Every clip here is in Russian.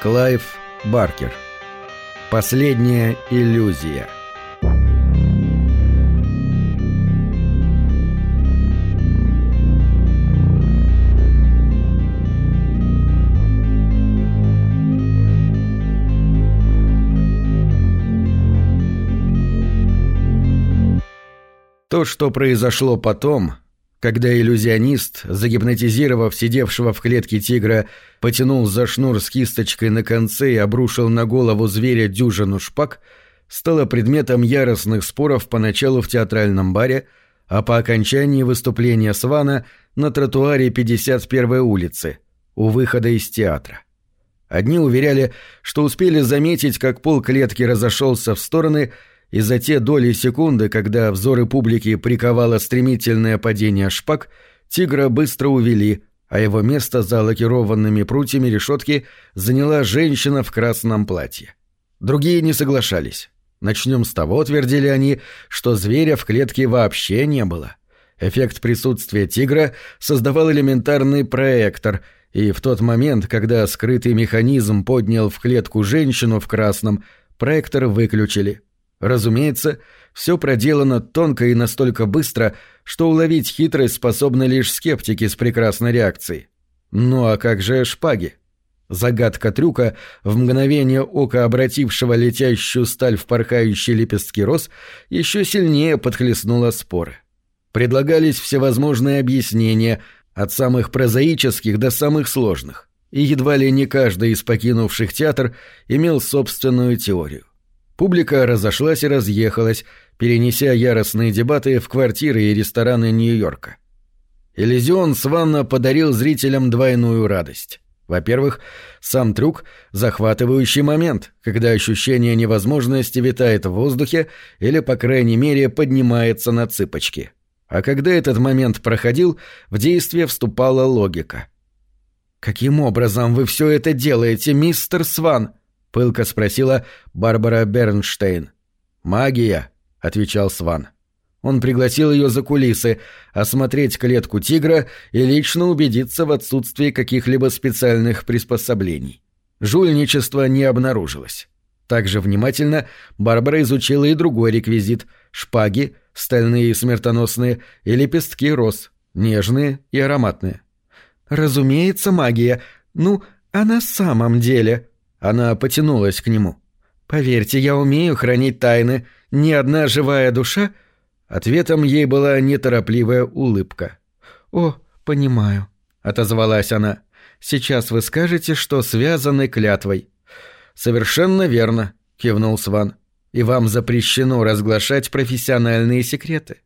Клайв Баркер. Последняя иллюзия. То, что произошло потом, когда иллюзионист, загипнотизировав сидевшего в клетке тигра, потянул за шнур с кисточкой на конце и обрушил на голову зверя дюжину шпаг, стало предметом яростных споров поначалу в театральном баре, а по окончании выступления Свана на тротуаре 51-й улицы, у выхода из театра. Одни уверяли, что успели заметить, как пол клетки разошелся в стороны — и за те доли секунды, когда взоры публики приковало стремительное падение шпаг, тигра быстро увели, а его место за лакированными прутьями решетки заняла женщина в красном платье. Другие не соглашались. Начнем с того, твердили они, что зверя в клетке вообще не было. Эффект присутствия тигра создавал элементарный проектор, и в тот момент, когда скрытый механизм поднял в клетку женщину в красном, проектор выключили — Разумеется, все проделано тонко и настолько быстро, что уловить хитрость способны лишь скептики с прекрасной реакцией. Ну а как же шпаги? Загадка трюка, в мгновение ока обратившего летящую сталь в порхающие лепестки роз, еще сильнее подхлестнула споры. Предлагались всевозможные объяснения, от самых прозаических до самых сложных, и едва ли не каждый из покинувших театр имел собственную теорию. Публика разошлась и разъехалась, перенеся яростные дебаты в квартиры и рестораны Нью-Йорка. Элизион Сванна подарил зрителям двойную радость. Во-первых, сам трюк — захватывающий момент, когда ощущение невозможности витает в воздухе или, по крайней мере, поднимается на цыпочки. А когда этот момент проходил, в действие вступала логика. «Каким образом вы все это делаете, мистер Сван?» — пылко спросила Барбара Бернштейн. «Магия», — отвечал Сван. Он пригласил ее за кулисы, осмотреть клетку тигра и лично убедиться в отсутствии каких-либо специальных приспособлений. Жульничества не обнаружилось. Также внимательно Барбара изучила и другой реквизит — шпаги, стальные и смертоносные, и лепестки роз, нежные и ароматные. «Разумеется, магия. Ну, а на самом деле...» Она потянулась к нему. «Поверьте, я умею хранить тайны. Ни одна живая душа...» Ответом ей была неторопливая улыбка. «О, понимаю», — отозвалась она. «Сейчас вы скажете, что связаны клятвой». «Совершенно верно», — кивнул Сван. «И вам запрещено разглашать профессиональные секреты».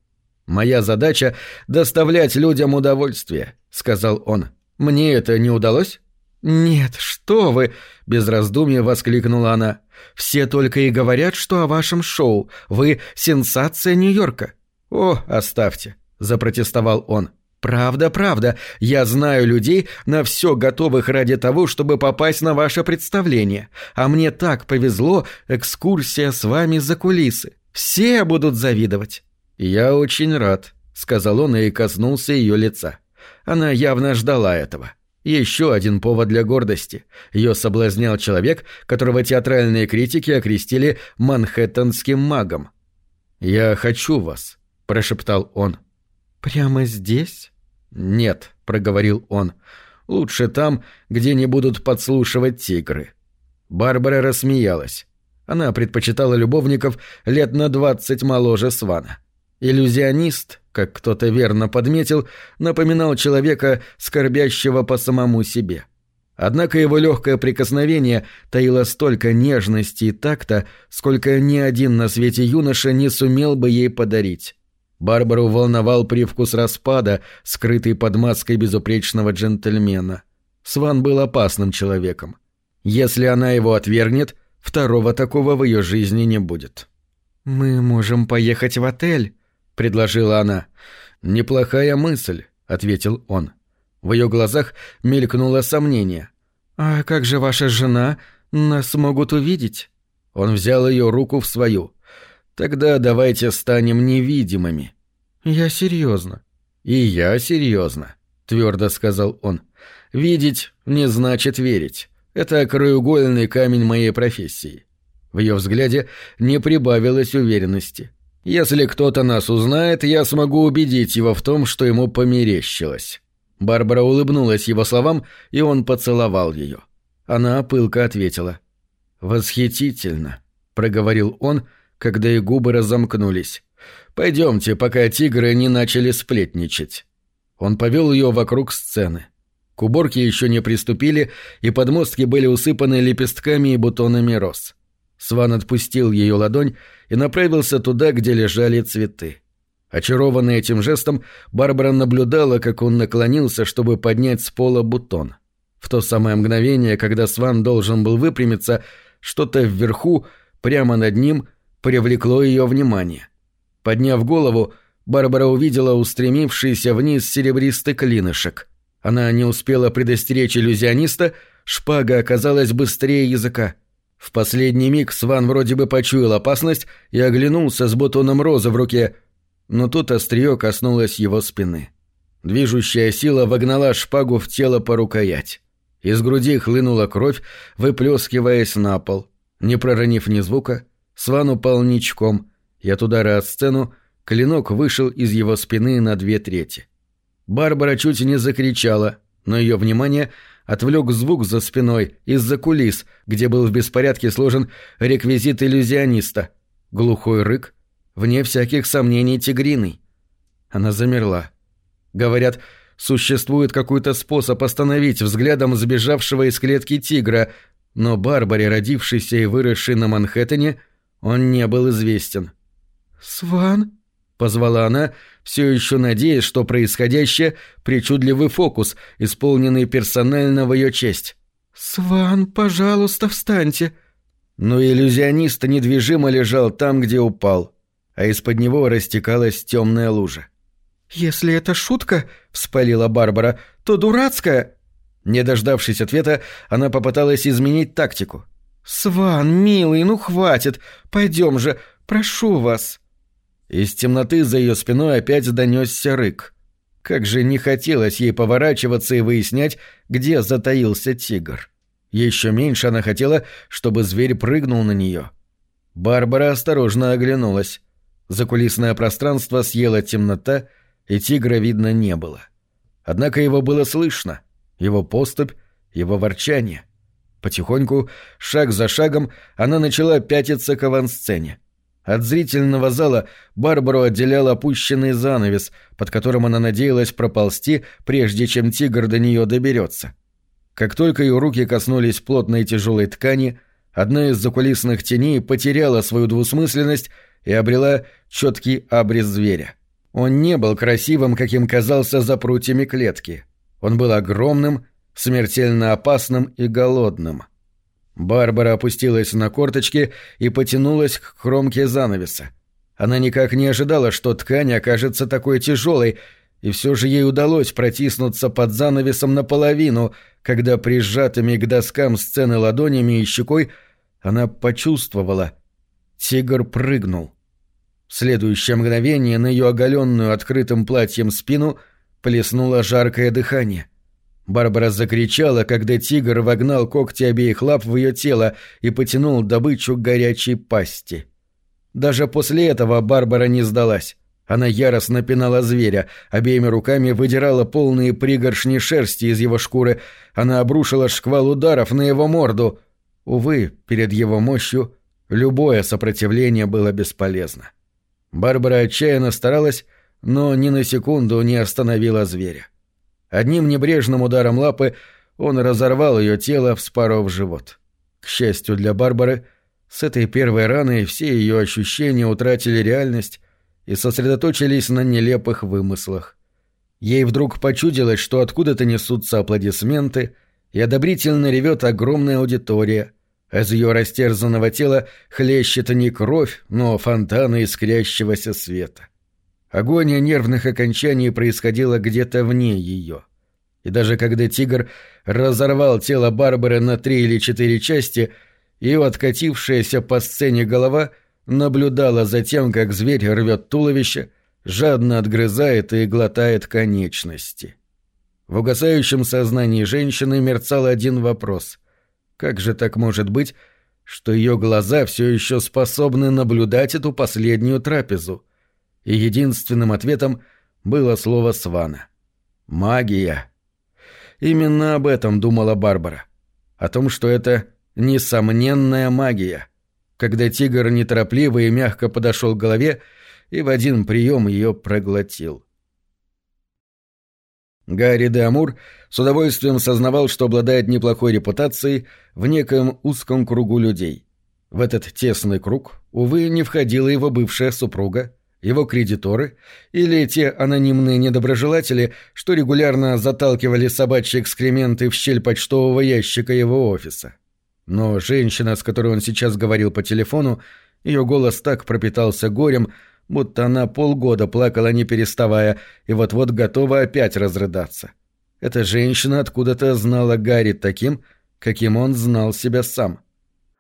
«Моя задача — доставлять людям удовольствие», — сказал он. «Мне это не удалось?» «Нет, что вы!» — без раздумья воскликнула она. «Все только и говорят, что о вашем шоу. Вы — сенсация Нью-Йорка». «О, оставьте!» — запротестовал он. «Правда, правда. Я знаю людей, на все готовых ради того, чтобы попасть на ваше представление. А мне так повезло, экскурсия с вами за кулисы. Все будут завидовать». «Я очень рад», — сказал он и коснулся ее лица. Она явно ждала этого. — еще один повод для гордости. Ее соблазнял человек, которого театральные критики окрестили «манхэттенским магом». «Я хочу вас», — прошептал он. «Прямо здесь?» «Нет», — проговорил он. «Лучше там, где не будут подслушивать тигры». Барбара рассмеялась. Она предпочитала любовников лет на двадцать моложе Свана. Иллюзионист, как кто-то верно подметил, напоминал человека, скорбящего по самому себе. Однако его легкое прикосновение таило столько нежности и такта, сколько ни один на свете юноша не сумел бы ей подарить. Барбару волновал привкус распада, скрытый под маской безупречного джентльмена. Сван был опасным человеком. Если она его отвергнет, второго такого в ее жизни не будет. «Мы можем поехать в отель», — предложила она. «Неплохая мысль», — ответил он. В ее глазах мелькнуло сомнение. «А как же ваша жена? Нас могут увидеть?» Он взял ее руку в свою. «Тогда давайте станем невидимыми». «Я серьезно». «И я серьезно», — твердо сказал он. «Видеть не значит верить. Это краеугольный камень моей профессии. В ее взгляде не прибавилось уверенности. Если кто-то нас узнает, я смогу убедить его в том, что ему померещилось. Барбара улыбнулась его словам, и он поцеловал ее. Она пылко ответила. «Восхитительно», — проговорил он, когда и губы разомкнулись. «Пойдемте, пока тигры не начали сплетничать». Он повел ее вокруг сцены. К уборке еще не приступили, и подмостки были усыпаны лепестками и бутонами роз. Сван отпустил ее ладонь и направился туда, где лежали цветы. Очарованный этим жестом, Барбара наблюдала, как он наклонился, чтобы поднять с пола бутон. В то самое мгновение, когда Сван должен был выпрямиться, что-то вверху, прямо над ним, привлекло ее внимание. Подняв голову, Барбара увидела устремившийся вниз серебристый клинышек. Она не успела предостеречь иллюзиониста, шпага оказалась быстрее языка. В последний миг Сван вроде бы почуял опасность и оглянулся с бутоном розы в руке, но тут острие коснулось его спины. Движущая сила вогнала шпагу в тело по рукоять. Из груди хлынула кровь, выплескиваясь на пол. Не проронив ни звука, Сван упал ничком, и от удара от сцену клинок вышел из его спины на две трети. Барбара чуть не закричала, но ее внимание отвлек звук за спиной из-за кулис, где был в беспорядке сложен реквизит иллюзиониста. Глухой рык, вне всяких сомнений тигриный. Она замерла. Говорят, существует какой-то способ остановить взглядом сбежавшего из клетки тигра, но Барбаре, родившейся и выросшей на Манхэттене, он не был известен. «Сван?» — позвала она, все еще надеясь, что происходящее — причудливый фокус, исполненный персонально в ее честь. «Сван, пожалуйста, встаньте!» Но иллюзионист недвижимо лежал там, где упал, а из-под него растекалась темная лужа. «Если это шутка, — вспалила Барбара, — то дурацкая!» Не дождавшись ответа, она попыталась изменить тактику. «Сван, милый, ну хватит! Пойдем же, прошу вас!» Из темноты за ее спиной опять донесся рык. Как же не хотелось ей поворачиваться и выяснять, где затаился тигр. Еще меньше она хотела, чтобы зверь прыгнул на нее. Барбара осторожно оглянулась. Закулисное пространство съела темнота, и тигра видно не было. Однако его было слышно. Его поступь, его ворчание. Потихоньку, шаг за шагом, она начала пятиться к авансцене. От зрительного зала Барбару отделял опущенный занавес, под которым она надеялась проползти, прежде чем тигр до нее доберется. Как только ее руки коснулись плотной тяжелой ткани, одна из закулисных теней потеряла свою двусмысленность и обрела четкий обрез зверя. Он не был красивым, каким казался за прутьями клетки. Он был огромным, смертельно опасным и голодным — Барбара опустилась на корточки и потянулась к кромке занавеса. Она никак не ожидала, что ткань окажется такой тяжелой, и все же ей удалось протиснуться под занавесом наполовину, когда прижатыми к доскам сцены ладонями и щекой она почувствовала. Тигр прыгнул. В следующее мгновение на ее оголенную открытым платьем спину плеснуло жаркое дыхание — Барбара закричала, когда тигр вогнал когти обеих лап в ее тело и потянул добычу к горячей пасти. Даже после этого Барбара не сдалась. Она яростно пинала зверя, обеими руками выдирала полные пригоршни шерсти из его шкуры. Она обрушила шквал ударов на его морду. Увы, перед его мощью любое сопротивление было бесполезно. Барбара отчаянно старалась, но ни на секунду не остановила зверя. Одним небрежным ударом лапы он разорвал ее тело, вспоров живот. К счастью для Барбары, с этой первой раной все ее ощущения утратили реальность и сосредоточились на нелепых вымыслах. Ей вдруг почудилось, что откуда-то несутся аплодисменты, и одобрительно ревет огромная аудитория, из ее растерзанного тела хлещет не кровь, но фонтаны искрящегося света. Агония нервных окончаний происходила где-то вне ее. И даже когда тигр разорвал тело Барбары на три или четыре части, ее откатившаяся по сцене голова наблюдала за тем, как зверь рвет туловище, жадно отгрызает и глотает конечности. В угасающем сознании женщины мерцал один вопрос. Как же так может быть, что ее глаза все еще способны наблюдать эту последнюю трапезу? И единственным ответом было слово Свана. «Магия». Именно об этом думала Барбара. О том, что это несомненная магия. Когда тигр неторопливо и мягко подошел к голове и в один прием ее проглотил. Гарри де Амур с удовольствием сознавал, что обладает неплохой репутацией в некоем узком кругу людей. В этот тесный круг, увы, не входила его бывшая супруга, его кредиторы или те анонимные недоброжелатели, что регулярно заталкивали собачьи экскременты в щель почтового ящика его офиса. Но женщина, с которой он сейчас говорил по телефону, ее голос так пропитался горем, будто она полгода плакала не переставая и вот-вот готова опять разрыдаться. Эта женщина откуда-то знала Гарри таким, каким он знал себя сам.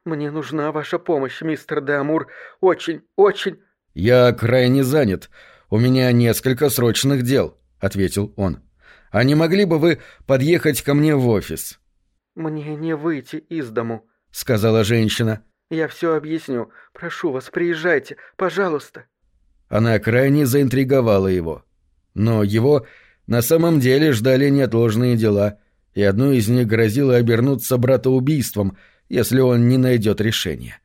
«Мне нужна ваша помощь, мистер Деамур. Очень, очень...» «Я крайне занят. У меня несколько срочных дел», — ответил он. «А не могли бы вы подъехать ко мне в офис?» «Мне не выйти из дому», — сказала женщина. «Я все объясню. Прошу вас, приезжайте, пожалуйста». Она крайне заинтриговала его. Но его на самом деле ждали неотложные дела, и одно из них грозило обернуться братоубийством, если он не найдет решения.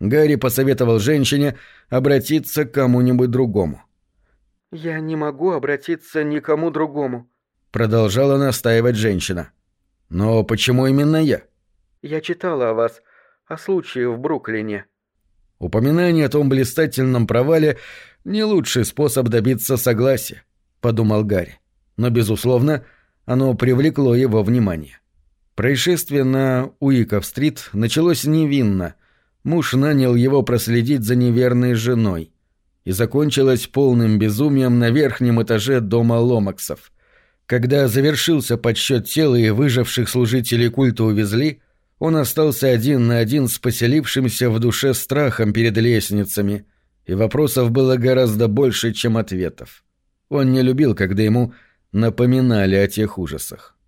Гарри посоветовал женщине обратиться к кому-нибудь другому. «Я не могу обратиться ни к кому другому», — продолжала настаивать женщина. «Но почему именно я?» «Я читала о вас, о случае в Бруклине». Упоминание о том блистательном провале — не лучший способ добиться согласия, — подумал Гарри. Но, безусловно, оно привлекло его внимание. Происшествие на Уиков-стрит началось невинно. Муж нанял его проследить за неверной женой. И закончилось полным безумием на верхнем этаже дома Ломаксов. Когда завершился подсчет тела и выживших служителей культа увезли, он остался один на один с поселившимся в душе страхом перед лестницами, и вопросов было гораздо больше, чем ответов. Он не любил, когда ему напоминали о тех ужасах.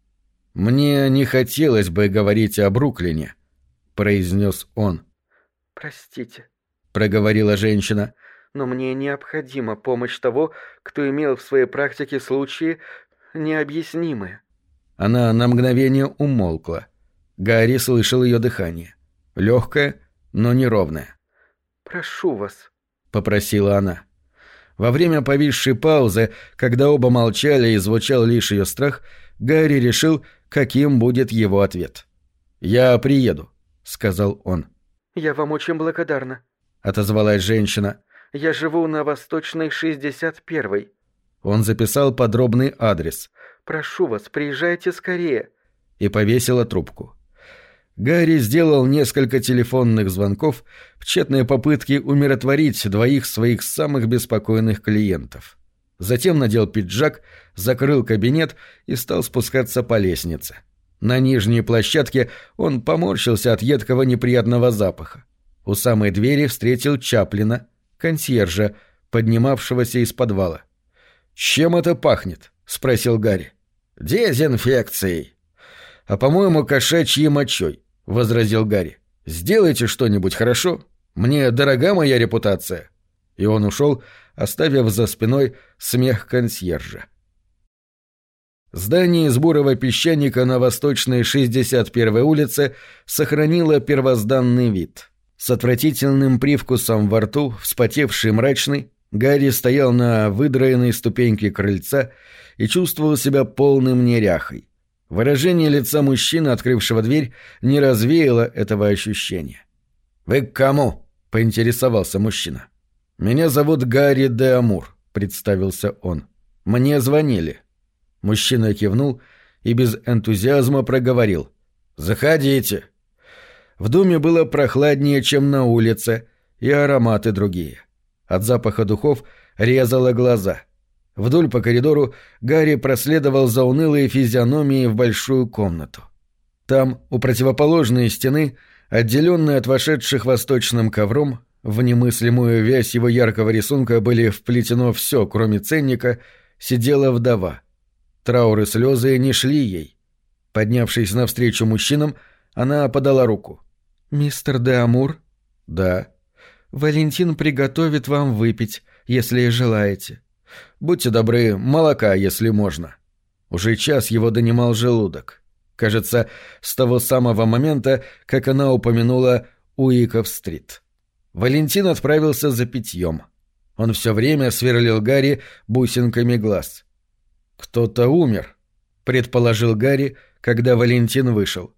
«Мне не хотелось бы говорить о Бруклине», — произнес он. «Простите», — проговорила женщина. «Но мне необходима помощь того, кто имел в своей практике случаи необъяснимые». Она на мгновение умолкла. Гарри слышал ее дыхание. Легкое, но неровное. «Прошу вас», — попросила она. Во время повисшей паузы, когда оба молчали и звучал лишь ее страх, Гарри решил, каким будет его ответ. «Я приеду», — сказал он. «Я вам очень благодарна», — отозвалась женщина. «Я живу на Восточной 61-й». Он записал подробный адрес. «Прошу вас, приезжайте скорее». И повесила трубку. Гарри сделал несколько телефонных звонков в тщетной попытке умиротворить двоих своих самых беспокойных клиентов. Затем надел пиджак, закрыл кабинет и стал спускаться по лестнице. На нижней площадке он поморщился от едкого неприятного запаха. У самой двери встретил Чаплина, консьержа, поднимавшегося из подвала. «Чем это пахнет?» — спросил Гарри. «Дезинфекцией», «А, по-моему, кошачьей мочой», — возразил Гарри. «Сделайте что-нибудь, хорошо? Мне дорога моя репутация». И он ушел, оставив за спиной смех консьержа. Здание из песчаника на восточной 61-й улице сохранило первозданный вид. С отвратительным привкусом во рту, вспотевший мрачный, Гарри стоял на выдроенной ступеньке крыльца и чувствовал себя полным неряхой. Выражение лица мужчины, открывшего дверь, не развеяло этого ощущения. «Вы к кому?» — поинтересовался мужчина. «Меня зовут Гарри де Амур», — представился он. «Мне звонили». Мужчина кивнул и без энтузиазма проговорил. «Заходите». В доме было прохладнее, чем на улице, и ароматы другие. От запаха духов резало глаза — Вдоль по коридору Гарри проследовал за унылой физиономией в большую комнату. Там, у противоположной стены, отделенной от вошедших восточным ковром, в немыслимую вязь его яркого рисунка были вплетено все, кроме ценника, сидела вдова. Траур и слезы не шли ей. Поднявшись навстречу мужчинам, Она подала руку. «Мистер де Амур?» «Да». «Валентин приготовит вам выпить, если желаете». «Будьте добры, молока, если можно». Уже час его донимал желудок. Кажется, с того самого момента, как она упомянула Уиков-стрит. Валентин отправился за питьем. Он все время сверлил Гарри бусинками глаз. «Кто-то умер», — предположил Гарри, когда Валентин вышел.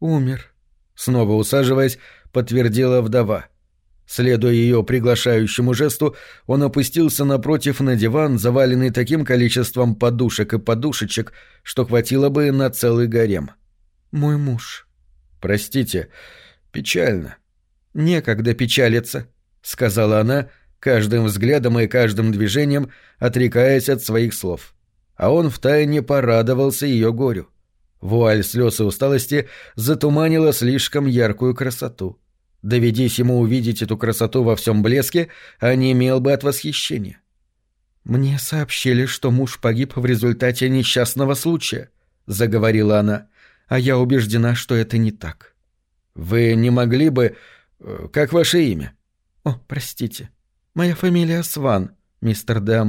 «Умер», — снова усаживаясь, подтвердила вдова. Следуя ее приглашающему жесту, он опустился напротив на диван, заваленный таким количеством подушек и подушечек, что хватило бы на целый гарем. «Мой муж». «Простите, печально». «Некогда печалиться», — сказала она, каждым взглядом и каждым движением отрекаясь от своих слов. А он втайне порадовался ее горю. Вуаль слез и усталости затуманила слишком яркую красоту. Доведись ему увидеть эту красоту во всем блеске, а не имел бы от восхищения. «Мне сообщили, что муж погиб в результате несчастного случая», — заговорила она, — «а я убеждена, что это не так». «Вы не могли бы... Э, как ваше имя?» «О, простите. Моя фамилия Сван, мистер де.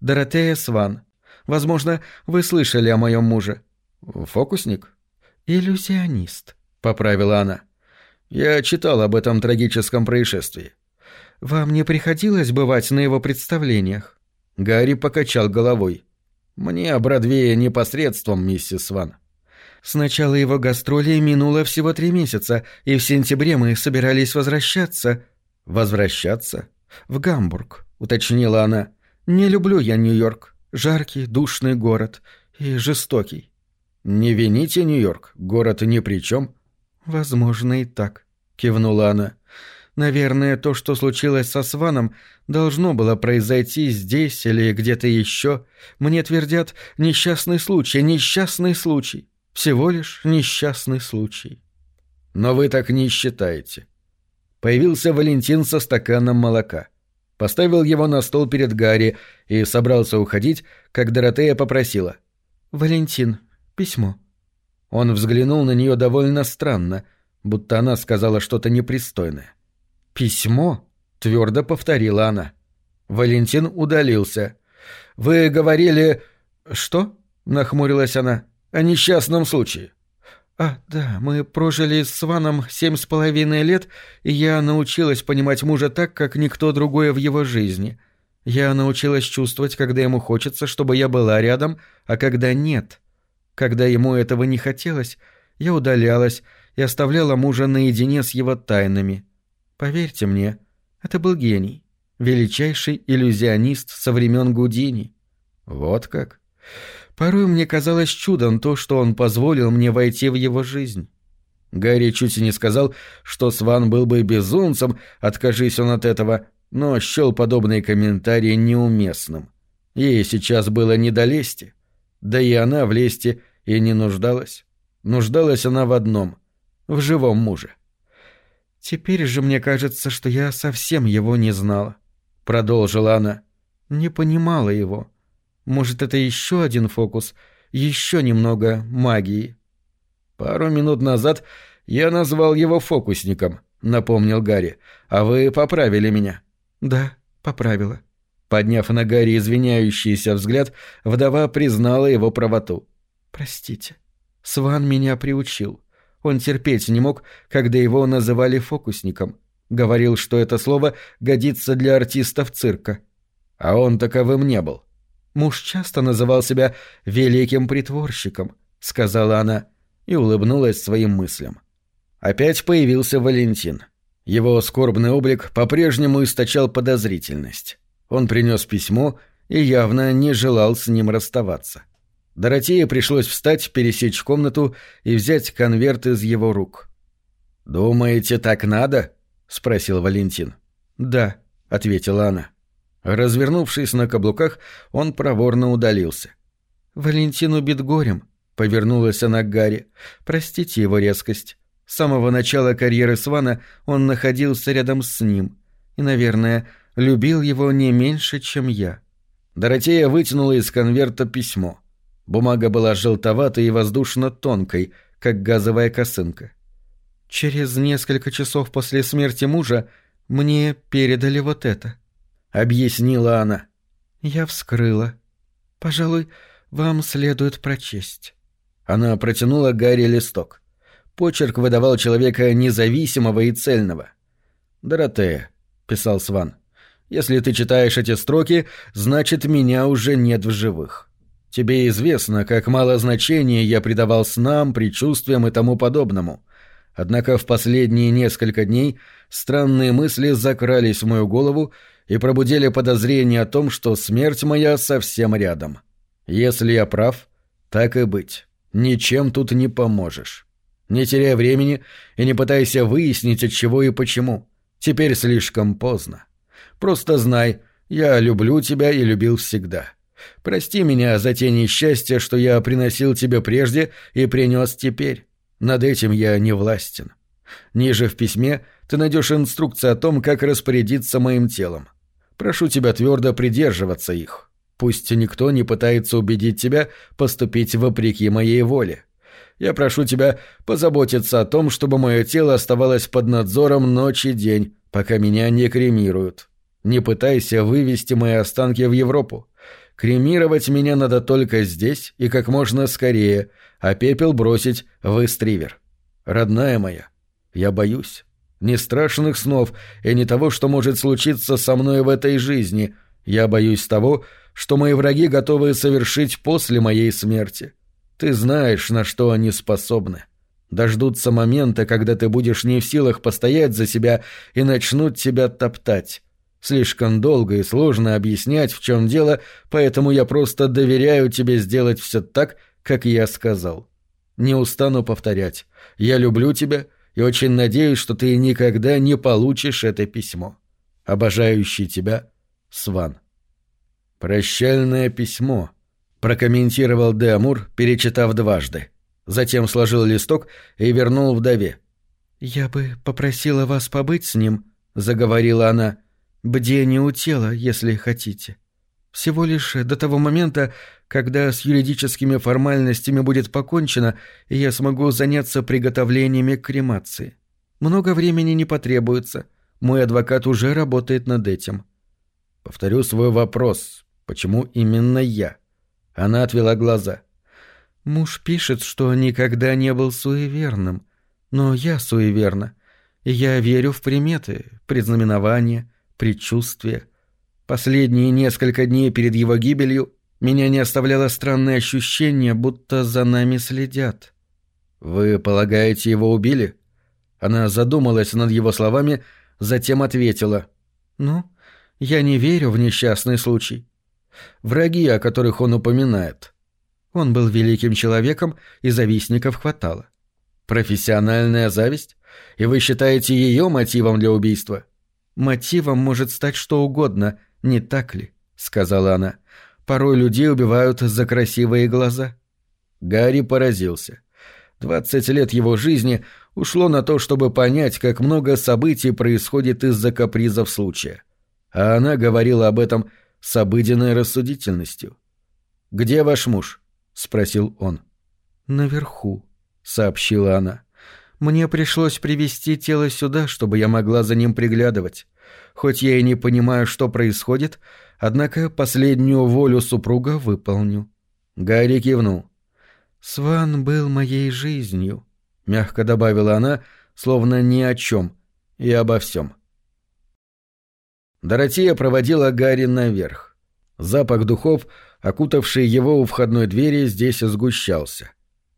Доротея Сван. Возможно, вы слышали о моем муже». «Фокусник?» «Иллюзионист», — поправила она. «Я читал об этом трагическом происшествии». «Вам не приходилось бывать на его представлениях?» Гарри покачал головой. «Мне о Бродвее непосредством, миссис Сван». С начала его гастролей минуло всего три месяца, и в сентябре мы собирались возвращаться. Возвращаться? В Гамбург, уточнила она. Не люблю я Нью-Йорк. Жаркий, душный город. И жестокий. Не вините Нью-Йорк, город ни при чем. Возможно и так, кивнула она. Наверное, то, что случилось со Сваном, должно было произойти здесь или где-то еще. Мне твердят «несчастный случай, несчастный случай». Всего лишь несчастный случай. Но вы так не считаете. Появился Валентин со стаканом молока. Поставил его на стол перед Гарри и собрался уходить, как Доротея попросила. «Валентин, письмо». Он взглянул на нее довольно странно, будто она сказала что-то непристойное. «Письмо?» — твердо повторила она. Валентин удалился. «Вы говорили...» «Что?» — нахмурилась она о несчастном случае. «А, да, мы прожили с Ваном семь с половиной лет, и я научилась понимать мужа так, как никто другой в его жизни. Я научилась чувствовать, когда ему хочется, чтобы я была рядом, а когда нет. Когда ему этого не хотелось, я удалялась и оставляла мужа наедине с его тайнами. Поверьте мне, это был гений, величайший иллюзионист со времен Гудини». «Вот как?» Порой мне казалось чудом то, что он позволил мне войти в его жизнь. Гарри чуть и не сказал, что Сван был бы безумцем, откажись он от этого, но счел подобные комментарии неуместным. Ей сейчас было не до лести. Да и она в лести и не нуждалась. Нуждалась она в одном — в живом муже. «Теперь же мне кажется, что я совсем его не знала», — продолжила она. «Не понимала его. Может, это еще один фокус? Еще немного магии?» «Пару минут назад я назвал его фокусником», — напомнил Гарри. «А вы поправили меня». «Да, поправила». Подняв на Гарри извиняющийся взгляд, вдова признала его правоту. «Простите. Сван меня приучил. Он терпеть не мог, когда его называли фокусником. Говорил, что это слово годится для артистов цирка. А он таковым не был. Муж часто называл себя великим притворщиком, сказала она и улыбнулась своим мыслям. Опять появился Валентин. Его скорбный облик по-прежнему источал подозрительность. Он принес письмо и явно не желал с ним расставаться. Доротее пришлось встать, пересечь комнату и взять конверт из его рук. «Думаете, так надо?» — спросил Валентин. «Да», — ответила она. Развернувшись на каблуках, он проворно удалился. «Валентин убит горем», — повернулась она к Гарри. «Простите его резкость. С самого начала карьеры Свана он находился рядом с ним. И, наверное, любил его не меньше, чем я». Доротея вытянула из конверта письмо. Бумага была желтоватой и воздушно-тонкой, как газовая косынка. «Через несколько часов после смерти мужа мне передали вот это», — объяснила она. «Я вскрыла. Пожалуй, вам следует прочесть». Она протянула Гарри листок. Почерк выдавал человека независимого и цельного. «Доротея», — писал Сван, — «если ты читаешь эти строки, значит, меня уже нет в живых. Тебе известно, как мало значения я придавал снам, предчувствиям и тому подобному. Однако в последние несколько дней странные мысли закрались в мою голову и пробудили подозрение о том, что смерть моя совсем рядом. Если я прав, так и быть. Ничем тут не поможешь. Не теряй времени и не пытайся выяснить, от чего и почему. Теперь слишком поздно. Просто знай, я люблю тебя и любил всегда. Прости меня за те несчастья, что я приносил тебе прежде и принес теперь. Над этим я не властен. Ниже в письме ты найдешь инструкции о том, как распорядиться моим телом. Прошу тебя твердо придерживаться их. Пусть никто не пытается убедить тебя поступить вопреки моей воле. Я прошу тебя позаботиться о том, чтобы мое тело оставалось под надзором ночь и день, пока меня не кремируют. Не пытайся вывести мои останки в Европу. Кремировать меня надо только здесь и как можно скорее, а пепел бросить в эстривер. Родная моя, я боюсь. Не страшных снов и не того, что может случиться со мной в этой жизни. Я боюсь того, что мои враги готовы совершить после моей смерти. Ты знаешь, на что они способны. Дождутся момента, когда ты будешь не в силах постоять за себя и начнут тебя топтать. Слишком долго и сложно объяснять, в чем дело, поэтому я просто доверяю тебе сделать все так, как я сказал. Не устану повторять. Я люблю тебя и очень надеюсь, что ты никогда не получишь это письмо. Обожающий тебя, Сван. Прощальное письмо, прокомментировал Деамур, перечитав дважды. Затем сложил листок и вернул вдове. «Я бы попросила вас побыть с ним», — заговорила она, — Бдение у тела, если хотите. Всего лишь до того момента, когда с юридическими формальностями будет покончено, и я смогу заняться приготовлениями к кремации. Много времени не потребуется. Мой адвокат уже работает над этим. Повторю свой вопрос. Почему именно я? Она отвела глаза. Муж пишет, что никогда не был суеверным. Но я суеверна. И я верю в приметы, предзнаменования, предчувствие. Последние несколько дней перед его гибелью меня не оставляло странное ощущение, будто за нами следят. «Вы полагаете, его убили?» Она задумалась над его словами, затем ответила. «Ну, я не верю в несчастный случай. Враги, о которых он упоминает. Он был великим человеком, и завистников хватало. Профессиональная зависть? И вы считаете ее мотивом для убийства?» Мотивом может стать что угодно, не так ли? сказала она. Порой людей убивают за красивые глаза. Гарри поразился. Двадцать лет его жизни ушло на то, чтобы понять, как много событий происходит из-за капризов случая. А она говорила об этом с обыденной рассудительностью. «Где ваш муж?» — спросил он. «Наверху», — сообщила она. Мне пришлось привести тело сюда, чтобы я могла за ним приглядывать. Хоть я и не понимаю, что происходит, однако последнюю волю супруга выполню». Гарри кивнул. «Сван был моей жизнью», — мягко добавила она, словно ни о чем и обо всем. Доротея проводила Гарри наверх. Запах духов, окутавший его у входной двери, здесь сгущался.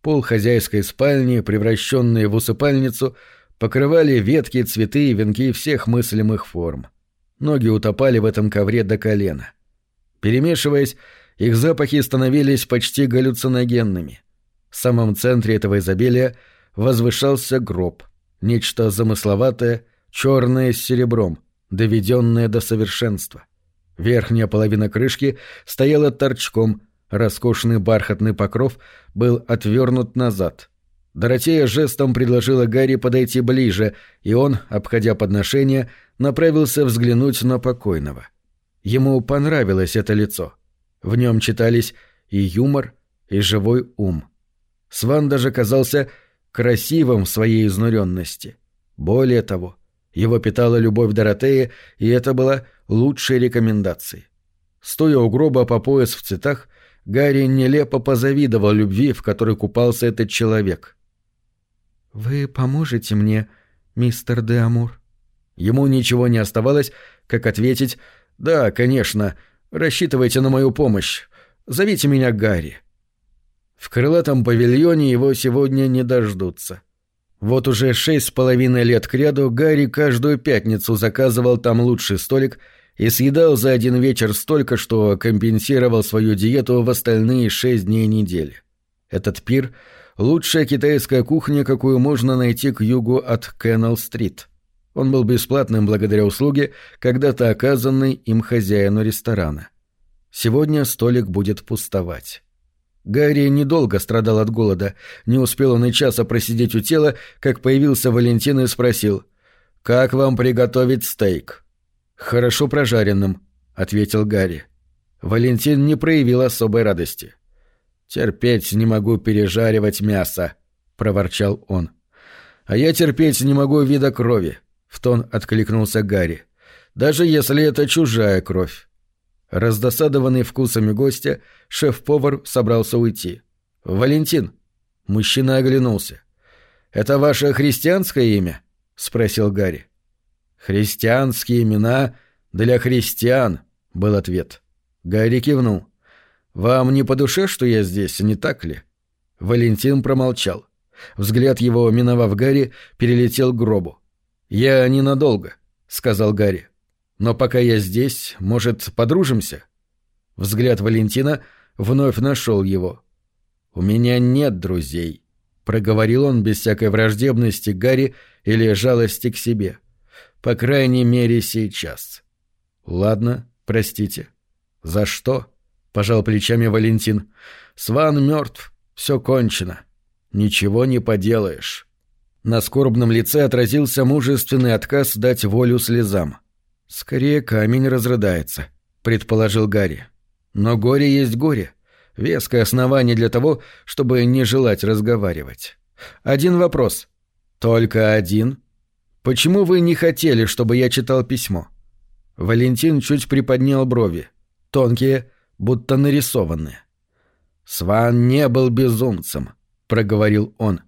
Пол хозяйской спальни, превращенные в усыпальницу, покрывали ветки, цветы и венки всех мыслимых форм. Ноги утопали в этом ковре до колена. Перемешиваясь, их запахи становились почти галлюциногенными. В самом центре этого изобилия возвышался гроб, нечто замысловатое, черное с серебром, доведенное до совершенства. Верхняя половина крышки стояла торчком, роскошный бархатный покров был отвернут назад. Доротея жестом предложила Гарри подойти ближе, и он, обходя подношение, направился взглянуть на покойного. Ему понравилось это лицо. В нем читались и юмор, и живой ум. Сван даже казался красивым в своей изнуренности. Более того, его питала любовь Доротеи, и это была лучшей рекомендацией. Стоя у гроба по пояс в цветах, Гарри нелепо позавидовал любви, в которой купался этот человек. «Вы поможете мне, мистер де Амур?» Ему ничего не оставалось, как ответить «Да, конечно, рассчитывайте на мою помощь. Зовите меня Гарри». В крылатом павильоне его сегодня не дождутся. Вот уже шесть с половиной лет кряду Гарри каждую пятницу заказывал там лучший столик и съедал за один вечер столько, что компенсировал свою диету в остальные шесть дней недели. Этот пир — лучшая китайская кухня, какую можно найти к югу от Кеннелл-стрит. Он был бесплатным благодаря услуге, когда-то оказанной им хозяину ресторана. Сегодня столик будет пустовать. Гарри недолго страдал от голода. Не успел он и часа просидеть у тела, как появился Валентин и спросил. «Как вам приготовить стейк?» «Хорошо прожаренным», — ответил Гарри. Валентин не проявил особой радости. «Терпеть не могу пережаривать мясо», — проворчал он. «А я терпеть не могу вида крови», — в тон откликнулся Гарри. «Даже если это чужая кровь. Раздосадованный вкусами гостя, шеф-повар собрался уйти. «Валентин!» Мужчина оглянулся. «Это ваше христианское имя?» — спросил Гарри. «Христианские имена для христиан», — был ответ. Гарри кивнул. «Вам не по душе, что я здесь, не так ли?» Валентин промолчал. Взгляд его, миновав Гарри, перелетел к гробу. «Я ненадолго», — сказал Гарри. Но пока я здесь, может, подружимся?» Взгляд Валентина вновь нашел его. «У меня нет друзей», — проговорил он без всякой враждебности Гарри или жалости к себе. «По крайней мере, сейчас». «Ладно, простите». «За что?» — пожал плечами Валентин. «Сван мертв. Все кончено. Ничего не поделаешь». На скорбном лице отразился мужественный отказ дать волю слезам. «Скорее камень разрыдается», — предположил Гарри. «Но горе есть горе. Веское основание для того, чтобы не желать разговаривать. Один вопрос. Только один. Почему вы не хотели, чтобы я читал письмо?» Валентин чуть приподнял брови. Тонкие, будто нарисованные. «Сван не был безумцем», — проговорил он.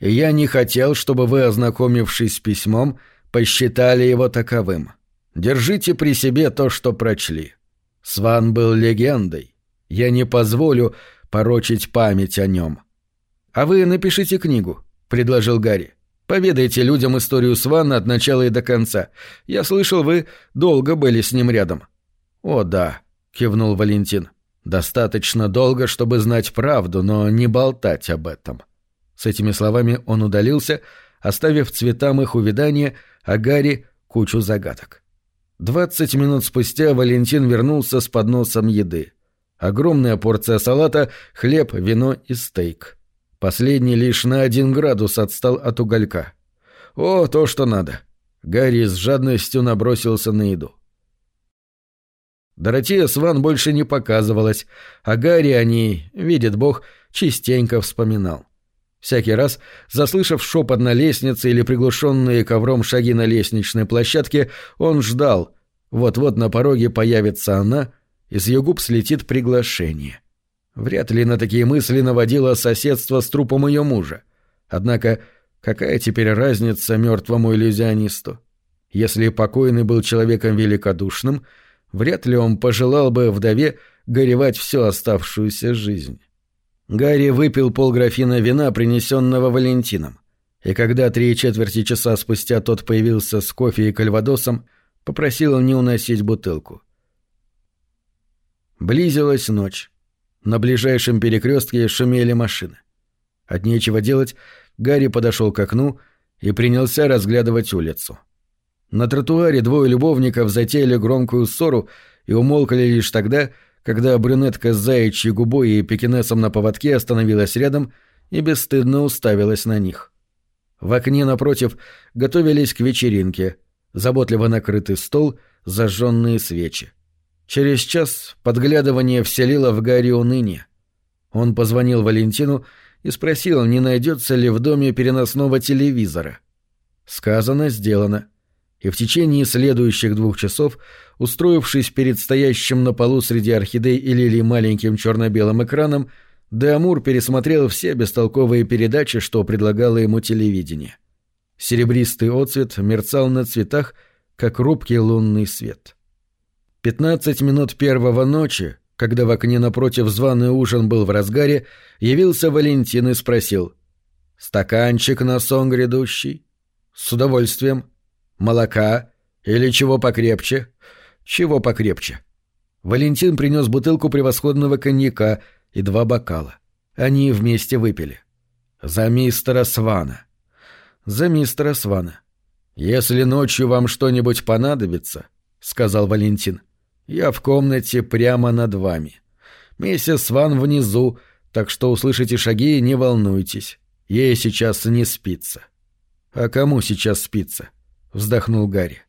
«И я не хотел, чтобы вы, ознакомившись с письмом, посчитали его таковым. Держите при себе то, что прочли. Сван был легендой. Я не позволю порочить память о нем. А вы напишите книгу, предложил Гарри. Поведайте людям историю Свана от начала и до конца. Я слышал, вы долго были с ним рядом. О, да, кивнул Валентин. Достаточно долго, чтобы знать правду, но не болтать об этом. С этими словами он удалился, оставив цветам их увядание, а Гарри — кучу загадок. Двадцать минут спустя Валентин вернулся с подносом еды. Огромная порция салата, хлеб, вино и стейк. Последний лишь на один градус отстал от уголька. О, то, что надо. Гарри с жадностью набросился на еду. Доротея Сван больше не показывалась, а Гарри о ней, видит бог, частенько вспоминал. Всякий раз, заслышав шепот на лестнице или приглушенные ковром шаги на лестничной площадке, он ждал. Вот-вот на пороге появится она, и с ее губ слетит приглашение. Вряд ли на такие мысли наводило соседство с трупом ее мужа. Однако, какая теперь разница мертвому иллюзионисту? Если покойный был человеком великодушным, вряд ли он пожелал бы вдове горевать всю оставшуюся жизнь. Гарри выпил полграфина вина, принесенного Валентином, и когда три четверти часа спустя тот появился с кофе и кальвадосом, попросил не уносить бутылку. Близилась ночь. На ближайшем перекрестке шумели машины. От нечего делать, Гарри подошел к окну и принялся разглядывать улицу. На тротуаре двое любовников затеяли громкую ссору и умолкали лишь тогда, когда брюнетка с заячьей губой и пекинесом на поводке остановилась рядом и бесстыдно уставилась на них. В окне напротив готовились к вечеринке, заботливо накрытый стол, зажженные свечи. Через час подглядывание вселило в Гарри уныние. Он позвонил Валентину и спросил, не найдется ли в доме переносного телевизора. Сказано, сделано. И в течение следующих двух часов, устроившись перед стоящим на полу среди орхидей и лилий маленьким черно-белым экраном, Деамур пересмотрел все бестолковые передачи, что предлагало ему телевидение. Серебристый отцвет мерцал на цветах, как робкий лунный свет. Пятнадцать минут первого ночи, когда в окне напротив званый ужин был в разгаре, явился Валентин и спросил. «Стаканчик на сон грядущий?» «С удовольствием. Молока? Или чего покрепче?» «Чего покрепче?» Валентин принес бутылку превосходного коньяка и два бокала. Они вместе выпили. «За мистера Свана». «За мистера Свана». «Если ночью вам что-нибудь понадобится», — сказал Валентин, — «я в комнате прямо над вами. Миссис Сван внизу, так что услышите шаги и не волнуйтесь. Ей сейчас не спится». «А кому сейчас спится?» — вздохнул Гарри.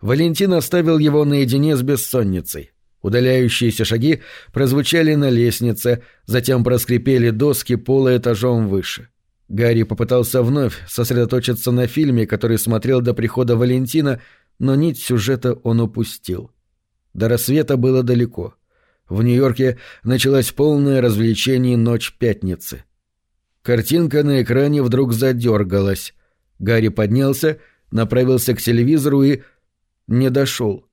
Валентин оставил его наедине с бессонницей. Удаляющиеся шаги прозвучали на лестнице, затем проскрипели доски пола этажом выше. Гарри попытался вновь сосредоточиться на фильме, который смотрел до прихода Валентина, но нить сюжета он упустил. До рассвета было далеко. В Нью-Йорке началось полное развлечение «Ночь пятницы». Картинка на экране вдруг задергалась. Гарри поднялся, направился к телевизору и... не дошел.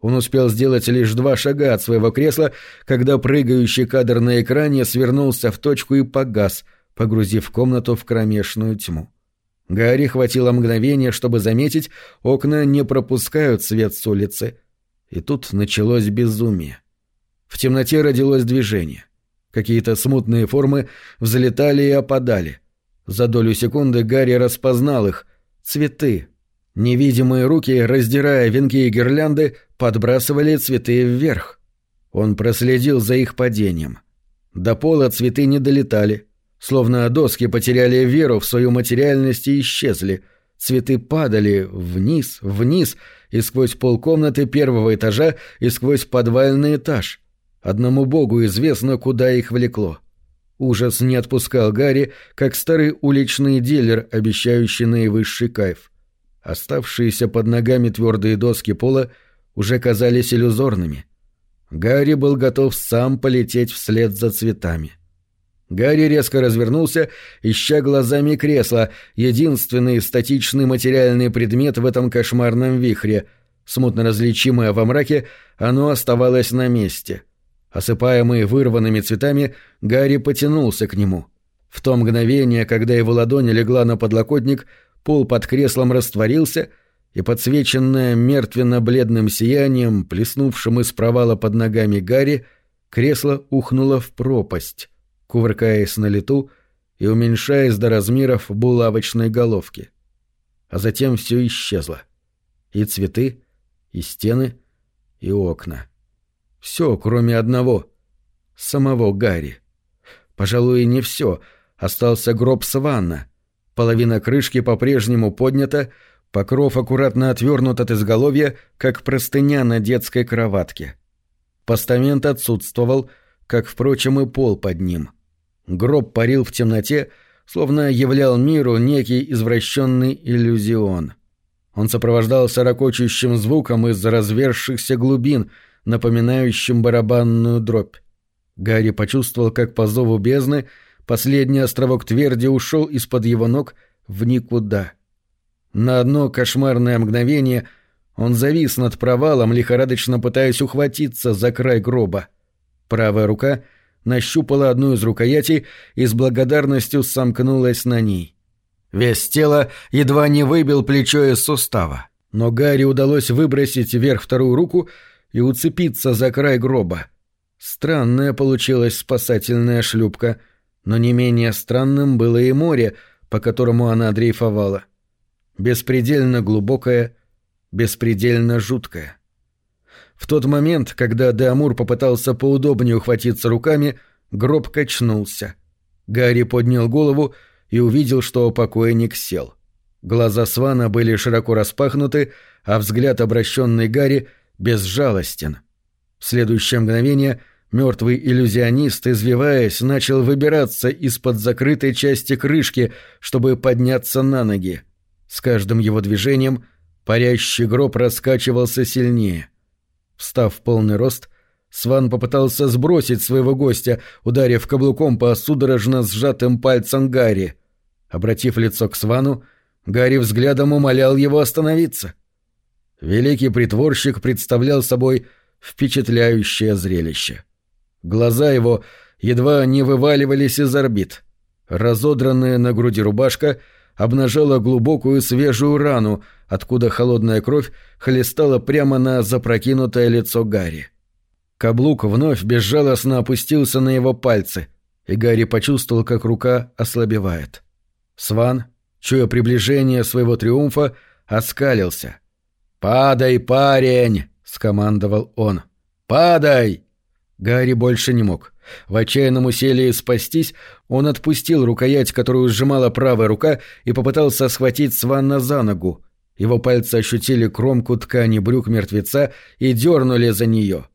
Он успел сделать лишь два шага от своего кресла, когда прыгающий кадр на экране свернулся в точку и погас — погрузив комнату в кромешную тьму. Гарри хватило мгновения, чтобы заметить, окна не пропускают свет с улицы. И тут началось безумие. В темноте родилось движение. Какие-то смутные формы взлетали и опадали. За долю секунды Гарри распознал их. Цветы. Невидимые руки, раздирая венки и гирлянды, подбрасывали цветы вверх. Он проследил за их падением. До пола цветы не долетали, Словно доски потеряли веру в свою материальность и исчезли. Цветы падали вниз, вниз, и сквозь полкомнаты первого этажа, и сквозь подвальный этаж. Одному богу известно, куда их влекло. Ужас не отпускал Гарри, как старый уличный дилер, обещающий наивысший кайф. Оставшиеся под ногами твердые доски пола уже казались иллюзорными. Гарри был готов сам полететь вслед за цветами. — Гарри резко развернулся, ища глазами кресло, единственный статичный материальный предмет в этом кошмарном вихре. Смутно различимое во мраке, оно оставалось на месте. Осыпаемый вырванными цветами, Гарри потянулся к нему. В то мгновение, когда его ладонь легла на подлокотник, пол под креслом растворился, и подсвеченное мертвенно-бледным сиянием, плеснувшим из провала под ногами Гарри, кресло ухнуло в пропасть кувыркаясь на лету и уменьшаясь до размеров булавочной головки. А затем все исчезло. И цветы, и стены, и окна. Все, кроме одного — самого Гарри. Пожалуй, не все. Остался гроб Сванна. Половина крышки по-прежнему поднята, покров аккуратно отвернут от изголовья, как простыня на детской кроватке. Постамент отсутствовал, как, впрочем, и пол под ним. Гроб парил в темноте, словно являл миру некий извращенный иллюзион. Он сопровождался ракочущим звуком из развершихся глубин, напоминающим барабанную дробь. Гарри почувствовал, как по зову бездны последний островок тверди ушел из-под его ног в никуда. На одно кошмарное мгновение он завис над провалом, лихорадочно пытаясь ухватиться за край гроба. Правая рука — нащупала одну из рукоятей и с благодарностью сомкнулась на ней. Вес тела едва не выбил плечо из сустава, но Гарри удалось выбросить вверх вторую руку и уцепиться за край гроба. Странная получилась спасательная шлюпка, но не менее странным было и море, по которому она дрейфовала. Беспредельно глубокое, беспредельно жуткое. В тот момент, когда Деамур попытался поудобнее ухватиться руками, гроб качнулся. Гарри поднял голову и увидел, что покойник сел. Глаза Свана были широко распахнуты, а взгляд, обращенный Гарри, безжалостен. В следующее мгновение мертвый иллюзионист, извиваясь, начал выбираться из-под закрытой части крышки, чтобы подняться на ноги. С каждым его движением парящий гроб раскачивался сильнее. Встав в полный рост, Сван попытался сбросить своего гостя, ударив каблуком по судорожно сжатым пальцам Гарри. Обратив лицо к Свану, Гарри взглядом умолял его остановиться. Великий притворщик представлял собой впечатляющее зрелище. Глаза его едва не вываливались из орбит. Разодранная на груди рубашка обнажала глубокую свежую рану, откуда холодная кровь хлестала прямо на запрокинутое лицо Гарри. Каблук вновь безжалостно опустился на его пальцы, и Гарри почувствовал, как рука ослабевает. Сван, чуя приближение своего триумфа, оскалился. «Падай, парень!» — скомандовал он. «Падай!» Гарри больше не мог. В отчаянном усилии спастись он отпустил рукоять, которую сжимала правая рука, и попытался схватить Сванна за ногу. Его пальцы ощутили кромку ткани брюк мертвеца и дернули за нее.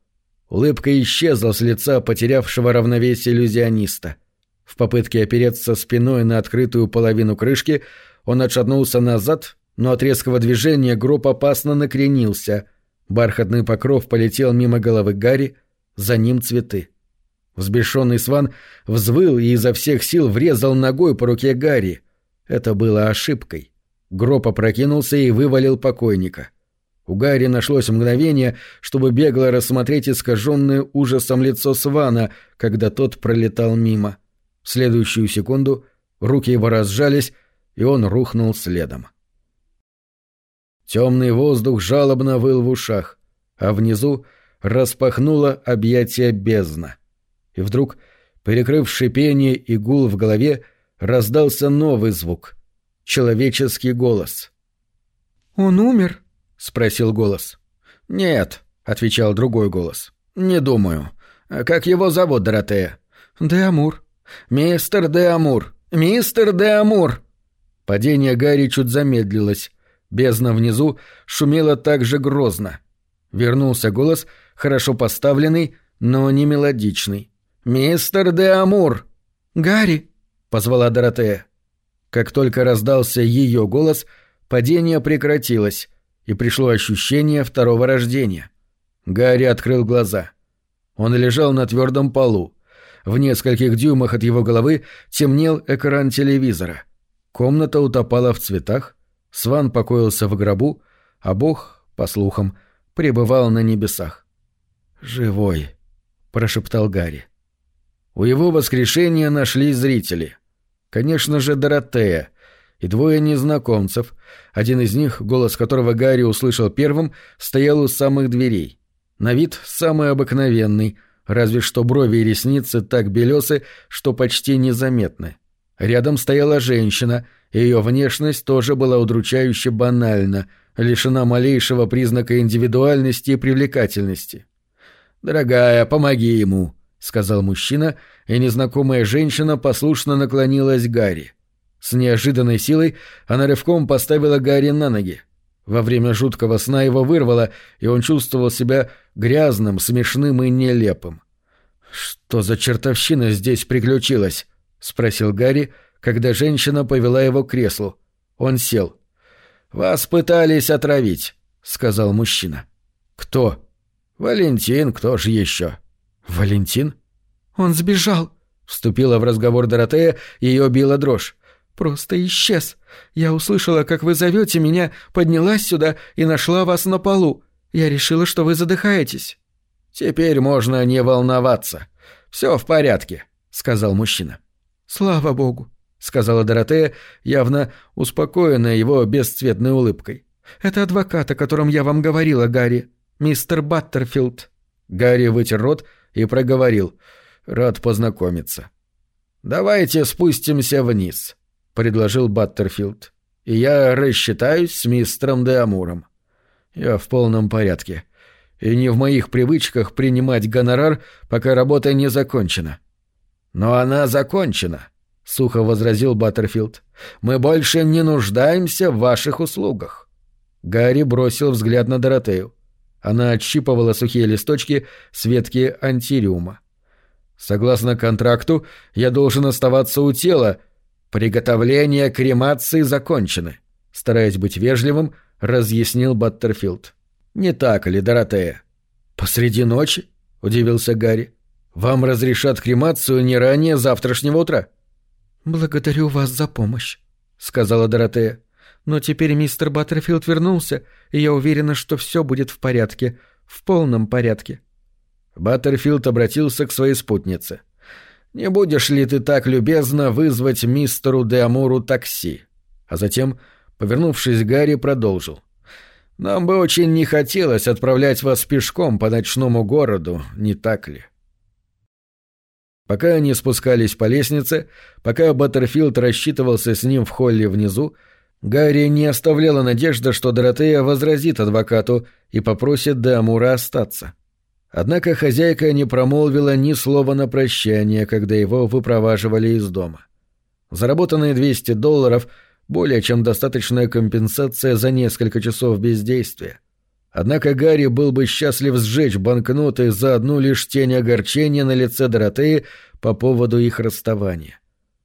Улыбка исчезла с лица потерявшего равновесие иллюзиониста. В попытке опереться спиной на открытую половину крышки он отшатнулся назад, но от резкого движения гроб опасно накренился. Бархатный покров полетел мимо головы Гарри, за ним цветы. Взбешенный сван взвыл и изо всех сил врезал ногой по руке Гарри. Это было ошибкой. Гроб опрокинулся и вывалил покойника. У Гарри нашлось мгновение, чтобы бегло рассмотреть искаженное ужасом лицо Свана, когда тот пролетал мимо. В следующую секунду руки его разжались, и он рухнул следом. Темный воздух жалобно выл в ушах, а внизу распахнуло объятие бездна. И вдруг, перекрыв шипение и гул в голове, раздался новый звук — человеческий голос. «Он умер?» — спросил голос. «Нет», — отвечал другой голос. «Не думаю. Как его зовут, Доротея?» «Де Амур». «Мистер Де Амур! Мистер Де Амур!» Падение Гарри чуть замедлилось. Бездна внизу шумела так же грозно. Вернулся голос, хорошо поставленный, но не мелодичный. «Мистер Де Амур!» «Гарри!» — позвала Доротея. Как только раздался ее голос, падение прекратилось, и пришло ощущение второго рождения. Гарри открыл глаза. Он лежал на твердом полу. В нескольких дюймах от его головы темнел экран телевизора. Комната утопала в цветах, Сван покоился в гробу, а Бог, по слухам, пребывал на небесах. «Живой», — прошептал Гарри. У его воскрешения нашлись зрители. Конечно же, Доротея и двое незнакомцев, один из них, голос которого Гарри услышал первым, стоял у самых дверей. На вид самый обыкновенный, разве что брови и ресницы так белесы, что почти незаметны. Рядом стояла женщина, и ее внешность тоже была удручающе банальна, лишена малейшего признака индивидуальности и привлекательности. «Дорогая, помоги ему», — сказал мужчина, и незнакомая женщина послушно наклонилась к Гарри. С неожиданной силой она рывком поставила Гарри на ноги. Во время жуткого сна его вырвало, и он чувствовал себя грязным, смешным и нелепым. «Что за чертовщина здесь приключилась?» — спросил Гарри, когда женщина повела его к креслу. Он сел. «Вас пытались отравить», — сказал мужчина. «Кто?» «Валентин, кто же еще?» «Валентин?» «Он сбежал», — вступила в разговор Доротея, ее била дрожь. «Просто исчез. Я услышала, как вы зовете меня, поднялась сюда и нашла вас на полу. Я решила, что вы задыхаетесь». «Теперь можно не волноваться. Все в порядке», — сказал мужчина. «Слава богу», — сказала Доротея, явно успокоенная его бесцветной улыбкой. «Это адвокат, о котором я вам говорила, Гарри. Мистер Баттерфилд». Гарри вытер рот и проговорил. «Рад познакомиться». «Давайте спустимся вниз», — предложил Баттерфилд. «И я рассчитаюсь с мистером Де Амуром». «Я в полном порядке. И не в моих привычках принимать гонорар, пока работа не закончена». «Но она закончена», — сухо возразил Баттерфилд. «Мы больше не нуждаемся в ваших услугах». Гарри бросил взгляд на Доротею. Она отщипывала сухие листочки с ветки антириума. «Согласно контракту, я должен оставаться у тела. Приготовления кремации закончены», — стараясь быть вежливым, разъяснил Баттерфилд. «Не так ли, Доротея?» «Посреди ночи?» — удивился Гарри. «Вам разрешат кремацию не ранее завтрашнего утра». «Благодарю вас за помощь», — сказала Доротея. «Но теперь мистер Баттерфилд вернулся, и я уверена, что все будет в порядке, в полном порядке». Баттерфилд обратился к своей спутнице. «Не будешь ли ты так любезно вызвать мистеру де Амуру такси?» А затем, повернувшись к Гарри, продолжил. «Нам бы очень не хотелось отправлять вас пешком по ночному городу, не так ли?» Пока они спускались по лестнице, пока Баттерфилд рассчитывался с ним в холле внизу, Гарри не оставляла надежда, что Доротея возразит адвокату и попросит Дамура остаться. Однако хозяйка не промолвила ни слова на прощание, когда его выпроваживали из дома. Заработанные 200 долларов — более чем достаточная компенсация за несколько часов бездействия. Однако Гарри был бы счастлив сжечь банкноты за одну лишь тень огорчения на лице Доротеи по поводу их расставания.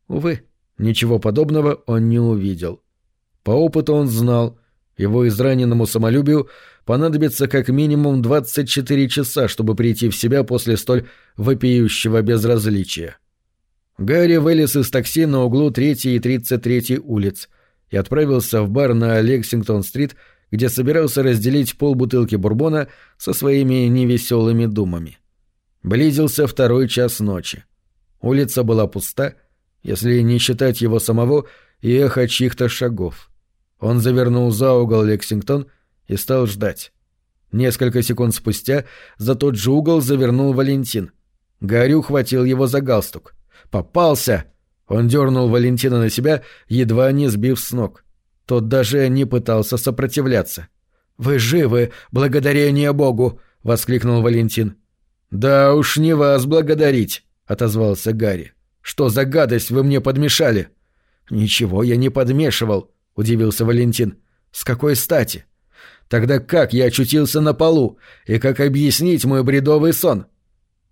Увы, ничего подобного он не увидел. По опыту он знал, его израненному самолюбию понадобится как минимум 24 часа, чтобы прийти в себя после столь вопиющего безразличия. Гарри вылез из такси на углу 3 и 33 улиц и отправился в бар на Лексингтон-стрит, где собирался разделить полбутылки бурбона со своими невеселыми думами. Близился второй час ночи. Улица была пуста, если не считать его самого и эхо чьих-то шагов. Он завернул за угол Лексингтон и стал ждать. Несколько секунд спустя за тот же угол завернул Валентин. Гарри ухватил его за галстук. «Попался!» Он дернул Валентина на себя, едва не сбив с ног. Тот даже не пытался сопротивляться. «Вы живы, благодарение Богу!» — воскликнул Валентин. «Да уж не вас благодарить!» — отозвался Гарри. «Что за гадость вы мне подмешали?» «Ничего я не подмешивал», — удивился Валентин. «С какой стати?» «Тогда как я очутился на полу? И как объяснить мой бредовый сон?»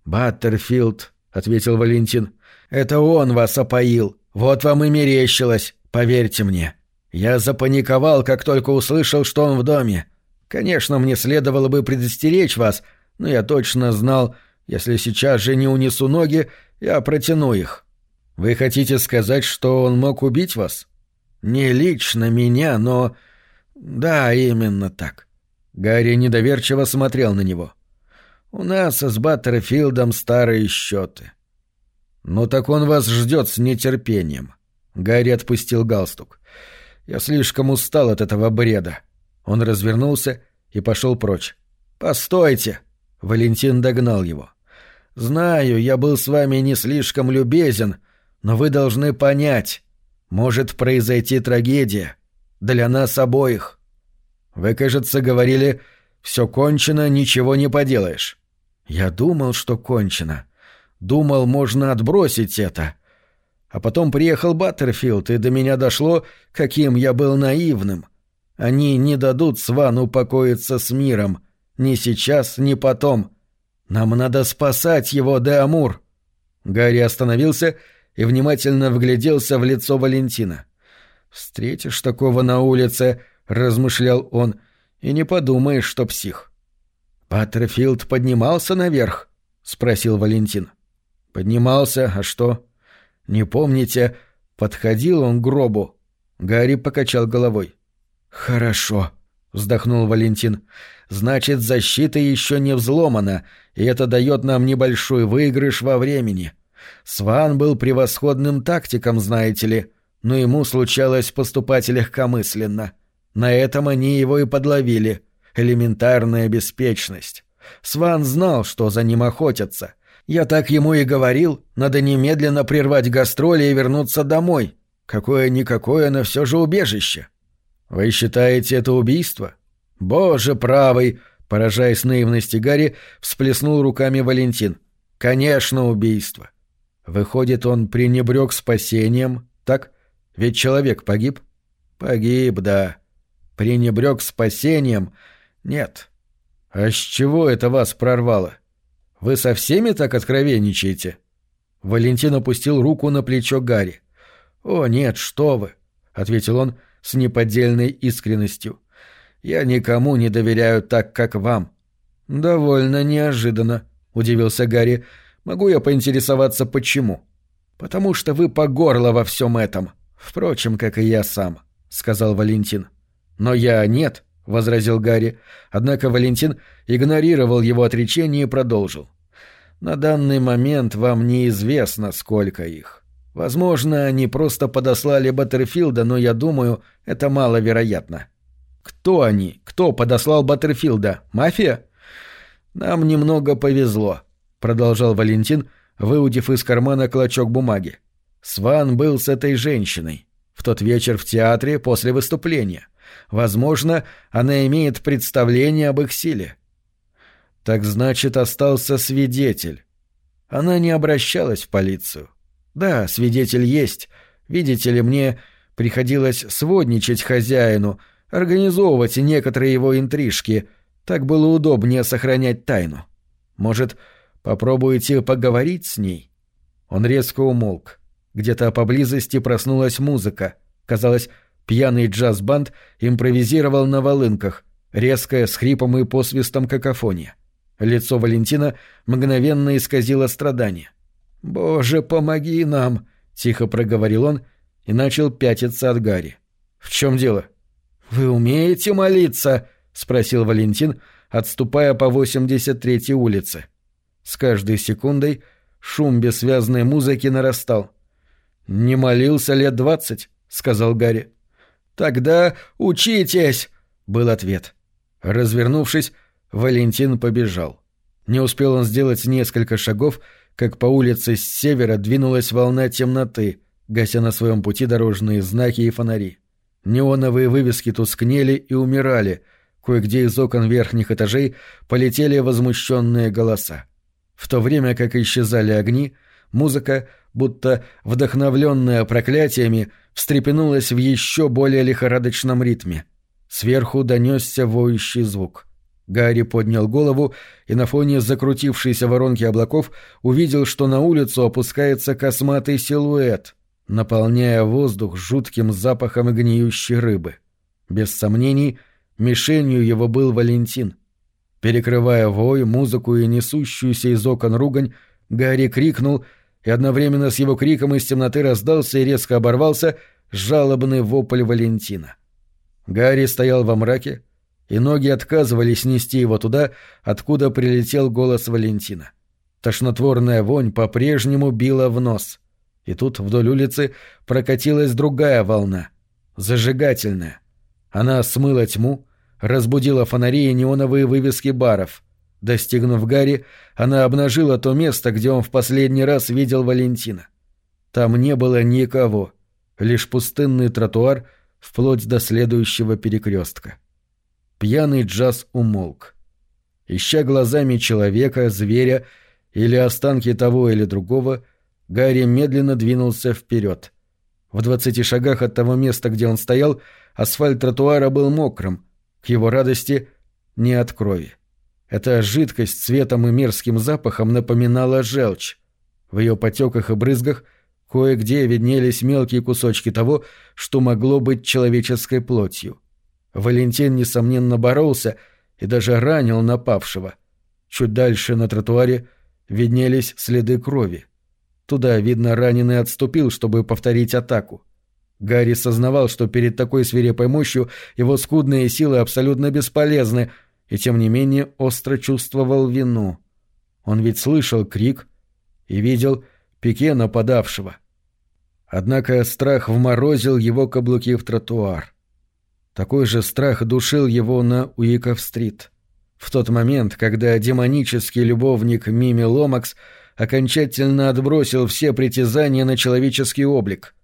«Баттерфилд», — ответил Валентин. Это он вас опоил. Вот вам и мерещилось, поверьте мне. Я запаниковал, как только услышал, что он в доме. Конечно, мне следовало бы предостеречь вас, но я точно знал, если сейчас же не унесу ноги, я протяну их. Вы хотите сказать, что он мог убить вас? Не лично меня, но... Да, именно так. Гарри недоверчиво смотрел на него. У нас с Баттерфилдом старые счеты. «Ну так он вас ждет с нетерпением». Гарри отпустил галстук. «Я слишком устал от этого бреда». Он развернулся и пошел прочь. «Постойте!» Валентин догнал его. «Знаю, я был с вами не слишком любезен, но вы должны понять. Может произойти трагедия. Для нас обоих. Вы, кажется, говорили, все кончено, ничего не поделаешь. Я думал, что кончено. Думал, можно отбросить это. А потом приехал Баттерфилд, и до меня дошло, каким я был наивным. Они не дадут Свану упокоиться с миром. Ни сейчас, ни потом. Нам надо спасать его, де Амур. Гарри остановился и внимательно вгляделся в лицо Валентина. «Встретишь такого на улице», — размышлял он, — «и не подумаешь, что псих». «Баттерфилд поднимался наверх?» — спросил Валентин. Поднимался, а что? Не помните, подходил он к гробу. Гарри покачал головой. Хорошо, вздохнул Валентин. Значит, защита еще не взломана, и это дает нам небольшой выигрыш во времени. Сван был превосходным тактиком, знаете ли, но ему случалось поступать легкомысленно. На этом они его и подловили. Элементарная беспечность. Сван знал, что за ним охотятся — я так ему и говорил, надо немедленно прервать гастроли и вернуться домой. Какое-никакое, но все же убежище. Вы считаете это убийство? Боже правый, поражаясь наивности Гарри, всплеснул руками Валентин. Конечно, убийство. Выходит, он пренебрег спасением, так? Ведь человек погиб? Погиб, да. Пренебрег спасением? Нет. «А с чего это вас прорвало? Вы со всеми так откровенничаете?» Валентин опустил руку на плечо Гарри. «О, нет, что вы!» — ответил он с неподдельной искренностью. «Я никому не доверяю так, как вам». «Довольно неожиданно», — удивился Гарри. «Могу я поинтересоваться, почему?» «Потому что вы по горло во всем этом. Впрочем, как и я сам», — сказал Валентин. «Но я нет», — возразил Гарри. Однако Валентин игнорировал его отречение и продолжил. «На данный момент вам неизвестно, сколько их. Возможно, они просто подослали Баттерфилда, но я думаю, это маловероятно». «Кто они? Кто подослал Баттерфилда? Мафия?» «Нам немного повезло», — продолжал Валентин, выудив из кармана клочок бумаги. «Сван был с этой женщиной. В тот вечер в театре после выступления. Возможно, она имеет представление об их силе. Так значит, остался свидетель. Она не обращалась в полицию. Да, свидетель есть. Видите ли, мне приходилось сводничать хозяину, организовывать некоторые его интрижки. Так было удобнее сохранять тайну. Может, попробуете поговорить с ней? Он резко умолк. Где-то поблизости проснулась музыка. Казалось, Пьяный джаз-банд импровизировал на волынках, резкая, с хрипом и посвистом какофония. Лицо Валентина мгновенно исказило страдание. «Боже, помоги нам!» — тихо проговорил он и начал пятиться от Гарри. «В чем дело?» «Вы умеете молиться?» — спросил Валентин, отступая по 83-й улице. С каждой секундой шум бессвязной музыки нарастал. «Не молился лет двадцать», — сказал Гарри. «Тогда учитесь!» — был ответ. Развернувшись, Валентин побежал. Не успел он сделать несколько шагов, как по улице с севера двинулась волна темноты, гася на своем пути дорожные знаки и фонари. Неоновые вывески тускнели и умирали, кое-где из окон верхних этажей полетели возмущенные голоса. В то время как исчезали огни, музыка, будто вдохновленная проклятиями, встрепенулась в еще более лихорадочном ритме. Сверху донесся воющий звук. Гарри поднял голову и на фоне закрутившейся воронки облаков увидел, что на улицу опускается косматый силуэт, наполняя воздух жутким запахом гниющей рыбы. Без сомнений, мишенью его был Валентин. Перекрывая вой, музыку и несущуюся из окон ругань, Гарри крикнул — и одновременно с его криком из темноты раздался и резко оборвался жалобный вопль Валентина. Гарри стоял во мраке, и ноги отказывались нести его туда, откуда прилетел голос Валентина. Тошнотворная вонь по-прежнему била в нос. И тут вдоль улицы прокатилась другая волна, зажигательная. Она смыла тьму, разбудила фонари и неоновые вывески баров. Достигнув Гарри, она обнажила то место, где он в последний раз видел Валентина. Там не было никого, лишь пустынный тротуар вплоть до следующего перекрестка. Пьяный джаз умолк. Ища глазами человека, зверя или останки того или другого, Гарри медленно двинулся вперед. В двадцати шагах от того места, где он стоял, асфальт тротуара был мокрым, к его радости — не от крови. Эта жидкость цветом и мерзким запахом напоминала желчь. В ее потеках и брызгах кое-где виднелись мелкие кусочки того, что могло быть человеческой плотью. Валентин, несомненно, боролся и даже ранил напавшего. Чуть дальше на тротуаре виднелись следы крови. Туда, видно, раненый отступил, чтобы повторить атаку. Гарри сознавал, что перед такой свирепой мощью его скудные силы абсолютно бесполезны — и тем не менее остро чувствовал вину. Он ведь слышал крик и видел пике нападавшего. Однако страх вморозил его каблуки в тротуар. Такой же страх душил его на Уиков-стрит. В тот момент, когда демонический любовник Мими Ломакс окончательно отбросил все притязания на человеческий облик.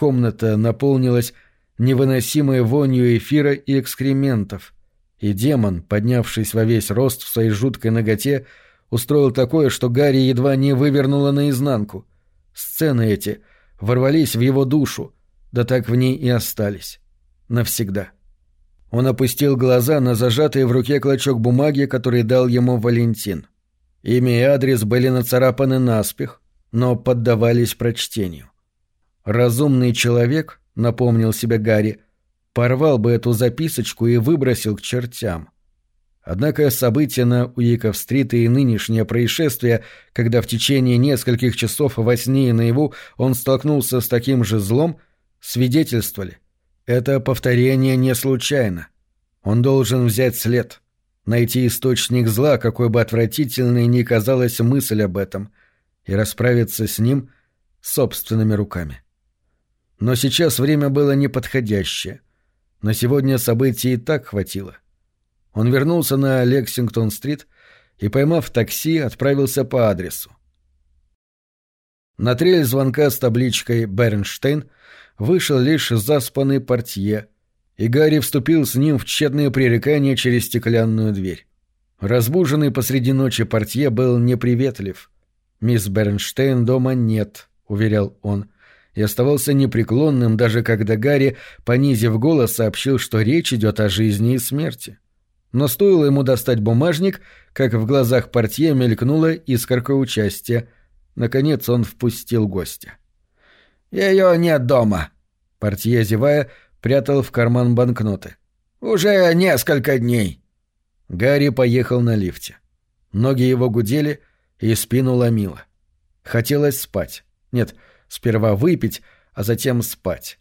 Комната наполнилась невыносимой вонью эфира и экскрементов — и демон, поднявшись во весь рост в своей жуткой ноготе, устроил такое, что Гарри едва не вывернуло наизнанку. Сцены эти ворвались в его душу, да так в ней и остались. Навсегда. Он опустил глаза на зажатый в руке клочок бумаги, который дал ему Валентин. Имя и адрес были нацарапаны наспех, но поддавались прочтению. «Разумный человек», — напомнил себе Гарри, — порвал бы эту записочку и выбросил к чертям. Однако события на Уиков-стрит и нынешнее происшествие, когда в течение нескольких часов во сне и наяву он столкнулся с таким же злом, свидетельствовали — это повторение не случайно. Он должен взять след, найти источник зла, какой бы отвратительной ни казалась мысль об этом, и расправиться с ним собственными руками. Но сейчас время было неподходящее. На сегодня событий и так хватило. Он вернулся на Лексингтон-стрит и, поймав такси, отправился по адресу. На трель звонка с табличкой «Бернштейн» вышел лишь заспанный портье, и Гарри вступил с ним в тщетные пререкания через стеклянную дверь. Разбуженный посреди ночи портье был неприветлив. «Мисс Бернштейн дома нет», — уверял он, и оставался непреклонным, даже когда Гарри, понизив голос, сообщил, что речь идет о жизни и смерти. Но стоило ему достать бумажник, как в глазах портье мелькнула искорка участия. Наконец он впустил гостя. «Ее нет дома», — портье, зевая, прятал в карман банкноты. «Уже несколько дней». Гарри поехал на лифте. Ноги его гудели, и спину ломило. Хотелось спать. Нет, сперва выпить, а затем спать.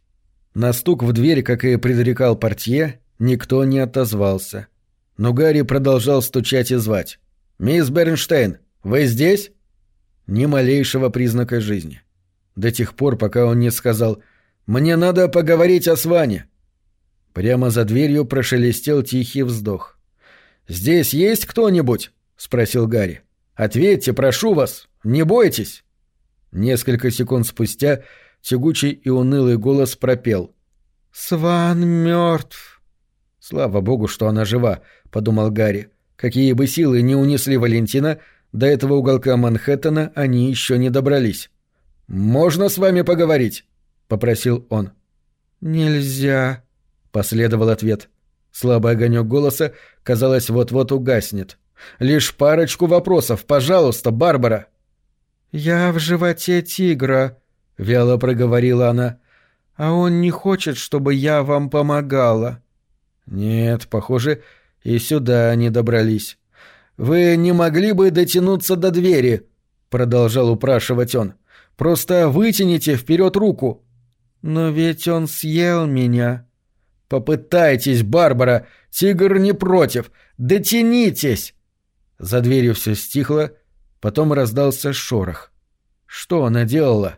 На стук в дверь, как и предрекал портье, никто не отозвался. Но Гарри продолжал стучать и звать. «Мисс Бернштейн, вы здесь?» Ни малейшего признака жизни до тех пор, пока он не сказал «Мне надо поговорить о Сване». Прямо за дверью прошелестел тихий вздох. «Здесь есть кто-нибудь?» — спросил Гарри. «Ответьте, прошу вас, не бойтесь». Несколько секунд спустя тягучий и унылый голос пропел. «Сван мертв». «Слава богу, что она жива», — подумал Гарри. «Какие бы силы не унесли Валентина, до этого уголка Манхэттена они еще не добрались». «Можно с вами поговорить?» — попросил он. «Нельзя», — последовал ответ. Слабый огонек голоса, казалось, вот-вот угаснет. «Лишь парочку вопросов, пожалуйста, Барбара». «Я в животе тигра», — вяло проговорила она. «А он не хочет, чтобы я вам помогала». «Нет, похоже, и сюда они добрались». «Вы не могли бы дотянуться до двери?» — продолжал упрашивать он. Просто вытяните вперед руку. Но ведь он съел меня. Попытайтесь, Барбара. Тигр не против. Дотянитесь. За дверью все стихло, потом раздался шорох. Что она делала?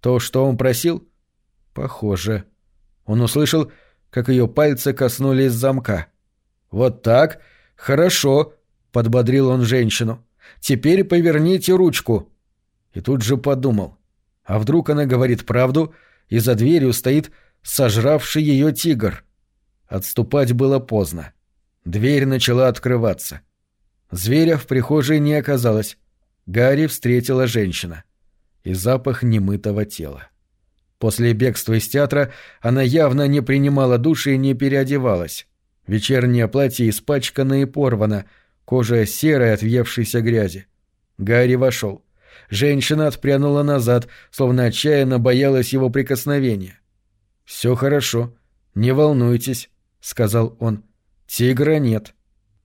То, что он просил? Похоже. Он услышал, как ее пальцы коснулись замка. «Вот так? Хорошо», — подбодрил он женщину. «Теперь поверните ручку». И тут же подумал. А вдруг она говорит правду, и за дверью стоит сожравший ее тигр? Отступать было поздно. Дверь начала открываться. Зверя в прихожей не оказалось. Гарри встретила женщина. И запах немытого тела. После бегства из театра она явно не принимала души и не переодевалась. Вечернее платье испачкано и порвано, кожа серая от въевшейся грязи. Гарри вошел. Женщина отпрянула назад, словно отчаянно боялась его прикосновения. «Все хорошо. Не волнуйтесь», — сказал он. «Тигра нет».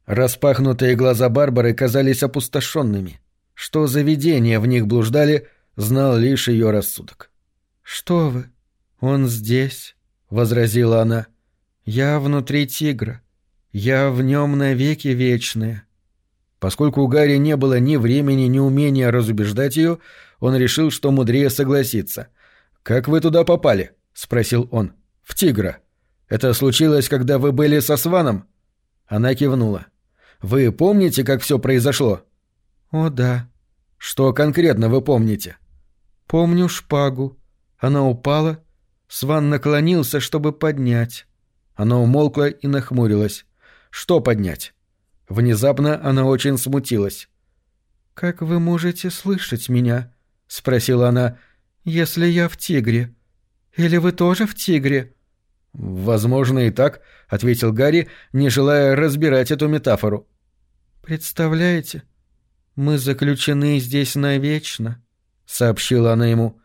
Распахнутые глаза Барбары казались опустошенными. Что за видения в них блуждали, знал лишь ее рассудок. «Что вы? Он здесь», — возразила она. «Я внутри тигра. Я в нем навеки вечная. Поскольку у Гарри не было ни времени, ни умения разубеждать ее, он решил, что мудрее согласиться. «Как вы туда попали?» — спросил он. «В Тигра. Это случилось, когда вы были со Сваном?» Она кивнула. «Вы помните, как все произошло?» «О, да». «Что конкретно вы помните?» «Помню шпагу. Она упала. Сван наклонился, чтобы поднять». Она умолкла и нахмурилась. «Что поднять?» Внезапно она очень смутилась. «Как вы можете слышать меня?» — спросила она. «Если я в тигре. Или вы тоже в тигре?» «Возможно, и так», — ответил Гарри, не желая разбирать эту метафору. «Представляете, мы заключены здесь навечно», — сообщила она ему.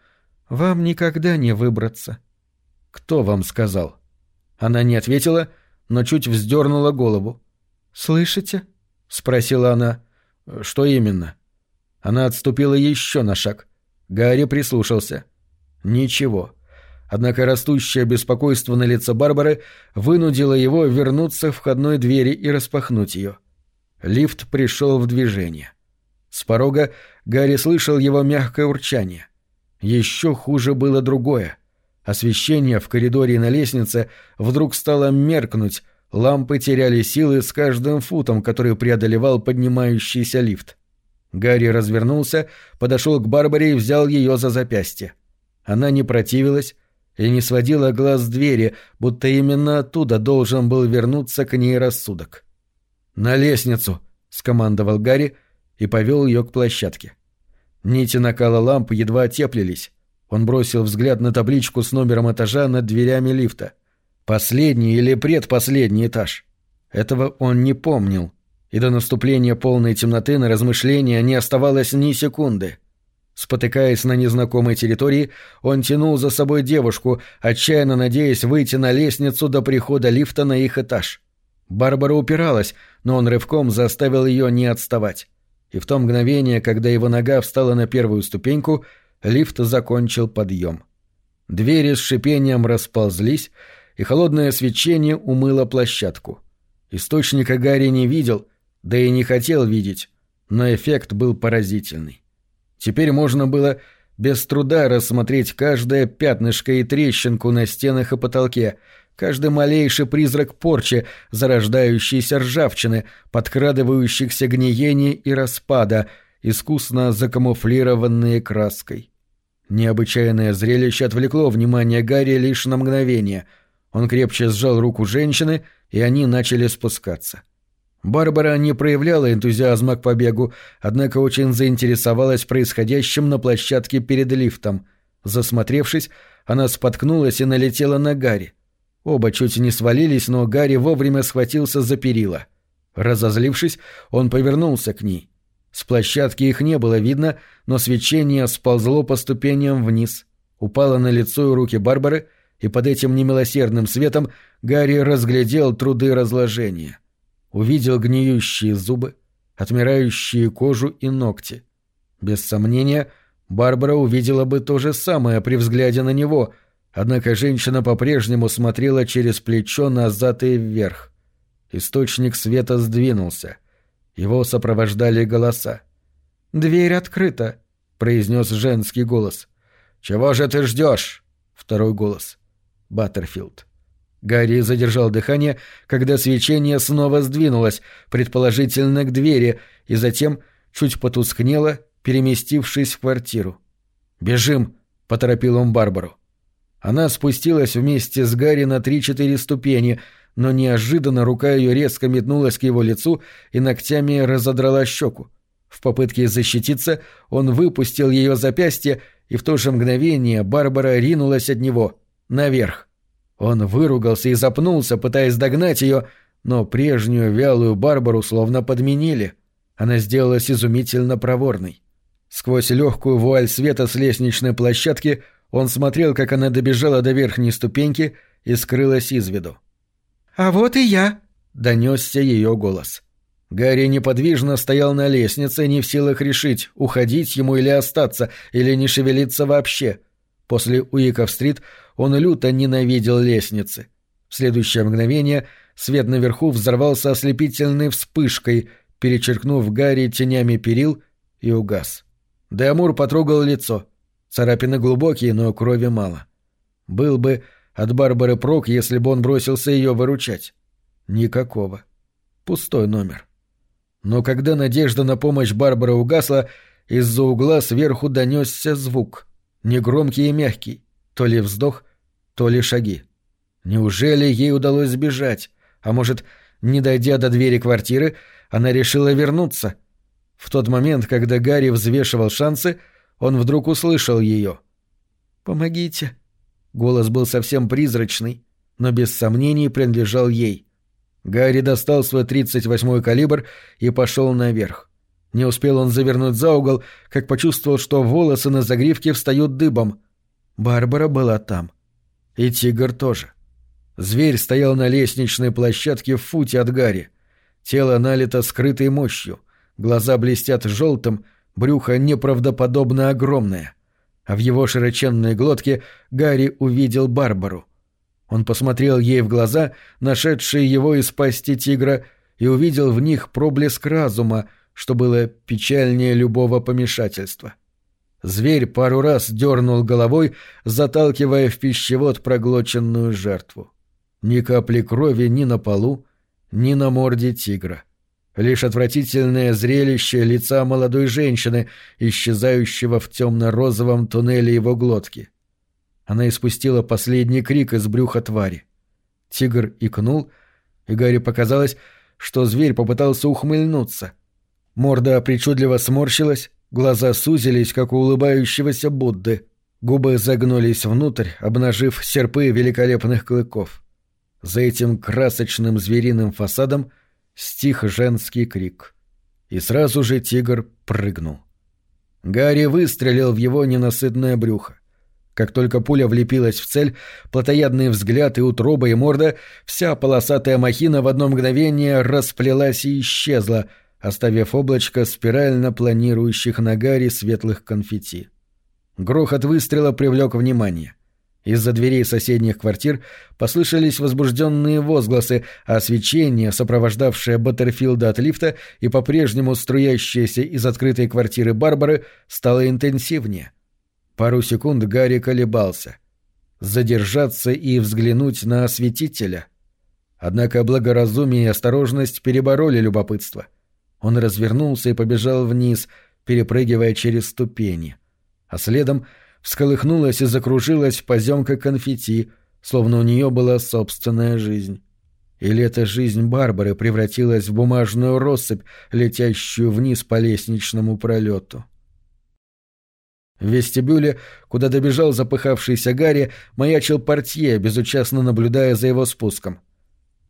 «Вам никогда не выбраться». «Кто вам сказал?» Она не ответила, но чуть вздернула голову. «Слышите?» — спросила она. «Что именно?» Она отступила еще на шаг. Гарри прислушался. «Ничего». Однако растущее беспокойство на лице Барбары вынудило его вернуться к входной двери и распахнуть ее. Лифт пришел в движение. С порога Гарри слышал его мягкое урчание. Еще хуже было другое. Освещение в коридоре и на лестнице вдруг стало меркнуть, лампы теряли силы с каждым футом, который преодолевал поднимающийся лифт. Гарри развернулся, подошел к Барбаре и взял ее за запястье. Она не противилась, и не сводила глаз с двери, будто именно оттуда должен был вернуться к ней рассудок. «На лестницу!» — скомандовал Гарри и повел ее к площадке. Нити накала ламп едва теплились. Он бросил взгляд на табличку с номером этажа над дверями лифта. Последний или предпоследний этаж. Этого он не помнил, и до наступления полной темноты на размышления не оставалось ни секунды — Спотыкаясь на незнакомой территории, он тянул за собой девушку, отчаянно надеясь выйти на лестницу до прихода лифта на их этаж. Барбара упиралась, но он рывком заставил ее не отставать. И в то мгновение, когда его нога встала на первую ступеньку, лифт закончил подъем. Двери с шипением расползлись, и холодное свечение умыло площадку. Источника Гарри не видел, да и не хотел видеть, но эффект был поразительный. Теперь можно было без труда рассмотреть каждое пятнышко и трещинку на стенах и потолке, каждый малейший призрак порчи, зарождающейся ржавчины, подкрадывающихся гниения и распада, искусно закамуфлированные краской. Необычайное зрелище отвлекло внимание Гарри лишь на мгновение. Он крепче сжал руку женщины, и они начали спускаться. Барбара не проявляла энтузиазма к побегу, однако очень заинтересовалась происходящим на площадке перед лифтом. Засмотревшись, она споткнулась и налетела на Гарри. Оба чуть не свалились, но Гарри вовремя схватился за перила. Разозлившись, он повернулся к ней. С площадки их не было видно, но свечение сползло по ступеням вниз, упало на лицо и руки Барбары, и под этим немилосердным светом Гарри разглядел труды разложения — увидел гниющие зубы, отмирающие кожу и ногти. Без сомнения, Барбара увидела бы то же самое при взгляде на него, однако женщина по-прежнему смотрела через плечо назад и вверх. Источник света сдвинулся. Его сопровождали голоса. «Дверь открыта», — произнес женский голос. «Чего же ты ждешь?» — второй голос. Баттерфилд. Гарри задержал дыхание, когда свечение снова сдвинулось, предположительно к двери, и затем чуть потускнело, переместившись в квартиру. «Бежим!» — поторопил он Барбару. Она спустилась вместе с Гарри на три-четыре ступени, но неожиданно рука ее резко метнулась к его лицу и ногтями разодрала щеку. В попытке защититься он выпустил ее запястье, и в то же мгновение Барбара ринулась от него наверх. Он выругался и запнулся, пытаясь догнать ее, но прежнюю вялую Барбару словно подменили. Она сделалась изумительно проворной. Сквозь легкую вуаль света с лестничной площадки он смотрел, как она добежала до верхней ступеньки и скрылась из виду. «А вот и я!» — донесся ее голос. Гарри неподвижно стоял на лестнице, не в силах решить, уходить ему или остаться, или не шевелиться вообще. После Уиков-стрит он люто ненавидел лестницы. В следующее мгновение свет наверху взорвался ослепительной вспышкой, перечеркнув Гарри тенями перил и угас. Деамур потрогал лицо. Царапины глубокие, но крови мало. Был бы от Барбары прок, если бы он бросился ее выручать. Никакого. Пустой номер. Но когда надежда на помощь Барбары угасла, из-за угла сверху донесся звук. Негромкий и мягкий. То ли вздох, то ли шаги. Неужели ей удалось сбежать? А может, не дойдя до двери квартиры, она решила вернуться? В тот момент, когда Гарри взвешивал шансы, он вдруг услышал ее. «Помогите». Голос был совсем призрачный, но без сомнений принадлежал ей. Гарри достал свой 38-й калибр и пошел наверх. Не успел он завернуть за угол, как почувствовал, что волосы на загривке встают дыбом. Барбара была там. И тигр тоже. Зверь стоял на лестничной площадке в футе от Гарри. Тело налито скрытой мощью, глаза блестят желтым, брюхо неправдоподобно огромное. А в его широченной глотке Гарри увидел Барбару. Он посмотрел ей в глаза, нашедшие его из пасти тигра, и увидел в них проблеск разума, что было печальнее любого помешательства. Зверь пару раз дернул головой, заталкивая в пищевод проглоченную жертву. Ни капли крови ни на полу, ни на морде тигра. Лишь отвратительное зрелище лица молодой женщины, исчезающего в темно-розовом туннеле его глотки. Она испустила последний крик из брюха твари. Тигр икнул, и Гарри показалось, что зверь попытался ухмыльнуться. Морда причудливо сморщилась, глаза сузились, как у улыбающегося Будды, губы загнулись внутрь, обнажив серпы великолепных клыков. За этим красочным звериным фасадом стих женский крик. И сразу же тигр прыгнул. Гарри выстрелил в его ненасытное брюхо. Как только пуля влепилась в цель, плотоядный взгляд и утроба и морда, вся полосатая махина в одно мгновение расплелась и исчезла, оставив облачко спирально планирующих на Гарри светлых конфетти. Грохот выстрела привлек внимание. Из-за дверей соседних квартир послышались возбужденные возгласы, а свечение, сопровождавшее Баттерфилда от лифта и по-прежнему струящееся из открытой квартиры Барбары, стало интенсивнее. Пару секунд Гарри колебался. Задержаться и взглянуть на осветителя. Однако благоразумие и осторожность перебороли любопытство. Он развернулся и побежал вниз, перепрыгивая через ступени. А следом — всколыхнулась и закружилась поземка конфетти, словно у нее была собственная жизнь. Или эта жизнь Барбары превратилась в бумажную россыпь, летящую вниз по лестничному пролету. В вестибюле, куда добежал запыхавшийся Гарри, маячил портье, безучастно наблюдая за его спуском.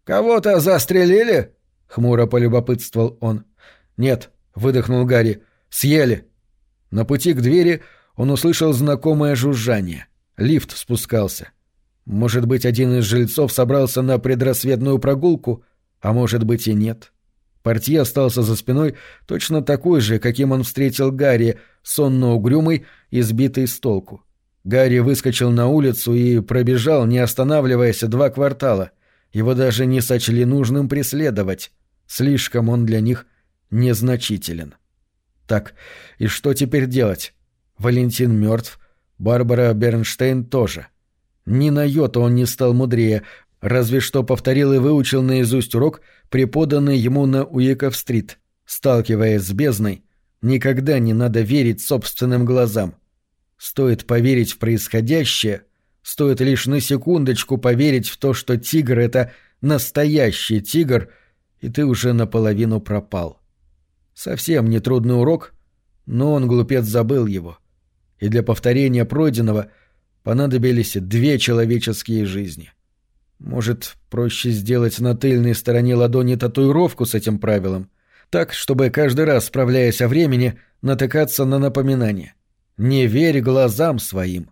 «Кого-то застрелили?» — хмуро полюбопытствовал он. «Нет», — выдохнул Гарри, — «съели». На пути к двери он услышал знакомое жужжание. Лифт спускался. Может быть, один из жильцов собрался на предрассветную прогулку, а может быть и нет. Портье остался за спиной точно такой же, каким он встретил Гарри, сонно-угрюмый и сбитый с толку. Гарри выскочил на улицу и пробежал, не останавливаясь, два квартала. Его даже не сочли нужным преследовать. Слишком он для них незначителен. Так, и что теперь делать? Валентин мертв, Барбара Бернштейн тоже. Ни на йоту он не стал мудрее, разве что повторил и выучил наизусть урок, преподанный ему на Уиков-стрит. Сталкиваясь с бездной, никогда не надо верить собственным глазам. Стоит поверить в происходящее, стоит лишь на секундочку поверить в то, что тигр — это настоящий тигр, и ты уже наполовину пропал. Совсем нетрудный урок, но он, глупец, забыл его — и для повторения пройденного понадобились две человеческие жизни. Может, проще сделать на тыльной стороне ладони татуировку с этим правилом, так, чтобы каждый раз, справляясь о времени, натыкаться на напоминание. «Не верь глазам своим».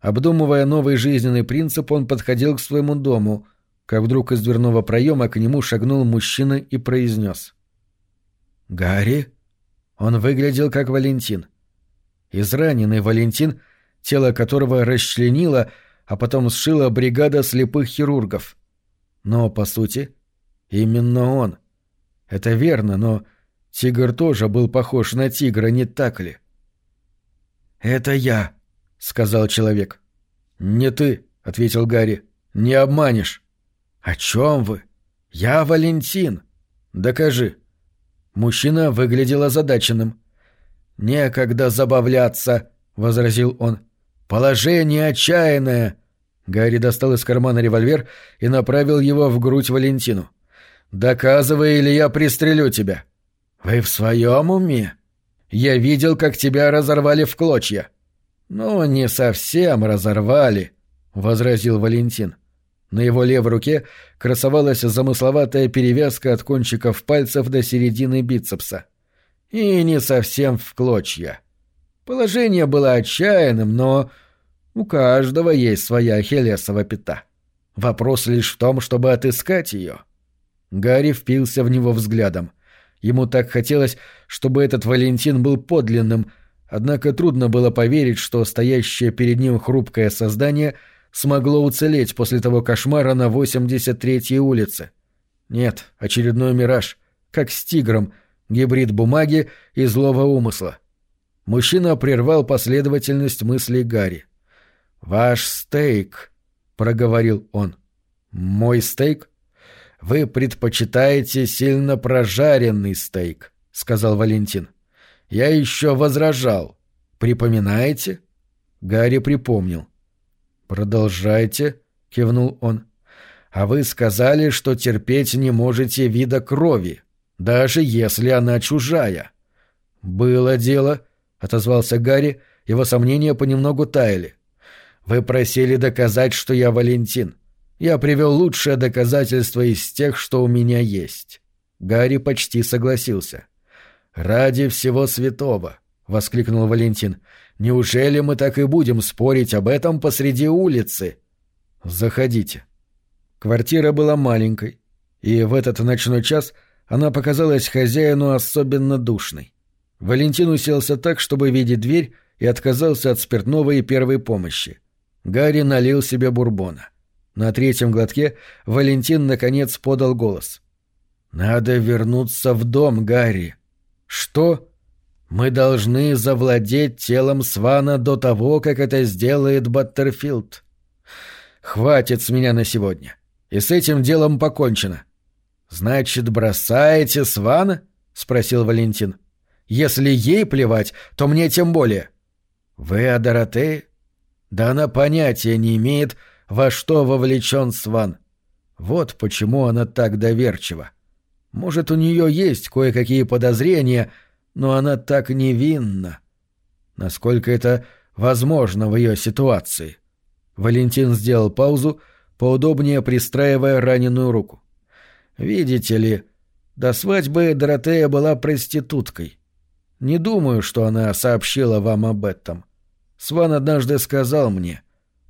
Обдумывая новый жизненный принцип, он подходил к своему дому, как вдруг из дверного проема к нему шагнул мужчина и произнес. «Гарри?» Он выглядел как Валентин. Израненный Валентин, тело которого расчленило, а потом сшила бригада слепых хирургов. Но, по сути, именно он. Это верно, но тигр тоже был похож на тигра, не так ли? «Это я», — сказал человек. «Не ты», — ответил Гарри. «Не обманешь». «О чем вы?» «Я Валентин». «Докажи». Мужчина выглядел озадаченным. «Некогда забавляться», — возразил он. «Положение отчаянное». Гарри достал из кармана револьвер и направил его в грудь Валентину. «Доказывай, или я пристрелю тебя». «Вы в своем уме? Я видел, как тебя разорвали в клочья». «Ну, не совсем разорвали», — возразил Валентин. На его левой руке красовалась замысловатая перевязка от кончиков пальцев до середины бицепса. И не совсем в клочья. Положение было отчаянным, но у каждого есть своя ахиллесова пята. Вопрос лишь в том, чтобы отыскать ее. Гарри впился в него взглядом. Ему так хотелось, чтобы этот Валентин был подлинным, однако трудно было поверить, что стоящее перед ним хрупкое создание смогло уцелеть после того кошмара на 83-й улице. Нет, очередной мираж, как с тигром, гибрид бумаги и злого умысла. Мужчина прервал последовательность мыслей Гарри. «Ваш стейк», — проговорил он. «Мой стейк? Вы предпочитаете сильно прожаренный стейк», — сказал Валентин. «Я еще возражал. Припоминаете?» Гарри припомнил. «Продолжайте», — кивнул он. «А вы сказали, что терпеть не можете вида крови, даже если она чужая». «Было дело», — отозвался Гарри, его сомнения понемногу таяли. Вы просили доказать, что я Валентин. Я привел лучшее доказательство из тех, что у меня есть. Гарри почти согласился. «Ради всего святого!» — воскликнул Валентин. «Неужели мы так и будем спорить об этом посреди улицы?» «Заходите». Квартира была маленькой, и в этот ночной час она показалась хозяину особенно душной. Валентин уселся так, чтобы видеть дверь, и отказался от спиртного и первой помощи. Гарри налил себе бурбона. На третьем глотке Валентин наконец подал голос. «Надо вернуться в дом, Гарри». «Что?» «Мы должны завладеть телом Свана до того, как это сделает Баттерфилд». «Хватит с меня на сегодня. И с этим делом покончено». «Значит, бросаете Свана?» — спросил Валентин. «Если ей плевать, то мне тем более». «Вы о Доротее?» Да она понятия не имеет, во что вовлечен Сван. Вот почему она так доверчива. Может, у нее есть кое-какие подозрения, но она так невинна. Насколько это возможно в ее ситуации? Валентин сделал паузу, поудобнее пристраивая раненую руку. «Видите ли, до свадьбы Доротея была проституткой. Не думаю, что она сообщила вам об этом. Сван однажды сказал мне,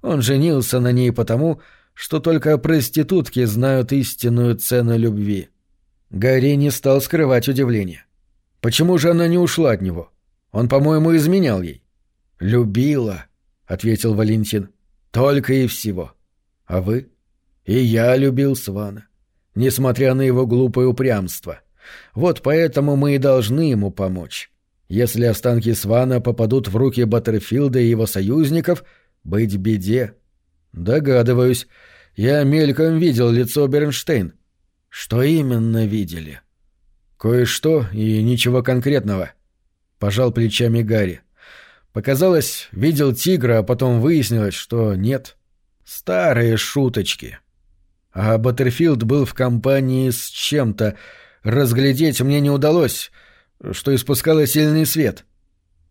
он женился на ней потому, что только проститутки знают истинную цену любви. Гарри не стал скрывать удивление. Почему же она не ушла от него? Он, по-моему, изменял ей. «Любила», — ответил Валентин. «Только и всего. А вы?» «И я любил Свана, несмотря на его глупое упрямство. Вот поэтому мы и должны ему помочь. Если останки Свана попадут в руки Баттерфилда и его союзников, быть беде. Догадываюсь. Я мельком видел лицо Бернштейн. Что именно видели? Кое-что и ничего конкретного. Пожал плечами Гарри. Показалось, видел тигра, а потом выяснилось, что нет. Старые шуточки. А Баттерфилд был в компании с чем-то. Разглядеть мне не удалось — что испускало сильный свет.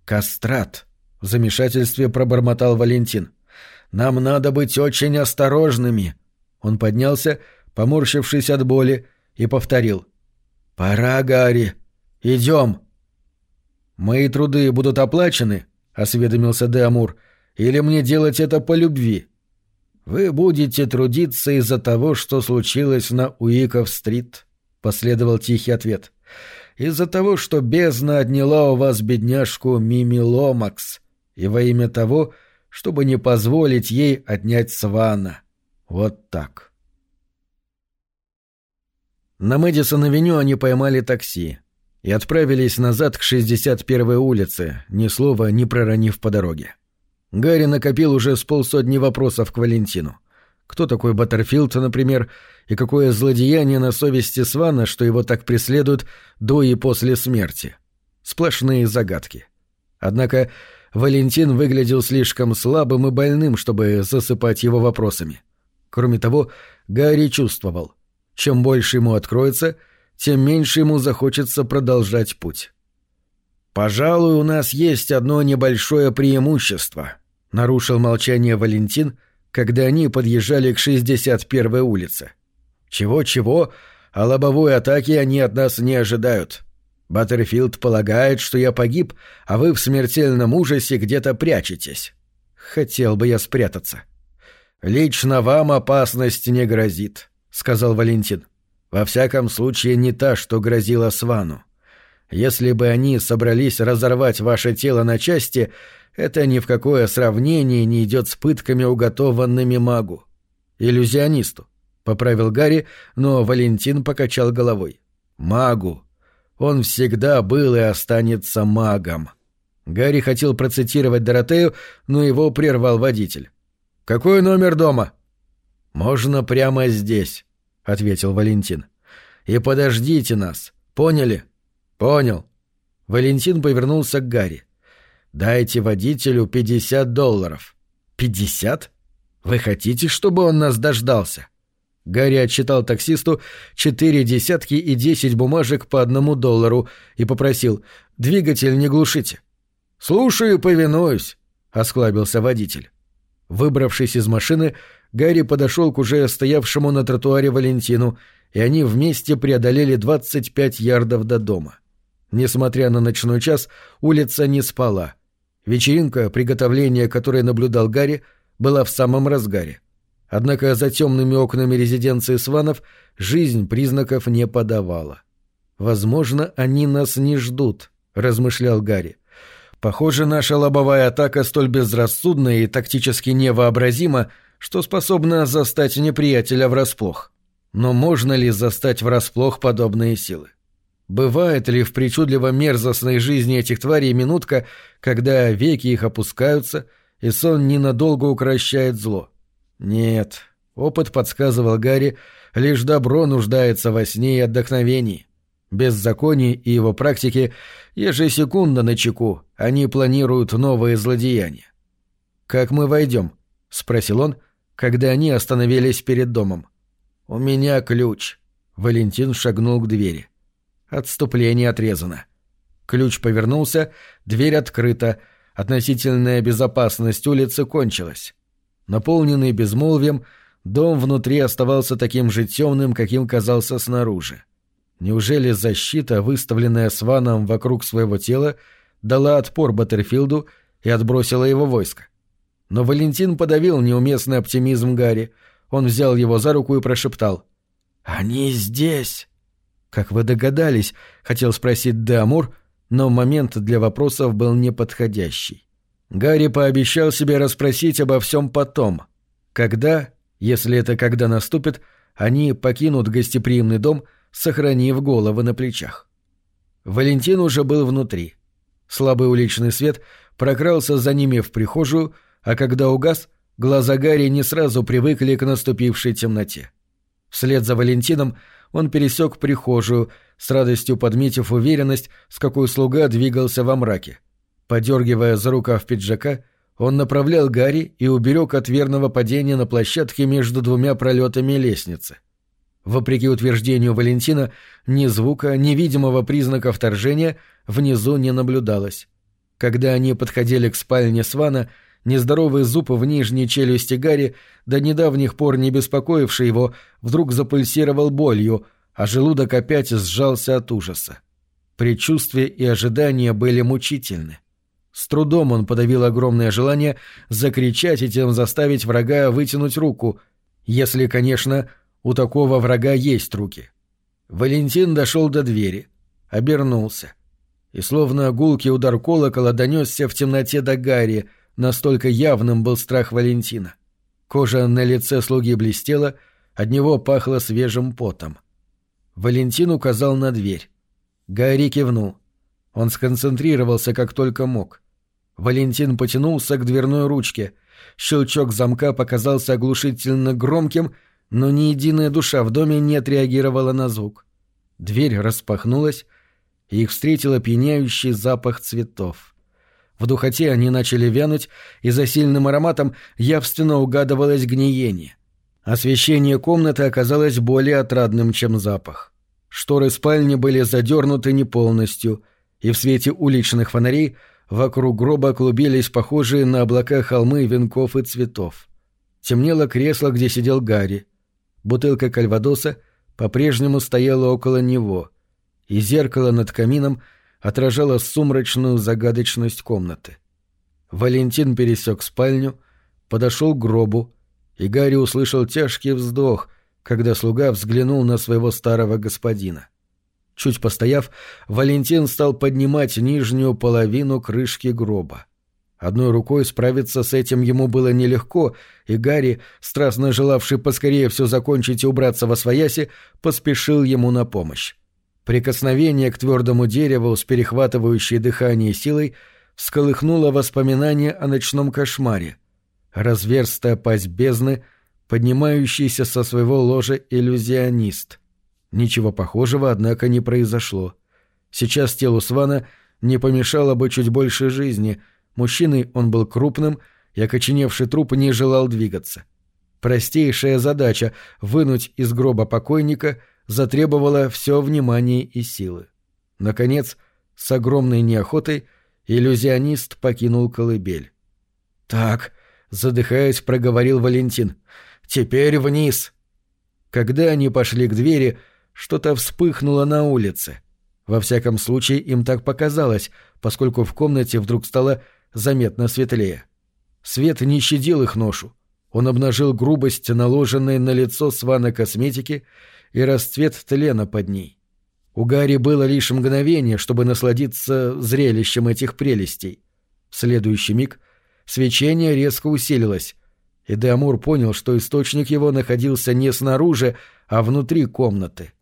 «Кастрат», — в замешательстве пробормотал Валентин. «Нам надо быть очень осторожными». Он поднялся, поморщившись от боли, и повторил. «Пора, Гарри. Идем». «Мои труды будут оплачены?» — осведомился Деамур. «Или мне делать это по любви?» «Вы будете трудиться из-за того, что случилось на Уиков-стрит», — последовал тихий ответ из-за того, что бездна отняла у вас бедняжку Мими Ломакс, и во имя того, чтобы не позволить ей отнять Свана. Вот так. На Мэдисон-авеню они поймали такси и отправились назад к 61-й улице, ни слова не проронив по дороге. Гарри накопил уже с полсотни вопросов к Валентину. Кто такой Баттерфилд, например, и какое злодеяние на совести Свана, что его так преследуют до и после смерти. Сплошные загадки. Однако Валентин выглядел слишком слабым и больным, чтобы засыпать его вопросами. Кроме того, Гарри чувствовал, чем больше ему откроется, тем меньше ему захочется продолжать путь. «Пожалуй, у нас есть одно небольшое преимущество», — нарушил молчание Валентин — когда они подъезжали к 61-й улице. Чего-чего, а лобовой атаки они от нас не ожидают. Баттерфилд полагает, что я погиб, а вы в смертельном ужасе где-то прячетесь. Хотел бы я спрятаться. Лично вам опасность не грозит, сказал Валентин. Во всяком случае, не та, что грозила Свану. Если бы они собрались разорвать ваше тело на части, это ни в какое сравнение не идет с пытками, уготованными магу. Иллюзионисту, — поправил Гарри, но Валентин покачал головой. Магу. Он всегда был и останется магом. Гарри хотел процитировать Доротею, но его прервал водитель. «Какой номер дома?» «Можно прямо здесь», — ответил Валентин. «И подождите нас. Поняли?» «Понял». Валентин повернулся к Гарри. «Дайте водителю пятьдесят долларов». «Пятьдесят? Вы хотите, чтобы он нас дождался?» Гарри отчитал таксисту четыре десятки и десять бумажек по одному доллару и попросил «Двигатель не глушите». «Слушаю, повинуюсь», — осклабился водитель. Выбравшись из машины, Гарри подошел к уже стоявшему на тротуаре Валентину, и они вместе преодолели 25 ярдов до дома. Несмотря на ночной час, улица не спала. Вечеринка, приготовление которой наблюдал Гарри, была в самом разгаре. Однако за темными окнами резиденции Сванов жизнь признаков не подавала. «Возможно, они нас не ждут», — размышлял Гарри. «Похоже, наша лобовая атака столь безрассудна и тактически невообразима, что способна застать неприятеля врасплох. Но можно ли застать врасплох подобные силы? Бывает ли в причудливо мерзостной жизни этих тварей минутка, когда веки их опускаются, и сон ненадолго укращает зло? Нет, опыт подсказывал Гарри, лишь добро нуждается во сне и отдохновении. Беззаконие и его практики ежесекундно на чеку, они планируют новые злодеяния. «Как мы войдем?» — спросил он, когда они остановились перед домом. «У меня ключ». Валентин шагнул к двери. Отступление отрезано. Ключ повернулся, дверь открыта, относительная безопасность улицы кончилась. Наполненный безмолвием, дом внутри оставался таким же темным, каким казался снаружи. Неужели защита, выставленная Сваном вокруг своего тела, дала отпор Баттерфилду и отбросила его войско? Но Валентин подавил неуместный оптимизм Гарри. Он взял его за руку и прошептал. «Они здесь!» «Как вы догадались?» — хотел спросить Деамур, но момент для вопросов был неподходящий. Гарри пообещал себе расспросить обо всем потом. Когда, если это когда наступит, они покинут гостеприимный дом, сохранив головы на плечах. Валентин уже был внутри. Слабый уличный свет прокрался за ними в прихожую, а когда угас, глаза Гарри не сразу привыкли к наступившей темноте. Вслед за Валентином он пересек прихожую, с радостью подметив уверенность, с какой слуга двигался во мраке. Подергивая за рукав пиджака, он направлял Гарри и уберег от верного падения на площадке между двумя пролетами лестницы. Вопреки утверждению Валентина, ни звука, ни видимого признака вторжения внизу не наблюдалось. Когда они подходили к спальне Свана, нездоровый зуб в нижней челюсти Гарри, до недавних пор не беспокоивший его, вдруг запульсировал болью, а желудок опять сжался от ужаса. Предчувствие и ожидания были мучительны. С трудом он подавил огромное желание закричать и тем заставить врага вытянуть руку, если, конечно, у такого врага есть руки. Валентин дошел до двери, обернулся. И словно гулкий удар колокола донесся в темноте до Гарри, настолько явным был страх Валентина. Кожа на лице слуги блестела, от него пахло свежим потом. Валентин указал на дверь. Гарри кивнул. Он сконцентрировался как только мог. Валентин потянулся к дверной ручке. Щелчок замка показался оглушительно громким, но ни единая душа в доме не отреагировала на звук. Дверь распахнулась, и их встретил опьяняющий запах цветов. В духоте они начали вянуть, и за сильным ароматом явственно угадывалось гниение. Освещение комнаты оказалось более отрадным, чем запах. Шторы спальни были задернуты не полностью, и в свете уличных фонарей вокруг гроба клубились похожие на облака холмы венков и цветов. Темнело кресло, где сидел Гарри. Бутылка кальвадоса по-прежнему стояла около него, и зеркало над камином отражало сумрачную загадочность комнаты. Валентин пересек спальню, подошел к гробу, и Гарри услышал тяжкий вздох, когда слуга взглянул на своего старого господина. Чуть постояв, Валентин стал поднимать нижнюю половину крышки гроба. Одной рукой справиться с этим ему было нелегко, и Гарри, страстно желавший поскорее все закончить и убраться во свояси, поспешил ему на помощь. Прикосновение к твердому дереву с перехватывающей дыхание силой всколыхнуло воспоминание о ночном кошмаре. Разверстая пасть бездны, поднимающийся со своего ложа иллюзионист. Ничего похожего, однако, не произошло. Сейчас телу Свана не помешало бы чуть больше жизни — Мужчиной он был крупным, и окоченевший труп не желал двигаться. Простейшая задача — вынуть из гроба покойника — затребовала все внимание и силы. Наконец, с огромной неохотой, иллюзионист покинул колыбель. «Так», — задыхаясь, проговорил Валентин, — «теперь вниз». Когда они пошли к двери, что-то вспыхнуло на улице. Во всяком случае, им так показалось, поскольку в комнате вдруг стало заметно светлее. Свет не щадил их ношу. Он обнажил грубость, наложенной на лицо свана косметики, и расцвет тлена под ней. У Гарри было лишь мгновение, чтобы насладиться зрелищем этих прелестей. В следующий миг свечение резко усилилось, и Деамур понял, что источник его находился не снаружи, а внутри комнаты.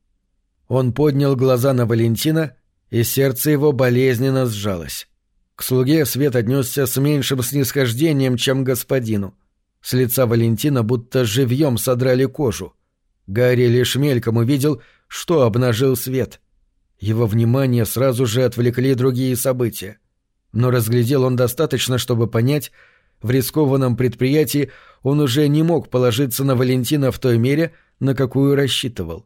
Он поднял глаза на Валентина, и сердце его болезненно сжалось. К слуге свет отнесся с меньшим снисхождением, чем господину. С лица Валентина будто живьем содрали кожу. Гарри лишь мельком увидел, что обнажил свет. Его внимание сразу же отвлекли другие события. Но разглядел он достаточно, чтобы понять, в рискованном предприятии он уже не мог положиться на Валентина в той мере, на какую рассчитывал.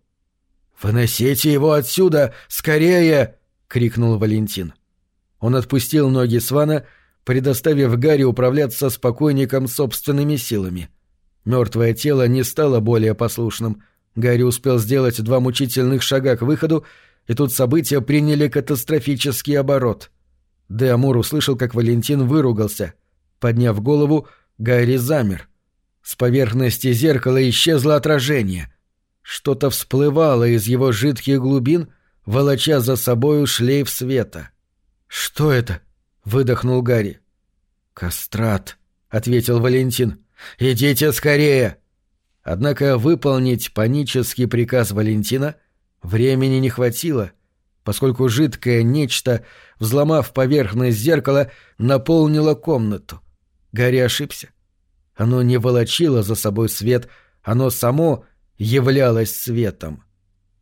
«Выносите его отсюда! Скорее!» — крикнул Валентин. — он отпустил ноги Свана, предоставив Гарри управляться с покойником собственными силами. Мертвое тело не стало более послушным. Гарри успел сделать два мучительных шага к выходу, и тут события приняли катастрофический оборот. Де услышал, как Валентин выругался. Подняв голову, Гарри замер. С поверхности зеркала исчезло отражение. Что-то всплывало из его жидких глубин, волоча за собою шлейф света. «Что это?» — выдохнул Гарри. «Кастрат», — ответил Валентин. «Идите скорее!» Однако выполнить панический приказ Валентина времени не хватило, поскольку жидкое нечто, взломав поверхность зеркала, наполнило комнату. Гарри ошибся. Оно не волочило за собой свет, оно само являлось светом.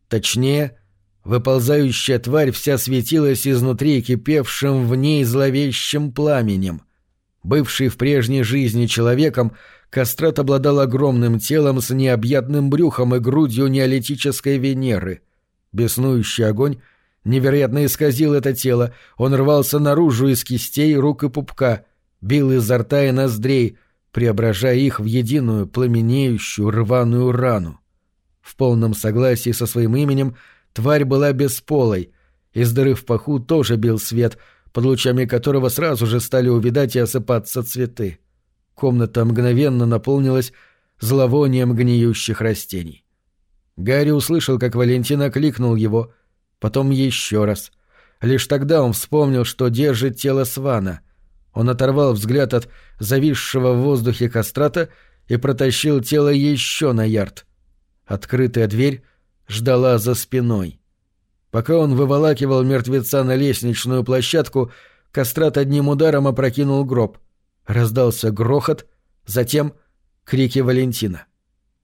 Точнее, Выползающая тварь вся светилась изнутри кипевшим в ней зловещим пламенем. Бывший в прежней жизни человеком, Кастрат обладал огромным телом с необъятным брюхом и грудью неолитической Венеры. Беснующий огонь невероятно исказил это тело, он рвался наружу из кистей, рук и пупка, бил изо рта и ноздрей, преображая их в единую пламенеющую рваную рану. В полном согласии со своим именем — Тварь была бесполой. Из дыры в паху тоже бил свет, под лучами которого сразу же стали увидать и осыпаться цветы. Комната мгновенно наполнилась зловонием гниющих растений. Гарри услышал, как Валентина кликнул его, потом еще раз. Лишь тогда он вспомнил, что держит тело Свана. Он оторвал взгляд от зависшего в воздухе кастрата и протащил тело еще на ярд. Открытая дверь ждала за спиной. Пока он выволакивал мертвеца на лестничную площадку, Кастрат одним ударом опрокинул гроб. Раздался грохот, затем крики Валентина.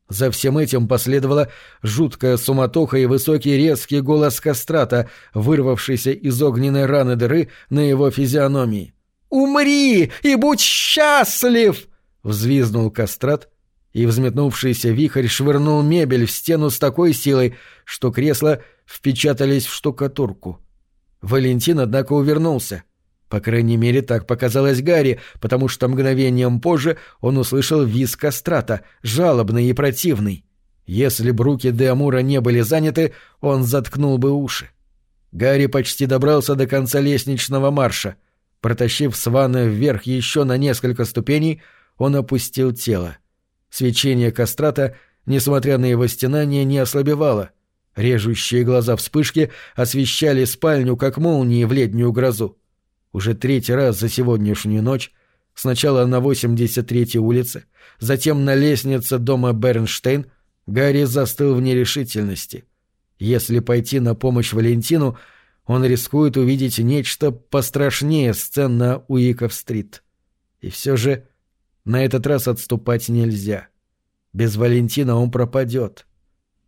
За всем этим последовала жуткая суматоха и высокий резкий голос Кастрата, вырвавшийся из огненной раны дыры на его физиономии. «Умри и будь счастлив!» — взвизнул Кастрат, и взметнувшийся вихрь швырнул мебель в стену с такой силой, что кресла впечатались в штукатурку. Валентин, однако, увернулся. По крайней мере, так показалось Гарри, потому что мгновением позже он услышал визг кастрата, жалобный и противный. Если б руки де Амура не были заняты, он заткнул бы уши. Гарри почти добрался до конца лестничного марша. Протащив Свана вверх еще на несколько ступеней, он опустил тело. Свечение кастрата, несмотря на его стенание, не ослабевало. Режущие глаза вспышки освещали спальню, как молнии в летнюю грозу. Уже третий раз за сегодняшнюю ночь, сначала на 83-й улице, затем на лестнице дома Бернштейн, Гарри застыл в нерешительности. Если пойти на помощь Валентину, он рискует увидеть нечто пострашнее сцен на Уиков-стрит. И все же на этот раз отступать нельзя. Без Валентина он пропадет.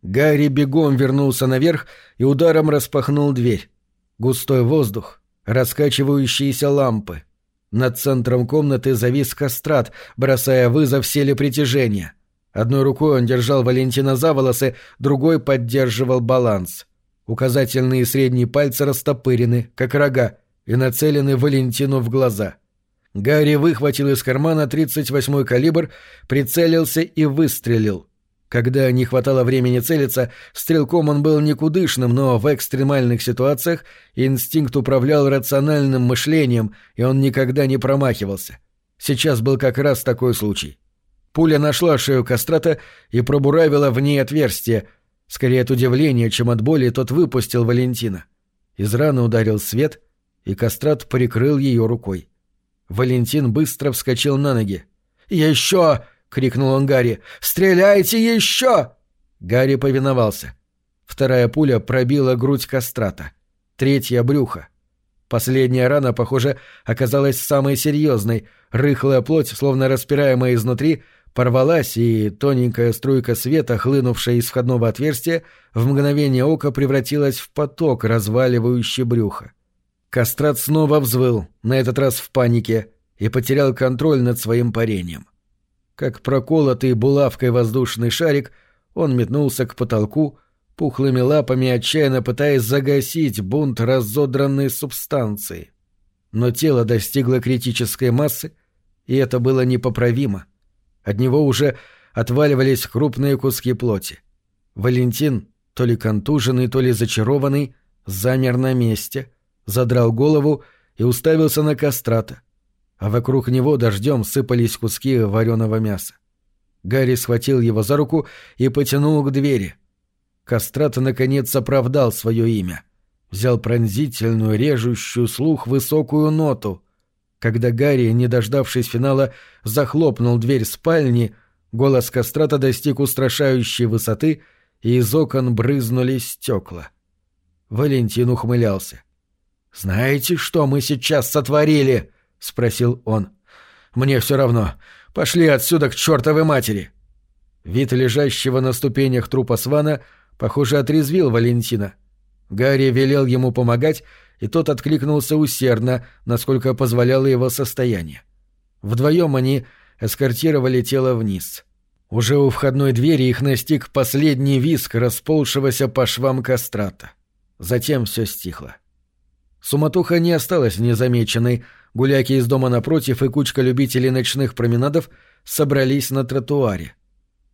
Гарри бегом вернулся наверх и ударом распахнул дверь. Густой воздух, раскачивающиеся лампы. Над центром комнаты завис кастрат, бросая вызов силе притяжения. Одной рукой он держал Валентина за волосы, другой поддерживал баланс. Указательные и средние пальцы растопырены, как рога, и нацелены Валентину в глаза. Гарри выхватил из кармана 38-й калибр, прицелился и выстрелил. Когда не хватало времени целиться, стрелком он был никудышным, но в экстремальных ситуациях инстинкт управлял рациональным мышлением, и он никогда не промахивался. Сейчас был как раз такой случай. Пуля нашла шею кастрата и пробуравила в ней отверстие. Скорее от удивления, чем от боли, тот выпустил Валентина. Из раны ударил свет, и кастрат прикрыл ее рукой. Валентин быстро вскочил на ноги. «Еще!» — крикнул он Гарри. «Стреляйте еще!» Гарри повиновался. Вторая пуля пробила грудь кастрата. Третья — брюхо. Последняя рана, похоже, оказалась самой серьезной. Рыхлая плоть, словно распираемая изнутри, порвалась, и тоненькая струйка света, хлынувшая из входного отверстия, в мгновение ока превратилась в поток, разваливающий брюхо. Кастрат снова взвыл, на этот раз в панике, и потерял контроль над своим парением. Как проколотый булавкой воздушный шарик, он метнулся к потолку, пухлыми лапами отчаянно пытаясь загасить бунт разодранной субстанции. Но тело достигло критической массы, и это было непоправимо. От него уже отваливались крупные куски плоти. Валентин, то ли контуженный, то ли зачарованный, замер на месте, задрал голову и уставился на кастрата — а вокруг него дождем сыпались куски вареного мяса. Гарри схватил его за руку и потянул к двери. Кастрат, наконец, оправдал свое имя. Взял пронзительную, режущую слух высокую ноту. Когда Гарри, не дождавшись финала, захлопнул дверь спальни, голос Кастрата достиг устрашающей высоты, и из окон брызнули стекла. Валентин ухмылялся. «Знаете, что мы сейчас сотворили?» — спросил он. «Мне все равно. Пошли отсюда к чертовой матери!» Вид лежащего на ступенях трупа Свана, похоже, отрезвил Валентина. Гарри велел ему помогать, и тот откликнулся усердно, насколько позволяло его состояние. Вдвоем они эскортировали тело вниз. Уже у входной двери их настиг последний виск, расползшегося по швам кастрата. Затем все стихло. Суматуха не осталась незамеченной — Гуляки из дома напротив и кучка любителей ночных променадов собрались на тротуаре.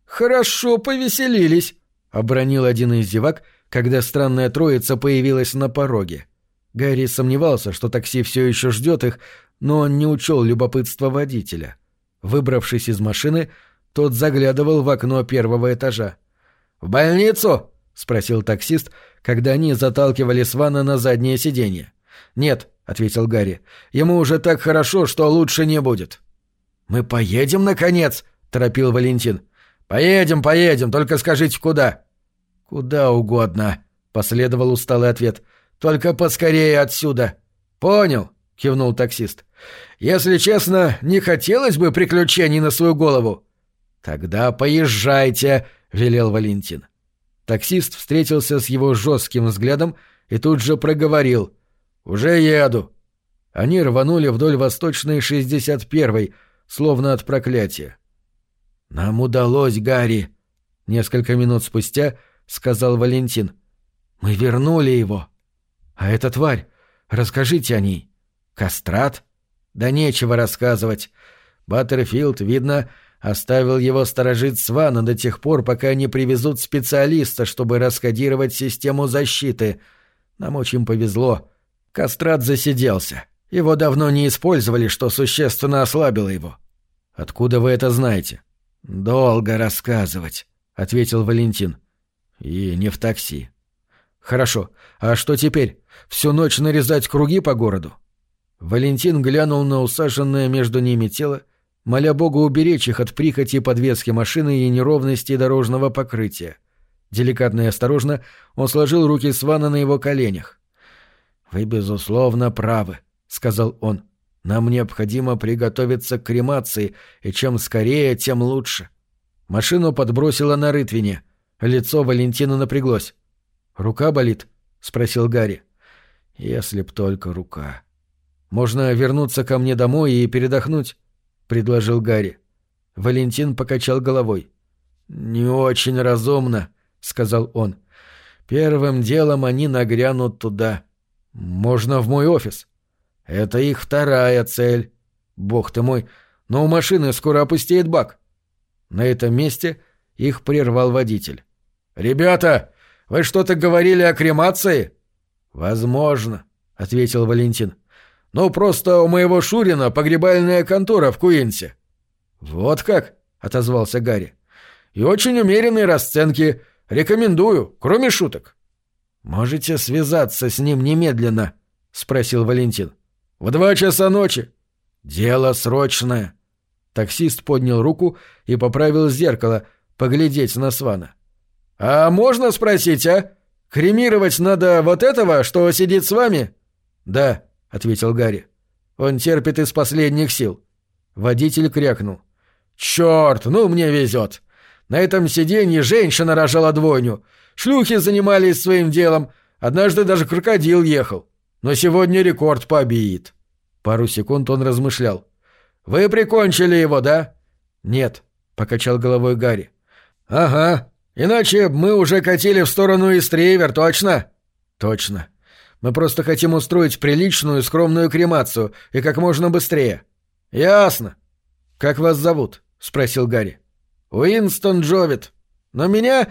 «Хорошо повеселились», — обронил один из зевак, когда странная троица появилась на пороге. Гарри сомневался, что такси все еще ждет их, но он не учел любопытства водителя. Выбравшись из машины, тот заглядывал в окно первого этажа. «В больницу?» — спросил таксист, когда они заталкивали Свана на заднее сиденье. «Нет», — ответил Гарри. «Ему уже так хорошо, что лучше не будет». «Мы поедем, наконец?» — торопил Валентин. «Поедем, поедем, только скажите, куда?» «Куда угодно», — последовал усталый ответ. «Только поскорее отсюда». «Понял», — кивнул таксист. «Если честно, не хотелось бы приключений на свою голову». «Тогда поезжайте», — велел Валентин. Таксист встретился с его жестким взглядом и тут же проговорил. «Уже еду». Они рванули вдоль восточной 61-й, словно от проклятия. «Нам удалось, Гарри!» — несколько минут спустя сказал Валентин. «Мы вернули его. А эта тварь, расскажите о ней. Кастрат? Да нечего рассказывать. Баттерфилд, видно, оставил его сторожить Свана до тех пор, пока не привезут специалиста, чтобы раскодировать систему защиты. Нам очень повезло. Кастрат засиделся. Его давно не использовали, что существенно ослабило его. Откуда вы это знаете? Долго рассказывать, ответил Валентин. И не в такси. Хорошо. А что теперь? Всю ночь нарезать круги по городу? Валентин глянул на усаженное между ними тело, моля Бога уберечь их от прихоти подвески машины и неровности дорожного покрытия. Деликатно и осторожно он сложил руки Свана на его коленях. «Вы, безусловно, правы», — сказал он. «Нам необходимо приготовиться к кремации, и чем скорее, тем лучше». Машину подбросило на рытвине. Лицо Валентина напряглось. «Рука болит?» — спросил Гарри. «Если б только рука». «Можно вернуться ко мне домой и передохнуть?» — предложил Гарри. Валентин покачал головой. «Не очень разумно», — сказал он. «Первым делом они нагрянут туда. Можно в мой офис. Это их вторая цель. Бог ты мой, но у машины скоро опустеет бак». На этом месте их прервал водитель. «Ребята, вы что-то говорили о кремации?» «Возможно», — ответил Валентин. «Ну, просто у моего Шурина погребальная контора в Куинсе». «Вот как?» — отозвался Гарри. «И очень умеренные расценки. Рекомендую, кроме шуток». «Можете связаться с ним немедленно?» — спросил Валентин. «В два часа ночи». «Дело срочное». Таксист поднял руку и поправил зеркало, поглядеть на Свана. «А можно спросить, а? Кремировать надо вот этого, что сидит с вами?» «Да», — ответил Гарри. «Он терпит из последних сил». Водитель крякнул. «Черт, ну мне везет. На этом сиденье женщина рожала двойню. Шлюхи занимались своим делом. Однажды даже крокодил ехал. Но сегодня рекорд побит». Пару секунд он размышлял. «Вы прикончили его, да?» «Нет», — покачал головой Гарри. «Ага, Иначе мы уже катили в сторону Истривер, точно? Точно. Мы просто хотим устроить приличную скромную кремацию и как можно быстрее. Ясно. Как вас зовут? спросил Гарри. Уинстон Джовит. Но меня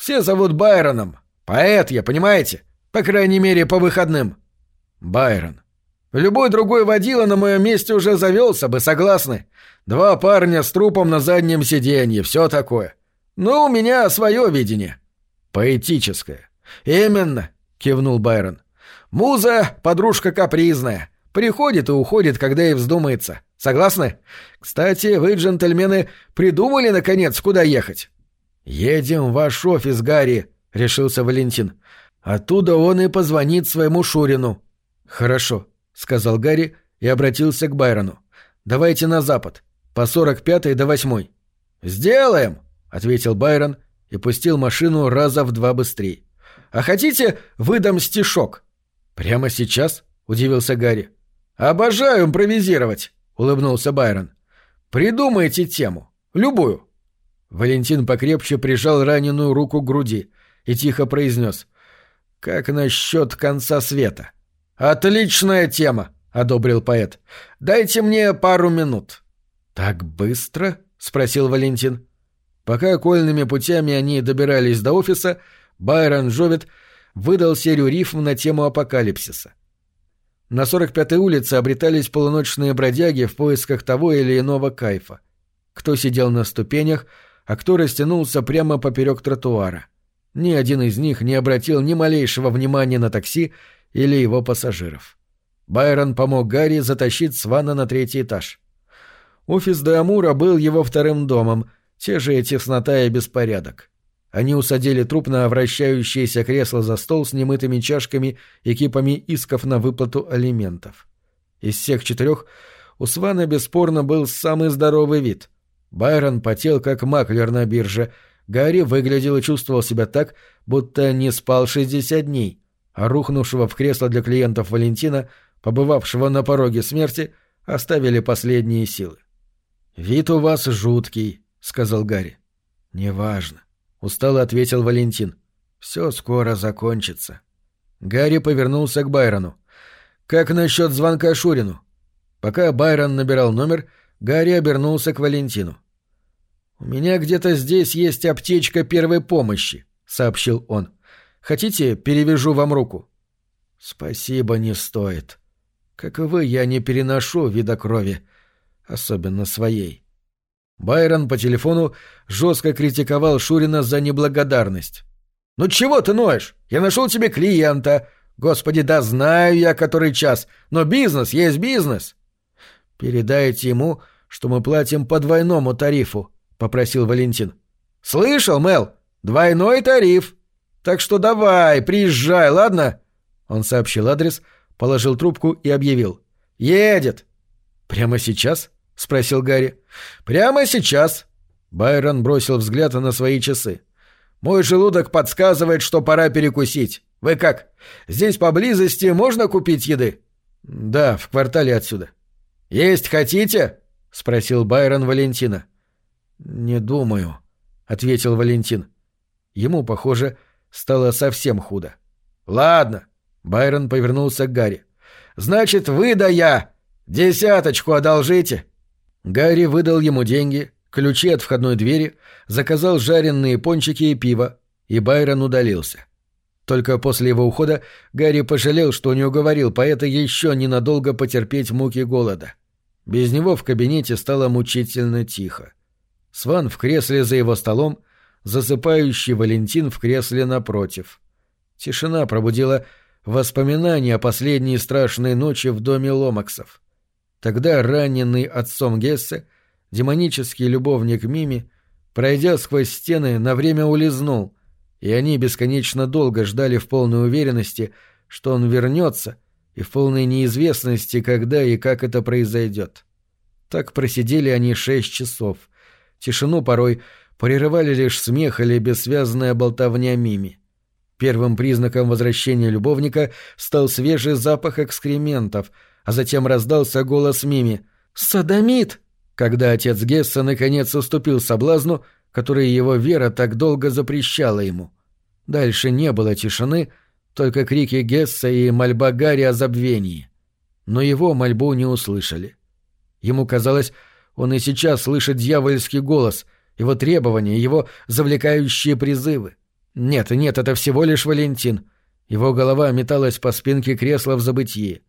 все зовут Байроном. Поэт я, понимаете? По крайней мере, по выходным. Байрон. Любой другой водила на моем месте уже завелся бы, согласны? Два парня с трупом на заднем сиденье, все такое. «Ну, у меня свое видение». «Поэтическое». «Именно», — кивнул Байрон. «Муза — подружка капризная. Приходит и уходит, когда ей вздумается. Согласны? Кстати, вы, джентльмены, придумали, наконец, куда ехать?» «Едем в ваш офис, Гарри», — решился Валентин. «Оттуда он и позвонит своему Шурину». «Хорошо», — сказал Гарри и обратился к Байрону. «Давайте на запад, по 45-й до 8-й». «Сделаем!» — ответил Байрон и пустил машину раза в два быстрее. «А хотите, выдам стишок?» «Прямо сейчас?» — удивился Гарри. «Обожаю импровизировать», — улыбнулся Байрон. «Придумайте тему. Любую». Валентин покрепче прижал раненую руку к груди и тихо произнес. «Как насчет конца света?» «Отличная тема», — одобрил поэт. «Дайте мне пару минут». «Так быстро?» — спросил Валентин. Пока окольными путями они добирались до офиса, Байрон Джовит выдал серию рифм на тему апокалипсиса. На 45-й улице обретались полуночные бродяги в поисках того или иного кайфа. Кто сидел на ступенях, а кто растянулся прямо поперек тротуара. Ни один из них не обратил ни малейшего внимания на такси или его пассажиров. Байрон помог Гарри затащить Свана на третий этаж. Офис Деамура был его вторым домом — те же теснота и беспорядок. Они усадили труп на вращающееся кресло за стол с немытыми чашками и кипами исков на выплату алиментов. Из всех четырех у Свана бесспорно был самый здоровый вид. Байрон потел, как маклер на бирже. Гарри выглядел и чувствовал себя так, будто не спал 60 дней, а рухнувшего в кресло для клиентов Валентина, побывавшего на пороге смерти, оставили последние силы. «Вид у вас жуткий», — сказал Гарри. «Неважно», — устало ответил Валентин. «Все скоро закончится». Гарри повернулся к Байрону. Как насчет звонка Шурину? Пока Байрон набирал номер, Гарри обернулся к Валентину. «У меня где-то здесь есть аптечка первой помощи», — сообщил он. «Хотите, перевяжу вам руку?» «Спасибо, не стоит. Как и вы, я не переношу вида крови, особенно своей». Байрон по телефону жестко критиковал Шурина за неблагодарность. «Ну чего ты ноешь? Я нашел тебе клиента. Господи, да знаю я который час, но бизнес есть бизнес». «Передайте ему, что мы платим по двойному тарифу», — попросил Валентин. «Слышал, Мел? Двойной тариф. Так что давай, приезжай, ладно?» Он сообщил адрес, положил трубку и объявил. «Едет». «Прямо сейчас?» — спросил Гарри. «Прямо сейчас». Байрон бросил взгляд на свои часы. «Мой желудок подсказывает, что пора перекусить. Вы как? Здесь поблизости можно купить еды?» «Да, в квартале отсюда». «Есть хотите?» — спросил Байрон Валентина. «Не думаю», — ответил Валентин. Ему, похоже, стало совсем худо. «Ладно», — Байрон повернулся к Гарри. «Значит, вы да я! Десяточку одолжите!» Гарри выдал ему деньги, ключи от входной двери, заказал жареные пончики и пиво, и Байрон удалился. Только после его ухода Гарри пожалел, что не уговорил поэта еще ненадолго потерпеть муки голода. Без него в кабинете стало мучительно тихо. Сван в кресле за его столом, засыпающий Валентин в кресле напротив. Тишина пробудила воспоминания о последней страшной ночи в доме Ломаксов. Тогда раненый отцом Гессе, демонический любовник Мими, пройдя сквозь стены, на время улизнул, и они бесконечно долго ждали в полной уверенности, что он вернется — и в полной неизвестности, когда и как это произойдет. Так просидели они шесть часов. Тишину порой прерывали лишь смех или бессвязная болтовня Мими. Первым признаком возвращения любовника стал свежий запах экскрементов, а затем раздался голос Мими «Садомит!», когда отец Гесса наконец уступил соблазну, который его вера так долго запрещала ему. Дальше не было тишины, только крики Гесса и мольба Гарри о забвении. Но его мольбу не услышали. Ему казалось, он и сейчас слышит дьявольский голос, его требования, его завлекающие призывы. Нет, нет, это всего лишь Валентин. Его голова металась по спинке кресла в забытии.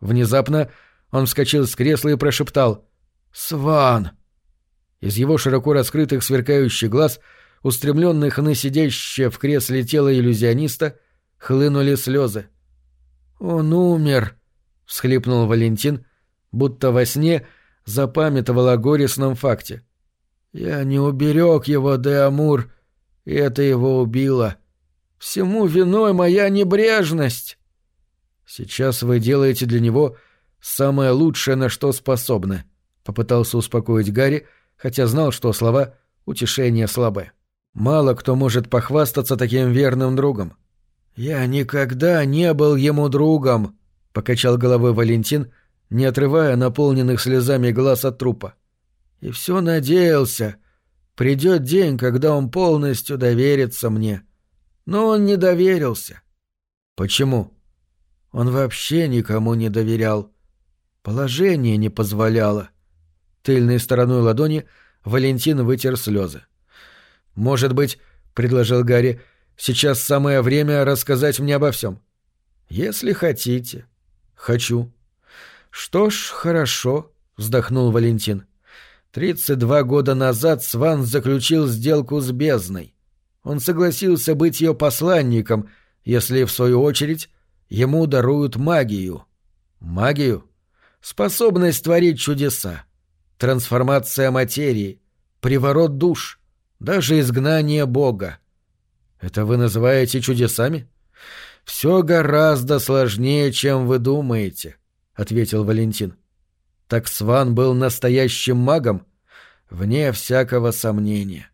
Внезапно он вскочил с кресла и прошептал «Сван!». Из его широко раскрытых сверкающих глаз, устремленных на сидящее в кресле тело иллюзиониста, хлынули слезы. «Он умер!» — всхлипнул Валентин, будто во сне запамятовал о горестном факте. «Я не уберег его, де Амур, и это его убило. Всему виной моя небрежность!» «Сейчас вы делаете для него самое лучшее, на что способны», — попытался успокоить Гарри, хотя знал, что слова утешения слабы. «Мало кто может похвастаться таким верным другом. «Я никогда не был ему другом», — покачал головой Валентин, не отрывая наполненных слезами глаз от трупа. «И все надеялся. Придет день, когда он полностью доверится мне. Но он не доверился». «Почему?» «Он вообще никому не доверял. Положение не позволяло». Тыльной стороной ладони Валентин вытер слезы. «Может быть, — предложил Гарри, — Сейчас самое время рассказать мне обо всем. Если хотите. Хочу. Что ж, хорошо, вздохнул Валентин. Тридцать два года назад Сван заключил сделку с бездной. Он согласился быть ее посланником, если, в свою очередь, ему даруют магию. Магию? Способность творить чудеса. Трансформация материи. Приворот душ. Даже изгнание Бога. Это вы называете чудесами? Все гораздо сложнее, чем вы думаете, ответил Валентин. Так Сван был настоящим магом? Вне всякого сомнения.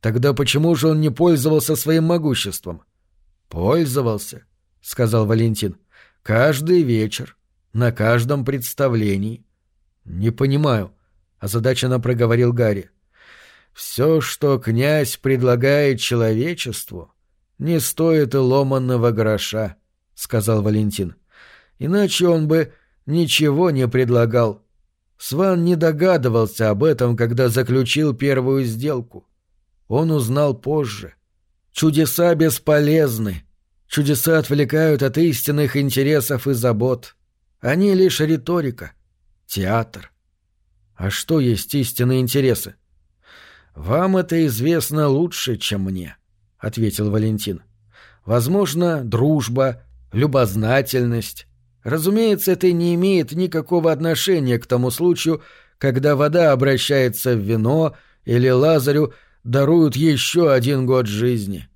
Тогда почему же он не пользовался своим могуществом? Пользовался, сказал Валентин. Каждый вечер, на каждом представлении. Не понимаю, озадаченно проговорил Гарри. Все, что князь предлагает человечеству, не стоит и ломанного гроша, — сказал Валентин. Иначе он бы ничего не предлагал. Сван не догадывался об этом, когда заключил первую сделку. Он узнал позже. Чудеса бесполезны. Чудеса отвлекают от истинных интересов и забот. Они лишь риторика, театр. А что есть истинные интересы? Вам это известно лучше, чем мне, ответил Валентин. Возможно, дружба, любознательность. Разумеется, это не имеет никакого отношения к тому случаю, когда вода обращается в вино или Лазарю даруют еще один год жизни.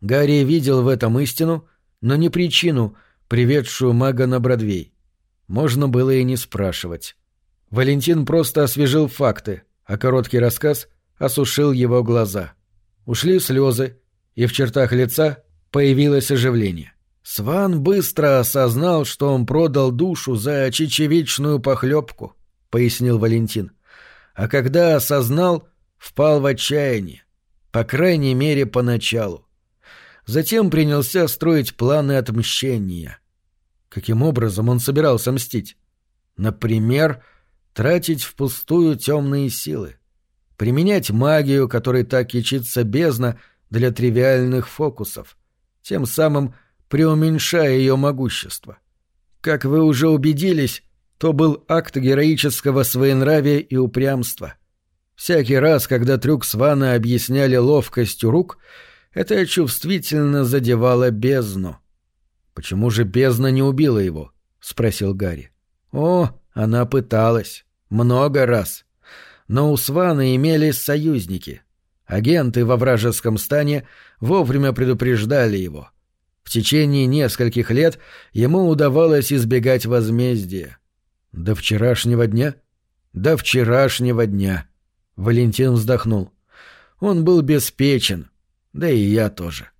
Гарри видел в этом истину, но не причину, приведшую мага на Бродвей. Можно было и не спрашивать. Валентин просто освежил факты, а короткий рассказ осушил его глаза. Ушли слезы, и в чертах лица появилось оживление. Сван быстро осознал, что он продал душу за чечевичную похлебку, пояснил Валентин. А когда осознал, впал в отчаяние. По крайней мере, поначалу. Затем принялся строить планы отмщения. Каким образом он собирался мстить? Например, тратить впустую темные силы. Применять магию, которой так ячится бездна, для тривиальных фокусов. Тем самым — преуменьшая ее могущество. Как вы уже убедились, то был акт героического своенравия и упрямства. Всякий раз, когда трюк Свана объясняли ловкостью рук, это чувствительно задевало бездну. «Почему же бездна не убила его?» — спросил Гарри. «О, она пыталась. Много раз. Но у Свана имелись союзники. Агенты во вражеском стане вовремя предупреждали его. В течение нескольких лет ему удавалось избегать возмездия. До вчерашнего дня? До вчерашнего дня. Валентин вздохнул. Он был беспечен, да и я тоже.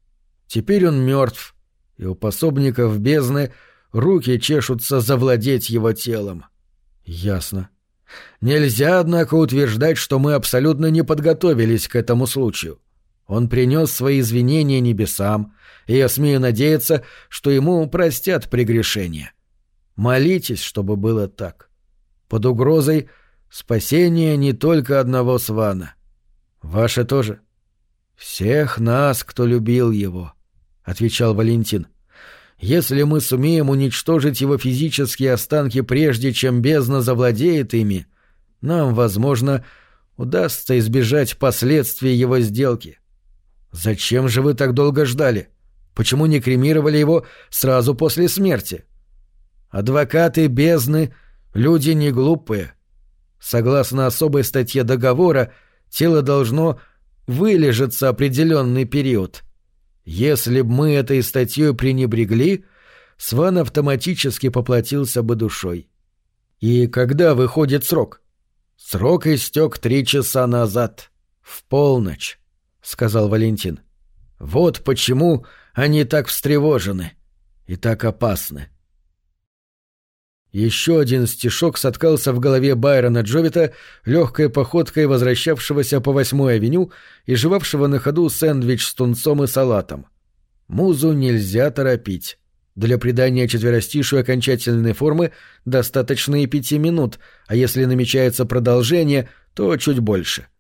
Теперь он мертв, и у пособников бездны руки чешутся завладеть его телом. Ясно. Нельзя, однако, утверждать, что мы абсолютно не подготовились к этому случаю. Он принес свои извинения небесам, и я смею надеяться, что ему простят прегрешение. Молитесь, чтобы было так. Под угрозой спасения не только одного свана. Ваше тоже. Всех нас, кто любил его, — отвечал Валентин. Если мы сумеем уничтожить его физические останки прежде, чем бездна завладеет ими, нам, возможно, удастся избежать последствий его сделки. Зачем же вы так долго ждали? Почему не кремировали его сразу после смерти? Адвокаты бездны — люди не глупые. Согласно особой статье договора, тело должно вылежаться определенный период. Если б мы этой статьей пренебрегли, Сван автоматически поплатился бы душой. И когда выходит срок? Срок истек три часа назад, в полночь. — сказал Валентин. «Вот почему они так встревожены и так опасны». Еще один стишок соткался в голове Байрона Джовита легкой походкой возвращавшегося по восьмой авеню и жевавшего на ходу сэндвич с тунцом и салатом. Музу нельзя торопить. Для придания четверостишую окончательной формы достаточно и пяти минут, а если намечается продолжение, то чуть больше —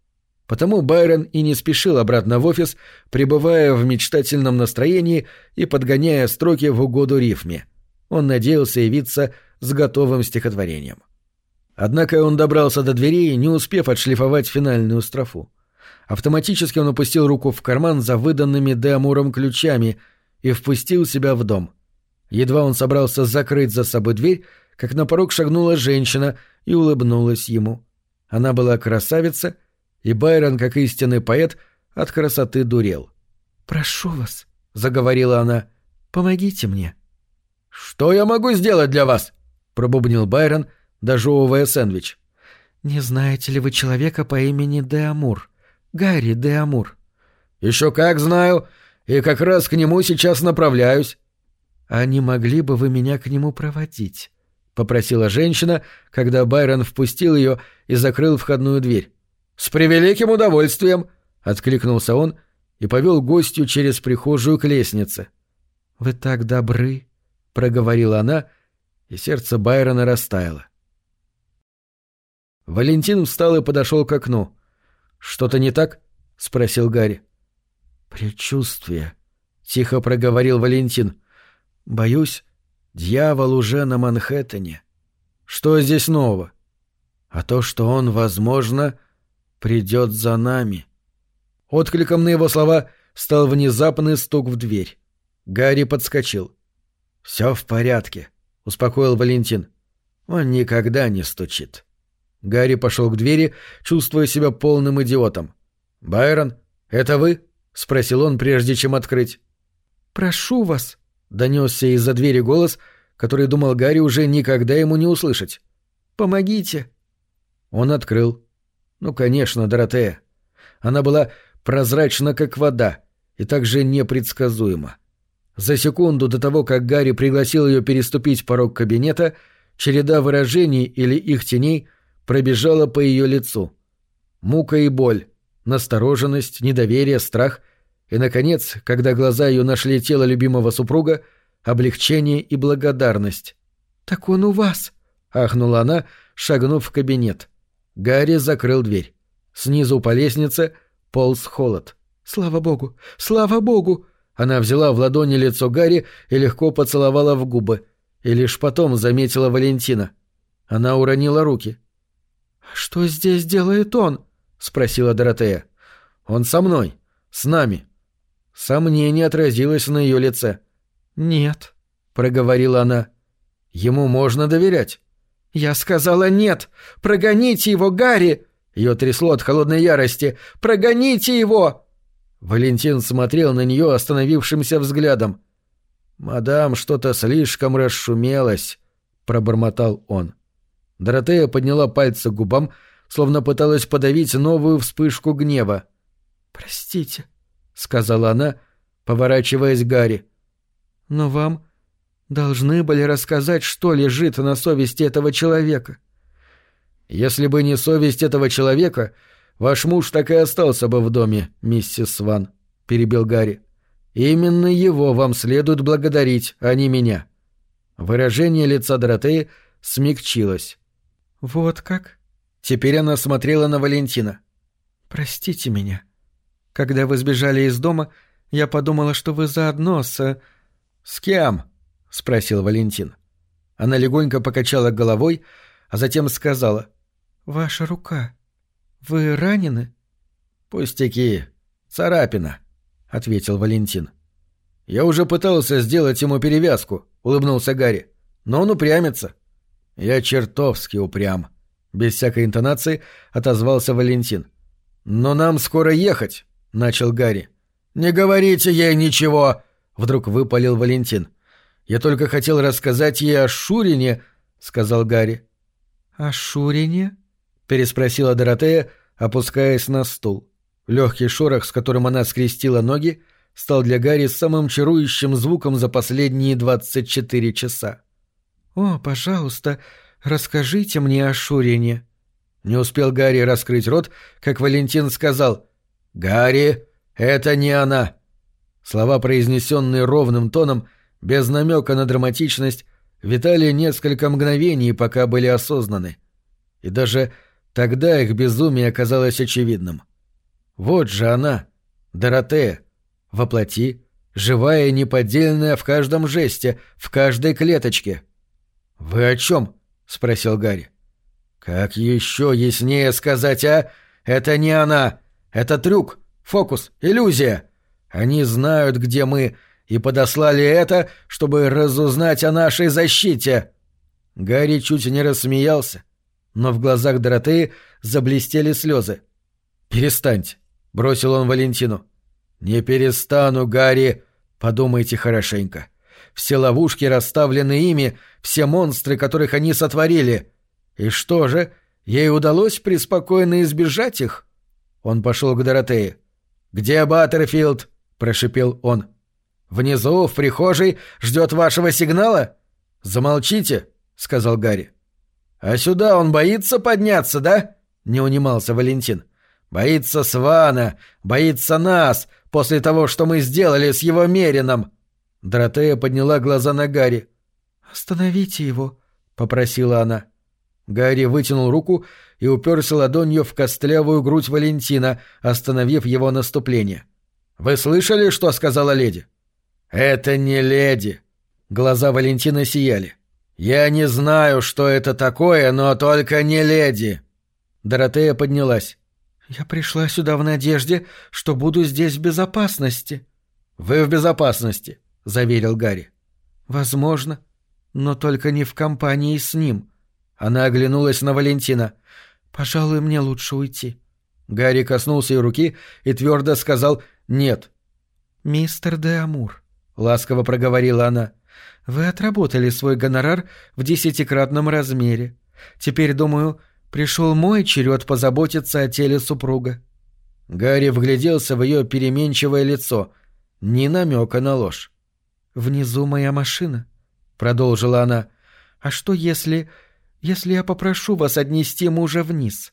Потому Байрон и не спешил обратно в офис, пребывая в мечтательном настроении и подгоняя строки в угоду рифме. Он надеялся явиться с готовым стихотворением. Однако он добрался до дверей, не успев отшлифовать финальную строфу. Автоматически он опустил руку в карман за выданными Деамуром ключами и впустил себя в дом. Едва он собрался закрыть за собой дверь, как на порог шагнула женщина и улыбнулась ему. Она была красавица — и Байрон, как истинный поэт, от красоты дурел. «Прошу вас», — заговорила она, — «помогите мне». «Что я могу сделать для вас?» — пробубнил Байрон, дожевывая сэндвич. «Не знаете ли вы человека по имени Деамур? Гарри Деамур?» «Еще как знаю, и как раз к нему сейчас направляюсь». «А не могли бы вы меня к нему проводить?» — попросила женщина, когда Байрон впустил ее и закрыл входную дверь. «С превеликим удовольствием!» — откликнулся он и повел гостью через прихожую к лестнице. «Вы так добры!» — проговорила она и сердце Байрона растаяло. Валентин встал и подошел к окну. «Что-то не так?» — спросил Гарри. «Предчувствие», — тихо проговорил Валентин. «Боюсь, дьявол уже на Манхэттене. Что здесь нового? А то, что он, возможно, придет за нами». Откликом на его слова стал внезапный стук в дверь. Гарри подскочил. «Все в порядке», — успокоил Валентин. «Он никогда не стучит». Гарри пошел к двери, чувствуя себя полным идиотом. «Байрон, это вы?» — спросил он, прежде чем открыть. «Прошу вас», — донесся из-за двери голос, который думал Гарри уже никогда ему не услышать. «Помогите». Он открыл. Ну, конечно, Доротея. Она была прозрачна, как вода, и также непредсказуема. За секунду до того, как Гарри пригласил ее переступить порог кабинета, череда выражений или их теней пробежала по ее лицу. Мука и боль, настороженность, недоверие, страх и, наконец, когда глаза ее нашли тело любимого супруга, облегчение и благодарность. «Так он у вас!» — ахнула она, шагнув в кабинет. Гарри закрыл дверь. Снизу по лестнице полз холод. «Слава богу! Слава богу!» Она взяла в ладони лицо Гарри и легко поцеловала в губы. И лишь потом заметила Валентина. Она уронила руки. «Что здесь делает он?» — спросила Доротея. «Он со мной. С нами». Сомнение отразилось на ее лице. «Нет», — проговорила она. «Ему можно доверять». «Я сказала нет! Прогоните его, Гарри!» Ее трясло от холодной ярости. «Прогоните его!» Валентин смотрел на нее остановившимся взглядом. «Мадам, что-то слишком расшумелось», — пробормотал он. Доротея подняла пальцы к губам, словно пыталась подавить новую вспышку гнева. «Простите», — сказала она, поворачиваясь к Гарри. «Но вам должны были рассказать, что лежит на совести этого человека». «Если бы не совесть этого человека, Ваш муж так и остался бы в доме, миссис Сван», — перебил Гарри. «Именно его вам следует благодарить, а не меня». Выражение лица Доротеи смягчилось. «Вот как?» Теперь она смотрела на Валентина. «Простите меня. Когда вы сбежали из дома, я подумала, что вы заодно с...» «С кем?» — спросил Валентин. Она легонько покачала головой, а затем сказала. «Ваша рука. «Вы ранены?» «Пустяки. Царапина», — ответил Валентин. «Я уже пытался сделать ему перевязку», — улыбнулся Гарри. «Но он упрямится». «Я чертовски упрям», — без всякой интонации отозвался Валентин. «Но нам скоро ехать», — начал Гарри. «Не говорите ей ничего», — вдруг выпалил Валентин. «Я только хотел рассказать ей о Шурине», — сказал Гарри. «О Шурине?» Переспросила Доротея, опускаясь на стул. Легкий шорох, с которым она скрестила ноги, стал для Гарри самым чарующим звуком за последние двадцать четыре часа. «О, пожалуйста, расскажите мне о Шурине». Не успел Гарри раскрыть рот, как Валентин сказал «Гарри, это не она». Слова, произнесенные ровным тоном, без намека на драматичность, витали несколько мгновений, пока были осознаны. И даже Тогда их безумие оказалось очевидным. Вот же она, Доротея, воплоти, живая и неподдельная в каждом жесте, в каждой клеточке. «Вы о чем?» — спросил Гарри. «Как еще яснее сказать, а? Это не она. Это трюк, фокус, иллюзия. Они знают, где мы, и подослали это, чтобы разузнать о нашей защите». Гарри чуть не рассмеялся, но в глазах Доротеи заблестели слезы. «Перестаньте», — бросил он Валентину. «Не перестану, Гарри», — подумайте хорошенько. «Все ловушки расставлены ими, все монстры, которых они сотворили. И что же, ей удалось преспокойно избежать их?» Он пошел к Доротее. «Где Баттерфилд?» — прошипел он. «Внизу, в прихожей, ждет вашего сигнала?» «Замолчите», — сказал Гарри. «А сюда он боится подняться, да?» — не унимался Валентин. «Боится Свана, боится нас, после того, что мы сделали с его Мерином!» Доротея подняла глаза на Гарри. «Остановите его», попросила она. Гарри вытянул руку и уперся ладонью в костлявую грудь Валентина, остановив его наступление. «Вы слышали, что сказала леди?» «Это не леди!» Глаза Валентина сияли. «Я не знаю, что это такое, но только не леди!» Доротея поднялась. «Я пришла сюда в надежде, что буду здесь в безопасности». «Вы в безопасности», — заверил Гарри. «Возможно, но только не в компании с ним». Она оглянулась на Валентина. «Пожалуй, мне лучше уйти». Гарри коснулся ее руки и твердо сказал «нет». «Мистер де Амур», — ласково проговорила она, — «вы отработали свой гонорар в десятикратном размере. Теперь, думаю, пришел мой черед позаботиться о теле супруга». Гарри вгляделся в ее переменчивое лицо, ни намека на ложь. «Внизу моя машина», — продолжила она. «А что если... если я попрошу вас отнести мужа вниз?»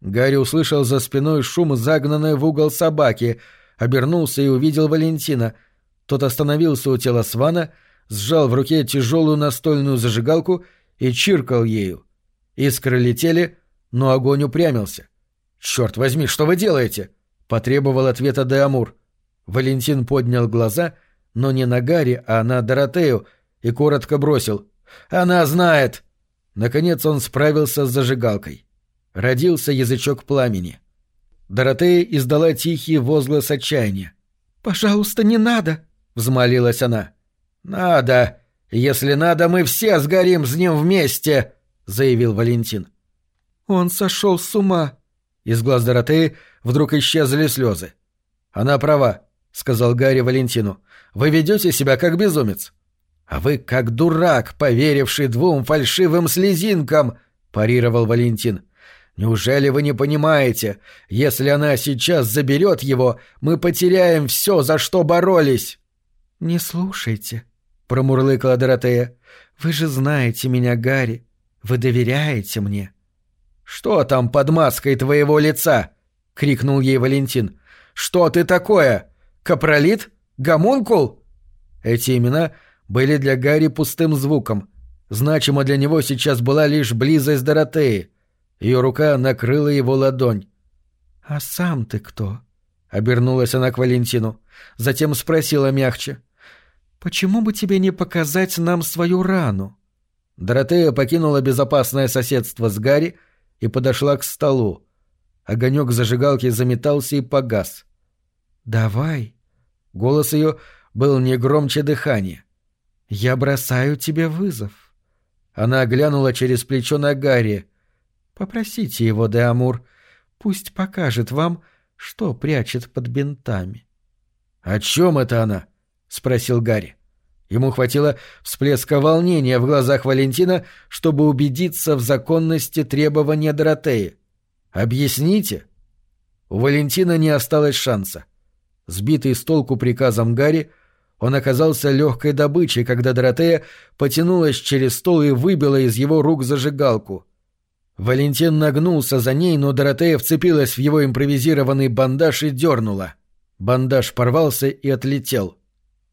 Гарри услышал за спиной шум загнанной в угол собаки, обернулся и увидел Валентина. Тот остановился у тела Свана, сжал в руке тяжелую настольную зажигалку и чиркал ею. Искры летели, но огонь упрямился. «Черт возьми, что вы делаете?» — потребовал ответа Деамур. Валентин поднял глаза, но не на Гарри, а на Доротею, и коротко бросил. «Она знает!» Наконец он справился с зажигалкой. Родился язычок пламени. Доротея издала тихий возглас отчаяния. «Пожалуйста, не надо!» — взмолилась она. «Надо! Если надо, мы все сгорим с ним вместе!» — заявил Валентин. «Он сошел с ума!» Из глаз Доротеи вдруг исчезли слезы. «Она права», — сказал Гарри Валентину. «Вы ведете себя как безумец». «А вы как дурак, поверивший двум фальшивым слезинкам», — парировал Валентин. «Неужели вы не понимаете? Если она сейчас заберет его, мы потеряем все, за что боролись». «Не слушайте», — промурлыкала Доротея. «Вы же знаете меня, Гарри. Вы доверяете мне». «Что там под маской твоего лица?» — крикнул ей Валентин. «Что ты такое? Капролит? Гомункул?» Эти имена были для Гарри пустым звуком. Значимо для него сейчас была лишь близость Доротеи. Ее рука накрыла его ладонь. «А сам ты кто?» — обернулась она к Валентину. Затем спросила мягче. «Почему бы тебе не показать нам свою рану?» Доротея покинула безопасное соседство с Гарри и подошла к столу. Огонек зажигалки заметался и погас. «Давай». Голос ее был не громче дыхания. «Я бросаю тебе вызов». Она глянула через плечо на Гарри. «Попросите его, де Амур, пусть покажет вам, что прячет под бинтами». «О чем это она?» — спросил Гарри. Ему хватило всплеска волнения в глазах Валентина, чтобы убедиться в законности требования Доротеи. «Объясните?» У Валентина не осталось шанса. Сбитый с толку приказом Гарри, он оказался легкой добычей, когда Доротея потянулась через стол и выбила из его рук зажигалку. Валентин нагнулся за ней, но Доротея вцепилась в его импровизированный бандаж и дернула. Бандаж порвался и отлетел.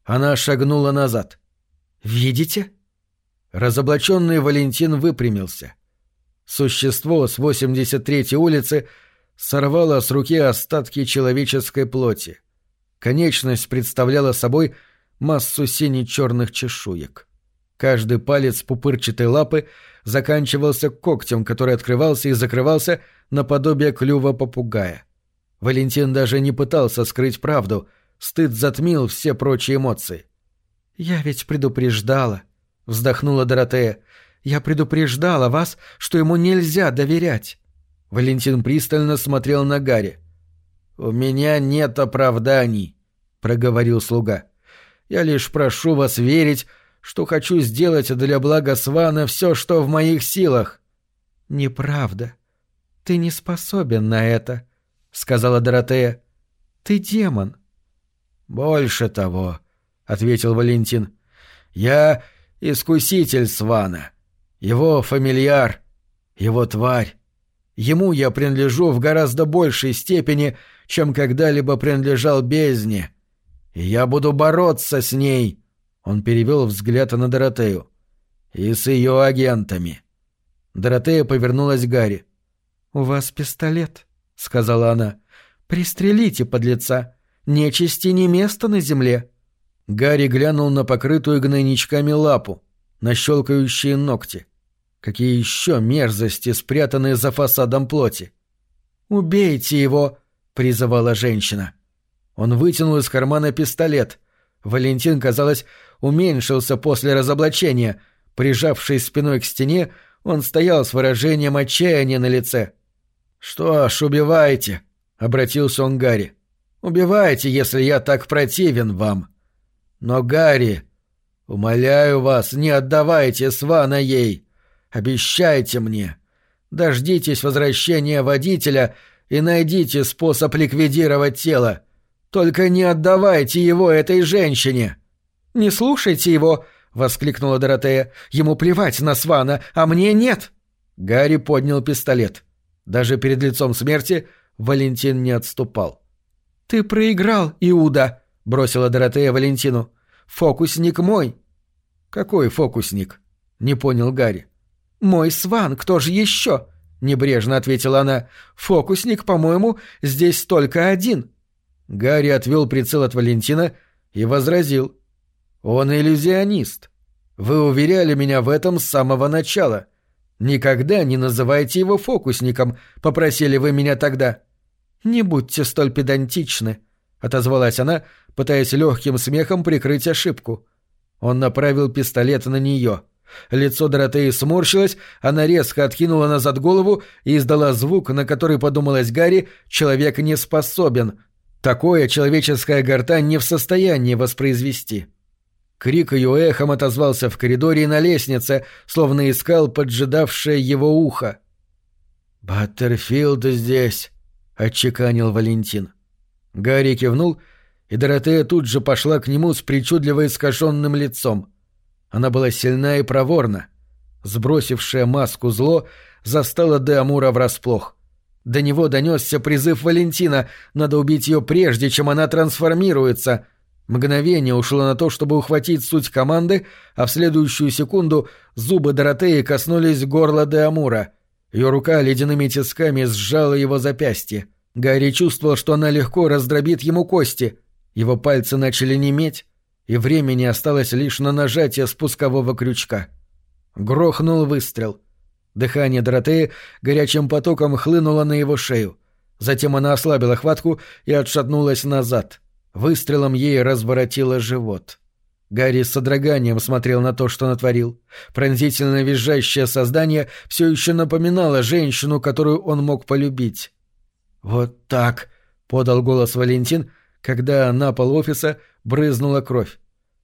Она шагнула назад. «Видите?» Разоблаченный Валентин выпрямился. Существо с 83-й улицы сорвало с руки остатки человеческой плоти. Конечность представляла собой массу сине-черных чешуек. Каждый палец пупырчатой лапы заканчивался когтем, который открывался и закрывался наподобие клюва попугая. Валентин даже не пытался скрыть правду, стыд затмил все прочие эмоции. «Я ведь предупреждала», — вздохнула Доротея. «Я предупреждала вас, что ему нельзя доверять». Валентин пристально смотрел на Гарри. «У меня нет оправданий», — проговорил слуга. «Я лишь прошу вас верить, что хочу сделать для блага Свана все, что в моих силах». «Неправда. Ты не способен на это», — сказала Доротея. «Ты демон». «Больше того», — ответил Валентин. «Я искуситель Свана, его фамильяр, его тварь. Ему я принадлежу в гораздо большей степени, чем когда-либо принадлежал бездне. И я буду бороться с ней. Он перевел взгляд на Доротею. И с ее агентами. Доротея повернулась к Гарри. «У вас пистолет», — сказала она. «Пристрелите подлеца. Нечисти не место на земле». Гарри глянул на покрытую гнойничками лапу, на щелкающие ногти. Какие еще мерзости, спрятанные за фасадом плоти. «Убейте его!» — призывала женщина. Он вытянул из кармана пистолет. Валентин, казалось, уменьшился после разоблачения. Прижавшись спиной к стене, он стоял с выражением отчаяния на лице. «Что ж, убивайте!» — обратился он к Гарри. «Убивайте, если я так противен вам. Но, Гарри, умоляю вас, не отдавайте Свана ей. Обещайте мне. Дождитесь возвращения водителя и найдите способ ликвидировать тело. Только не отдавайте его этой женщине!» «Не слушайте его!» — воскликнула Доротея. «Ему плевать на Свана, а мне нет!» Гарри поднял пистолет. Даже перед лицом смерти Валентин не отступал. «Ты проиграл, Иуда!» — бросила Доротея Валентину. «Фокусник мой!» «Какой фокусник?» — не понял Гарри. «Мой Сван, кто же еще?» — небрежно ответила она. «Фокусник, по-моему, здесь только один». Гарри отвел прицел от Валентина и возразил. «Он иллюзионист. Вы уверяли меня в этом с самого начала. Никогда не называйте его фокусником, попросили вы меня тогда». «Не будьте столь педантичны», — отозвалась она, пытаясь легким смехом прикрыть ошибку. Он направил пистолет на нее. Лицо Доротеи сморщилось, она резко откинула назад голову и издала звук, на который, подумалось Гарри, человек не способен. Такое человеческая гортань не в состоянии воспроизвести. Крик ее эхом отозвался в коридоре и на лестнице, словно искал поджидавшее его ухо. «Баттерфилд здесь», — отчеканил Валентин. Гарри кивнул, и Доротея тут же пошла к нему с причудливо искаженным лицом. Она была сильна и проворна. Сбросившая маску зло застала Деамура врасплох. До него донесся призыв Валентина «Надо убить ее прежде, чем она трансформируется». Мгновение ушло на то, чтобы ухватить суть команды, а в следующую секунду зубы Доротеи коснулись горла Деамура. Ее рука ледяными тисками сжала его запястье. Гарри чувствовал, что она легко раздробит ему кости. Его пальцы начали неметь, и времени осталось лишь на нажатие спускового крючка. Грохнул выстрел. Дыхание Доротеи горячим потоком хлынуло на его шею. Затем она ослабила хватку и отшатнулась назад. Выстрелом ей разворотило живот. Гарри с содроганием смотрел на то, что натворил. Пронзительно визжащее создание все еще напоминало женщину, которую он мог полюбить. «Вот так», — подал голос Валентин, когда на пол офиса брызнула кровь.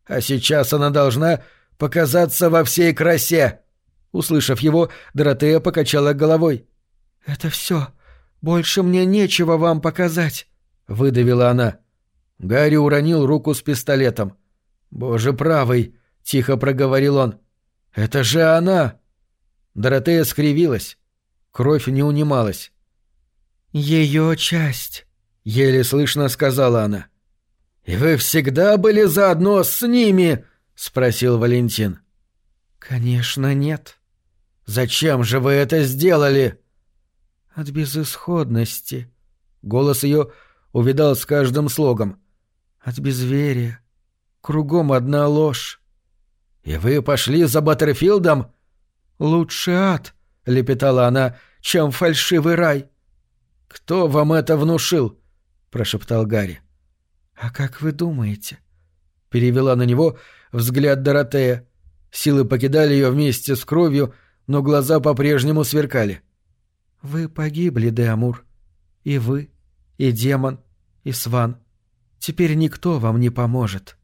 «А сейчас она должна показаться во всей красе!» Услышав его, Доротея покачала головой. «Это все. Больше мне нечего вам показать», — выдавила она. Гарри уронил руку с пистолетом. «Боже правый!» — тихо проговорил он. «Это же она!» Доротея скривилась. Кровь не унималась. «Ее часть», — еле слышно сказала она. «И вы всегда были заодно с ними?» — спросил Валентин. «Конечно, нет». «Зачем же вы это сделали?» «От безысходности». Голос ее увидал с каждым слогом. «От безверия. Кругом одна ложь». «И вы пошли за Баттерфилдом?» «Лучше ад», — лепетала она, — «чем фальшивый рай». «Кто вам это внушил?» — прошептал Гарри. «А как вы думаете?» — перевела на него взгляд Доротея. Силы покидали ее вместе с кровью, но глаза по-прежнему сверкали. «Вы погибли, Деамур. И вы, и демон, и Сван. Теперь никто вам не поможет».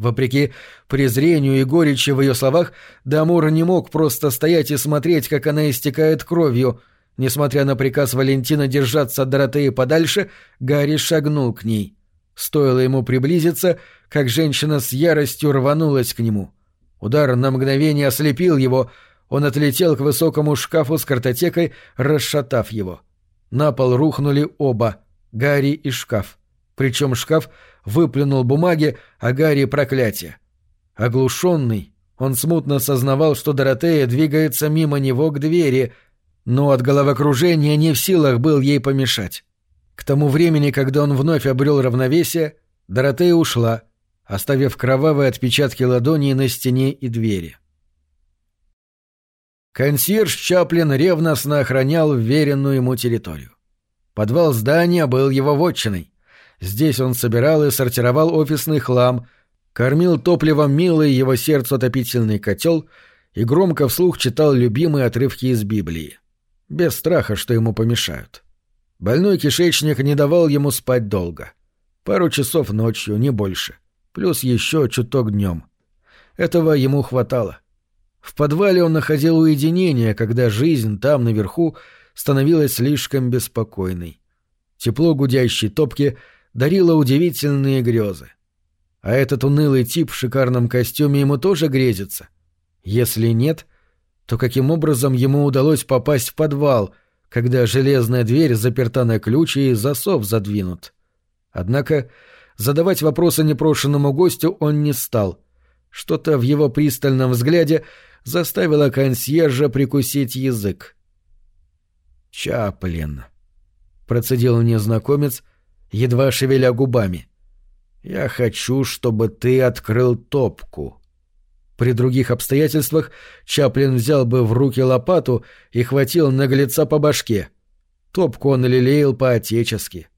Вопреки презрению и горечи в ее словах, Дамур не мог просто стоять и смотреть, как она истекает кровью. Несмотря на приказ Валентина держаться от Доротеи подальше, Гарри шагнул к ней. Стоило ему приблизиться, как женщина с яростью рванулась к нему. Удар на мгновение ослепил его, он отлетел к высокому шкафу с картотекой, расшатав его. На пол рухнули оба — Гарри и шкаф. Причем шкаф выплюнул бумаги, а Гарри — проклятие. Оглушенный, Он смутно сознавал, что Доротея двигается мимо него к двери, но от головокружения не в силах был ей помешать. К тому времени, когда он вновь обрел равновесие, Доротея ушла, оставив кровавые отпечатки ладоней на стене и двери. Консьерж Чаплин ревностно охранял веренную ему территорию. Подвал здания был его вотчиной. Здесь он собирал и сортировал офисный хлам, кормил топливом милый его сердцу отопительный котел и громко вслух читал любимые отрывки из Библии. Без страха, что ему помешают. Больной кишечник не давал ему спать долго. Пару часов ночью, не больше. Плюс еще чуток днем. Этого ему хватало. В подвале он находил уединение, когда жизнь там, наверху, становилась слишком беспокойной. Тепло гудящей топки дарило удивительные грезы. А этот унылый тип в шикарном костюме ему тоже грезится? Если нет, то каким образом ему удалось попасть в подвал, когда железная дверь заперта на ключ и засов задвинут? Однако задавать вопросы непрошенному гостю он не стал. Что-то в его пристальном взгляде заставило консьержа прикусить язык. «Чаплин», — процедил незнакомец, едва шевеля губами. «Я хочу, чтобы ты открыл топку». При других обстоятельствах Чаплин взял бы в руки лопату и хватил наглеца по башке. Топку он лелеял по-отечески.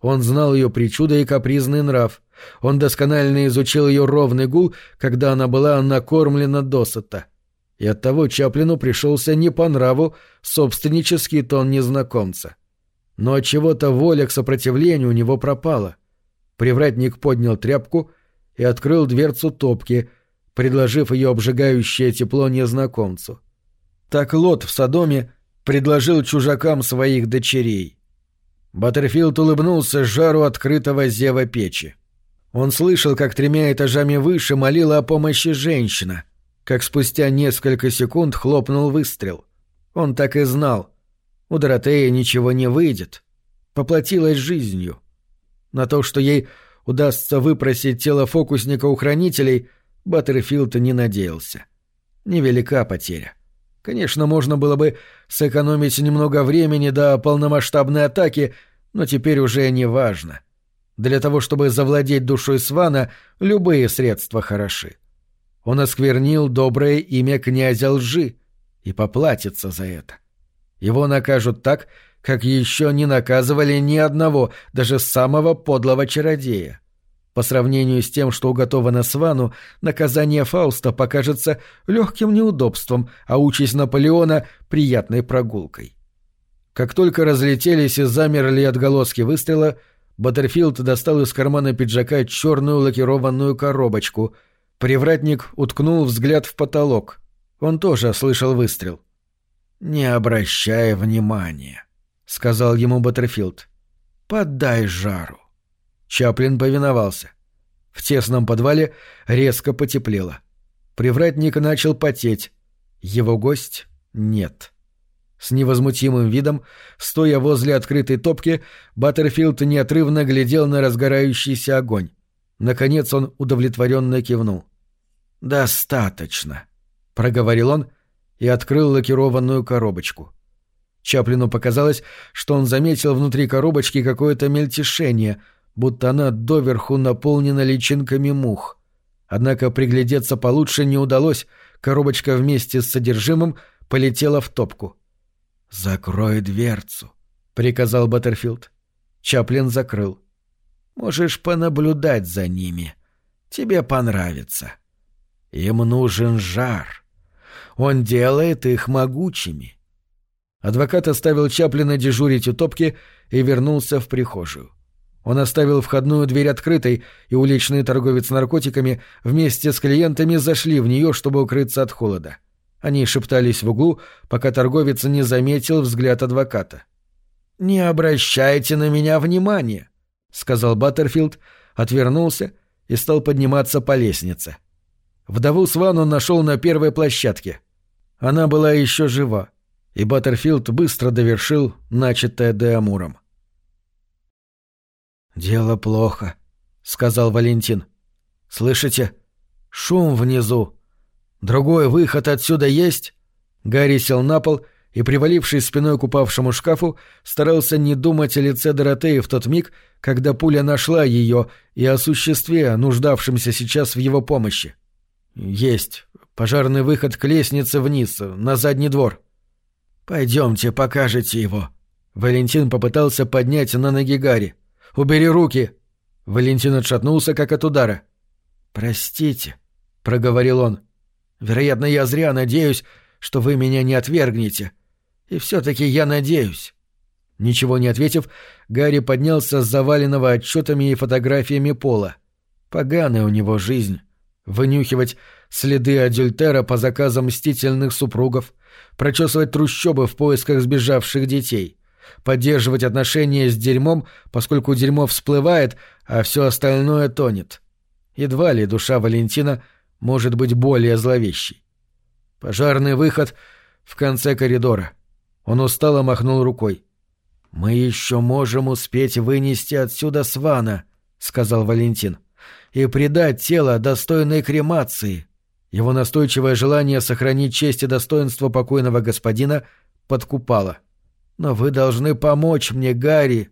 Он знал ее причуды и капризный нрав. Он досконально изучил ее ровный гул, когда она была накормлена досыта и оттого Чаплину пришелся не по нраву собственнический тон незнакомца. Но от чего то воля к сопротивлению у него пропала. Привратник поднял тряпку и открыл дверцу топки, предложив ее обжигающее тепло незнакомцу. Так Лот в Содоме предложил чужакам своих дочерей. Баттерфилд улыбнулся жару открытого зева печи. Он слышал, как тремя этажами выше молила о помощи женщина — как спустя несколько секунд хлопнул выстрел. Он так и знал. У Доротеи ничего не выйдет. Поплатилась жизнью. На то, что ей удастся выпросить тело фокусника у хранителей, Баттерфилд не надеялся. Невелика потеря. Конечно, можно было бы сэкономить немного времени до полномасштабной атаки, но теперь уже не важно. Для того, чтобы завладеть душой Свана, любые средства хороши. Он осквернил доброе имя князя лжи и поплатится за это. Его накажут так, как еще не наказывали ни одного, даже самого подлого чародея. По сравнению с тем, что уготовано Свану, наказание Фауста покажется легким неудобством, а участь Наполеона — приятной прогулкой. Как только разлетелись и замерли отголоски выстрела, Баттерфилд достал из кармана пиджака черную лакированную коробочку — Привратник уткнул взгляд в потолок. Он тоже слышал выстрел. «Не обращай внимания», — сказал ему Баттерфилд. «Поддай жару». Чаплин повиновался. В тесном подвале резко потеплело. Привратник начал потеть. Его гость — нет. С невозмутимым видом, стоя возле открытой топки, Баттерфилд неотрывно глядел на разгорающийся огонь. Наконец он удовлетворенно кивнул. «Достаточно», — проговорил он и открыл лакированную коробочку. Чаплину показалось, что он заметил внутри коробочки какое-то мельтешение, будто она доверху наполнена личинками мух. Однако приглядеться получше не удалось, коробочка вместе с содержимым полетела в топку. «Закрой дверцу», — приказал Баттерфилд. Чаплин закрыл. «Можешь понаблюдать за ними. Тебе понравится». Им нужен жар. Он делает их могучими. Адвокат оставил Чаплина дежурить у топки и вернулся в прихожую. Он оставил входную дверь открытой, и уличный торговец наркотиками вместе с клиентами зашли в нее, чтобы укрыться от холода. Они шептались в углу, пока торговец не заметил взгляд адвоката. «Не обращайте на меня внимания», — сказал Баттерфилд, отвернулся и стал подниматься по лестнице. Вдову Сван он нашел на первой площадке. Она была еще жива, и Баттерфилд быстро довершил начатое Деамуром. «Дело плохо», — сказал Валентин. «Слышите? Шум внизу. Другой выход отсюда есть?» Гарри сел на пол и, привалившись спиной к упавшему шкафу, старался не думать о лице Доротеи в тот миг, когда пуля нашла ее, и о существе, нуждавшемся сейчас в его помощи. «Есть. Пожарный выход к лестнице вниз, на задний двор». «Пойдемте, покажете его». Валентин попытался поднять на ноги Гарри. «Убери руки!» Валентин отшатнулся, как от удара. «Простите», — проговорил он. «Вероятно, я зря надеюсь, что вы меня не отвергнете. И все-таки я надеюсь». Ничего не ответив, Гарри поднялся с заваленного отчетами и фотографиями пола. Поганая у него жизнь. Вынюхивать следы адюльтера по заказам мстительных супругов, прочесывать трущобы в поисках сбежавших детей, поддерживать отношения с дерьмом, поскольку дерьмо всплывает, а все остальное тонет. Едва ли душа Валентина может быть более зловещей. Пожарный выход в конце коридора. Он устало махнул рукой. «Мы еще можем успеть вынести отсюда Свана», — сказал Валентин, — «и придать тело достойной кремации». Его настойчивое желание сохранить честь и достоинство покойного господина подкупало. «Но вы должны помочь мне, Гарри!»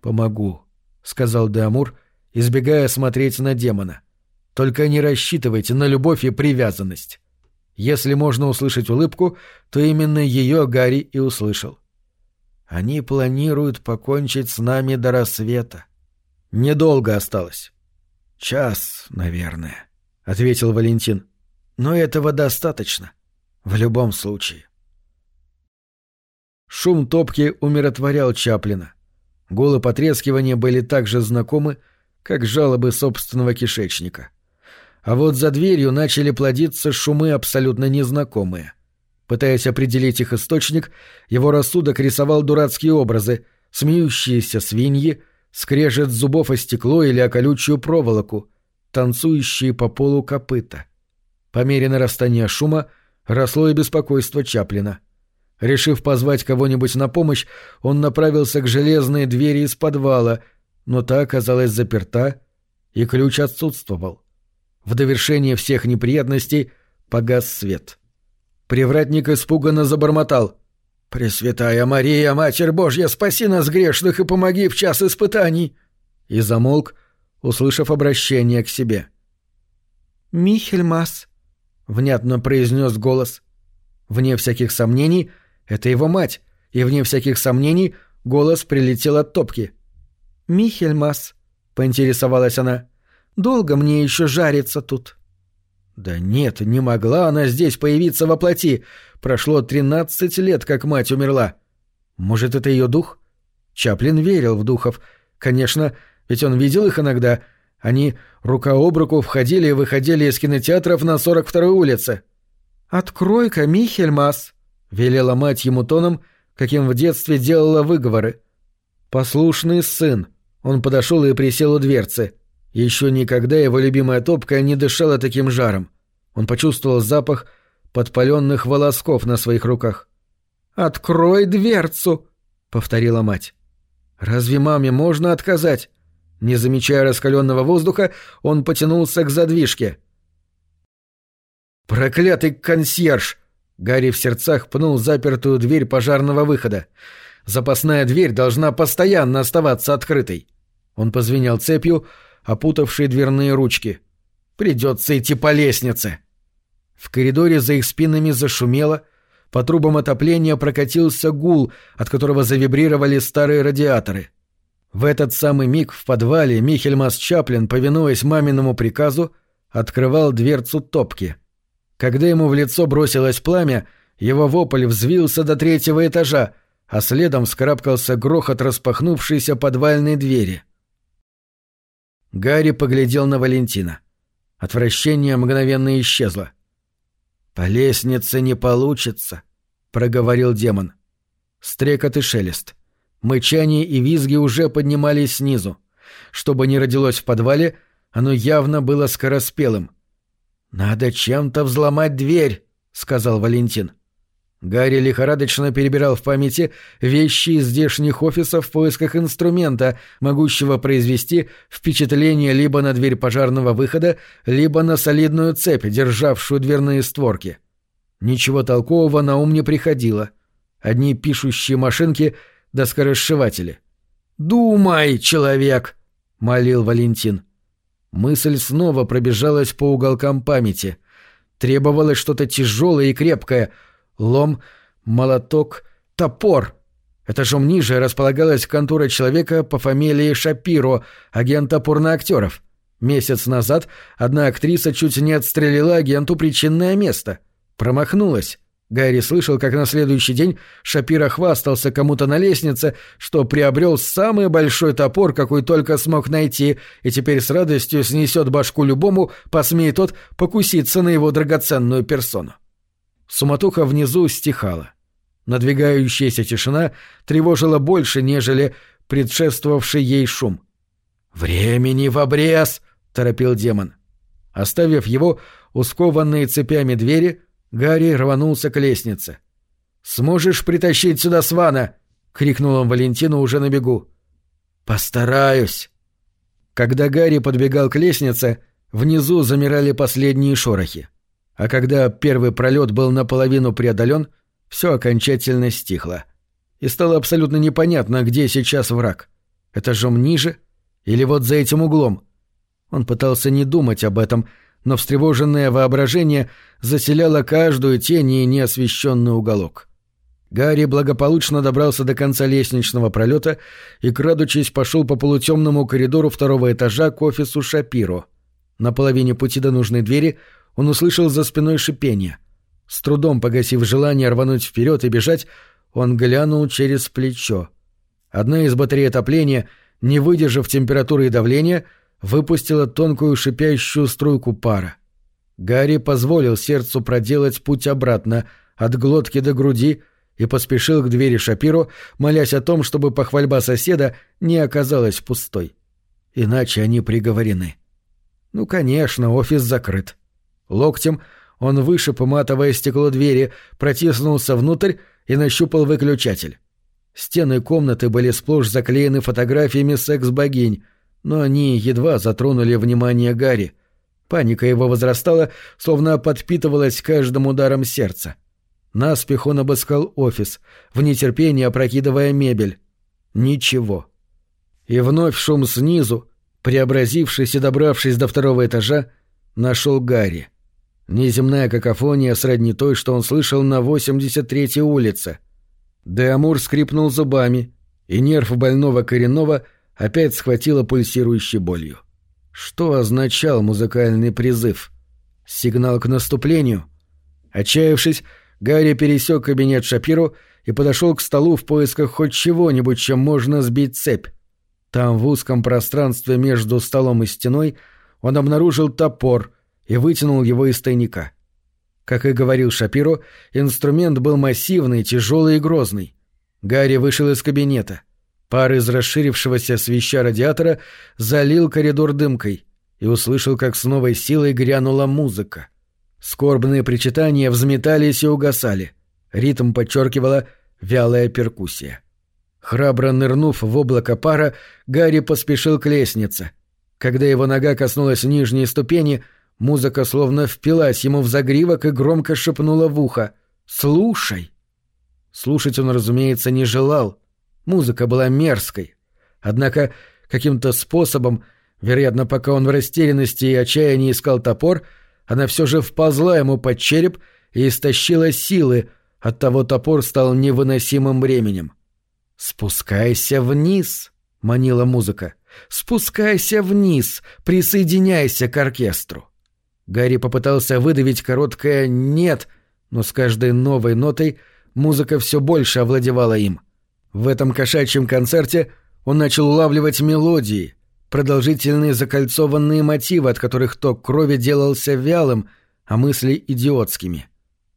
«Помогу», — сказал Деамур, избегая смотреть на демона. «Только не рассчитывайте на любовь и привязанность». Если можно услышать улыбку, то именно ее Гарри и услышал. Они планируют покончить с нами до рассвета. Недолго осталось. Час, наверное, ответил Валентин. Но этого достаточно. В любом случае. Шум топки умиротворял Чаплина. Голы потрескивания были так же знакомы, как жалобы собственного кишечника. А вот за дверью начали плодиться шумы абсолютно незнакомые. Пытаясь определить их источник, его рассудок рисовал дурацкие образы, смеющиеся свиньи, скрежет зубов о стекло или о колючую проволоку, танцующие по полу копыта. По мере нарастания шума росло и беспокойство Чаплина. Решив позвать кого-нибудь на помощь, он направился к железной двери из подвала, но та оказалась заперта, и ключ отсутствовал. В довершение всех неприятностей погас свет. — Привратник испуганно забормотал. «Пресвятая Мария, Матерь Божья, спаси нас грешных и помоги в час испытаний!» И замолк, услышав обращение к себе. «Михельмас», — внятно произнес голос. Вне всяких сомнений, это его мать, и вне всяких сомнений голос прилетел от топки. «Михельмас», — поинтересовалась она, — «долго мне еще жариться тут?» Да нет, не могла она здесь появиться во плоти. Прошло тринадцать лет, как мать умерла. Может, это ее дух? Чаплин верил в духов. Конечно, ведь он видел их иногда. Они рука об руку входили и выходили из кинотеатров на 42-й улице. «Открой-ка, Михельмас!» — велела мать ему тоном, каким в детстве делала выговоры. «Послушный сын». Он подошел и присел у дверцы. Еще никогда его любимая топка не дышала таким жаром. Он почувствовал запах подпаленных волосков на своих руках. «Открой дверцу!» — повторила мать. «Разве маме можно отказать?» Не замечая раскаленного воздуха, он потянулся к задвижке. «Проклятый консьерж!» Гарри в сердцах пнул запертую дверь пожарного выхода. «Запасная дверь должна постоянно оставаться открытой». Он позвенел цепью, опутавшей дверные ручки. «Придется идти по лестнице!» В коридоре за их спинами зашумело, по трубам отопления прокатился гул, от которого завибрировали старые радиаторы. В этот самый миг в подвале Михельмас Чаплин, повинуясь маминому приказу, открывал дверцу топки. Когда ему в лицо бросилось пламя, его вопль взвился до третьего этажа, а следом вскарабкался грохот распахнувшейся подвальной двери. Гарри поглядел на Валентина. Отвращение мгновенно исчезло. «По лестнице не получится», — проговорил демон. Стрекот и шелест. Мычание и визги уже поднимались снизу. Что бы ни родилось в подвале, оно явно было скороспелым. «Надо чем-то взломать дверь», — сказал Валентин. Гарри лихорадочно перебирал в памяти вещи из здешних офисов в поисках инструмента, могущего произвести впечатление либо на дверь пожарного выхода, либо на солидную цепь, державшую дверные створки. Ничего толкового на ум не приходило. Одни пишущие машинки да скоросшиватели. «Думай, человек!» — молил Валентин. Мысль снова пробежалась по уголкам памяти. Требовалось что-то тяжелое и крепкое — лом, молоток, топор. Этажом ниже располагалась контора человека по фамилии Шапиро, агента порноактеров. Месяц назад одна актриса чуть не отстрелила агенту причинное место. Промахнулась. Гарри слышал, как на следующий день Шапира хвастался кому-то на лестнице, что приобрел самый большой топор, какой только смог найти, и теперь с радостью снесет башку любому, посмеет тот покуситься на его драгоценную персону. Суматоха внизу стихала. Надвигающаяся тишина тревожила больше, нежели предшествовавший ей шум. «Времени в обрез!» — торопил демон. Оставив его у скованные цепями двери, Гарри рванулся к лестнице. «Сможешь притащить сюда Свана?» — крикнул он Валентину уже на бегу. «Постараюсь». Когда Гарри подбегал к лестнице, внизу замирали последние шорохи. А когда первый пролет был наполовину преодолен, все окончательно стихло. И стало абсолютно непонятно, где сейчас враг. Этажом ниже или вот за этим углом. Он пытался не думать об этом, но встревоженное воображение заселяло каждую тень и неосвещенный уголок. Гарри благополучно добрался до конца лестничного пролета и, крадучись, пошел по полутемному коридору второго этажа к офису Шапиро. На половине пути до нужной двери он услышал за спиной шипение. С трудом погасив желание рвануть вперед и бежать, он глянул через плечо. Одна из батарей отопления, не выдержав температуры и давления, выпустила тонкую шипящую струйку пара. Гарри позволил сердцу проделать путь обратно, от глотки до груди, и поспешил к двери Шапиро, молясь о том, чтобы похвальба соседа не оказалась пустой. Иначе они приговорены. Ну, конечно, офис закрыт. Локтем он вышиб матовое стекло двери, протиснулся внутрь и нащупал выключатель. Стены комнаты были сплошь заклеены фотографиями секс-богинь, но они едва затронули внимание Гарри. Паника его возрастала, словно подпитывалась каждым ударом сердца. Наспех он обыскал офис, в нетерпении опрокидывая мебель. Ничего. И вновь шум снизу, преобразившись и добравшись до второго этажа, нашел Гарри. Неземная какофония сродни той, что он слышал на 83-й улице. Деамур скрипнул зубами, и нерв больного коренного опять схватило пульсирующей болью. Что означал музыкальный призыв? Сигнал к наступлению? Отчаявшись, Гарри пересек кабинет Шапиру и подошел к столу в поисках хоть чего-нибудь, чем можно сбить цепь. Там, в узком пространстве между столом и стеной, он обнаружил топор — и вытянул его из тайника. Как и говорил Шапиро, инструмент был массивный, тяжелый и грозный. Гарри вышел из кабинета. Пар из расширившегося свища радиатора залил коридор дымкой и услышал, как с новой силой грянула музыка. Скорбные причитания взметались и угасали. Ритм подчеркивала вялая перкуссия. Храбро нырнув в облако пара, Гарри поспешил к лестнице. Когда его нога коснулась нижней ступени — Музыка словно впилась ему в загривок и громко шепнула в ухо «Слушай!». Слушать он, разумеется, не желал. Музыка была мерзкой. Однако каким-то способом, вероятно, пока он в растерянности и отчаянии искал топор, она все же вползла ему под череп и истощила силы, оттого топор стал невыносимым бременем. «Спускайся вниз!» — манила музыка. «Спускайся вниз! Присоединяйся к оркестру!» Гарри попытался выдавить короткое «нет», но с каждой новой нотой музыка все больше овладевала им. В этом кошачьем концерте он начал улавливать мелодии, продолжительные закольцованные мотивы, от которых ток крови делался вялым, а мысли идиотскими.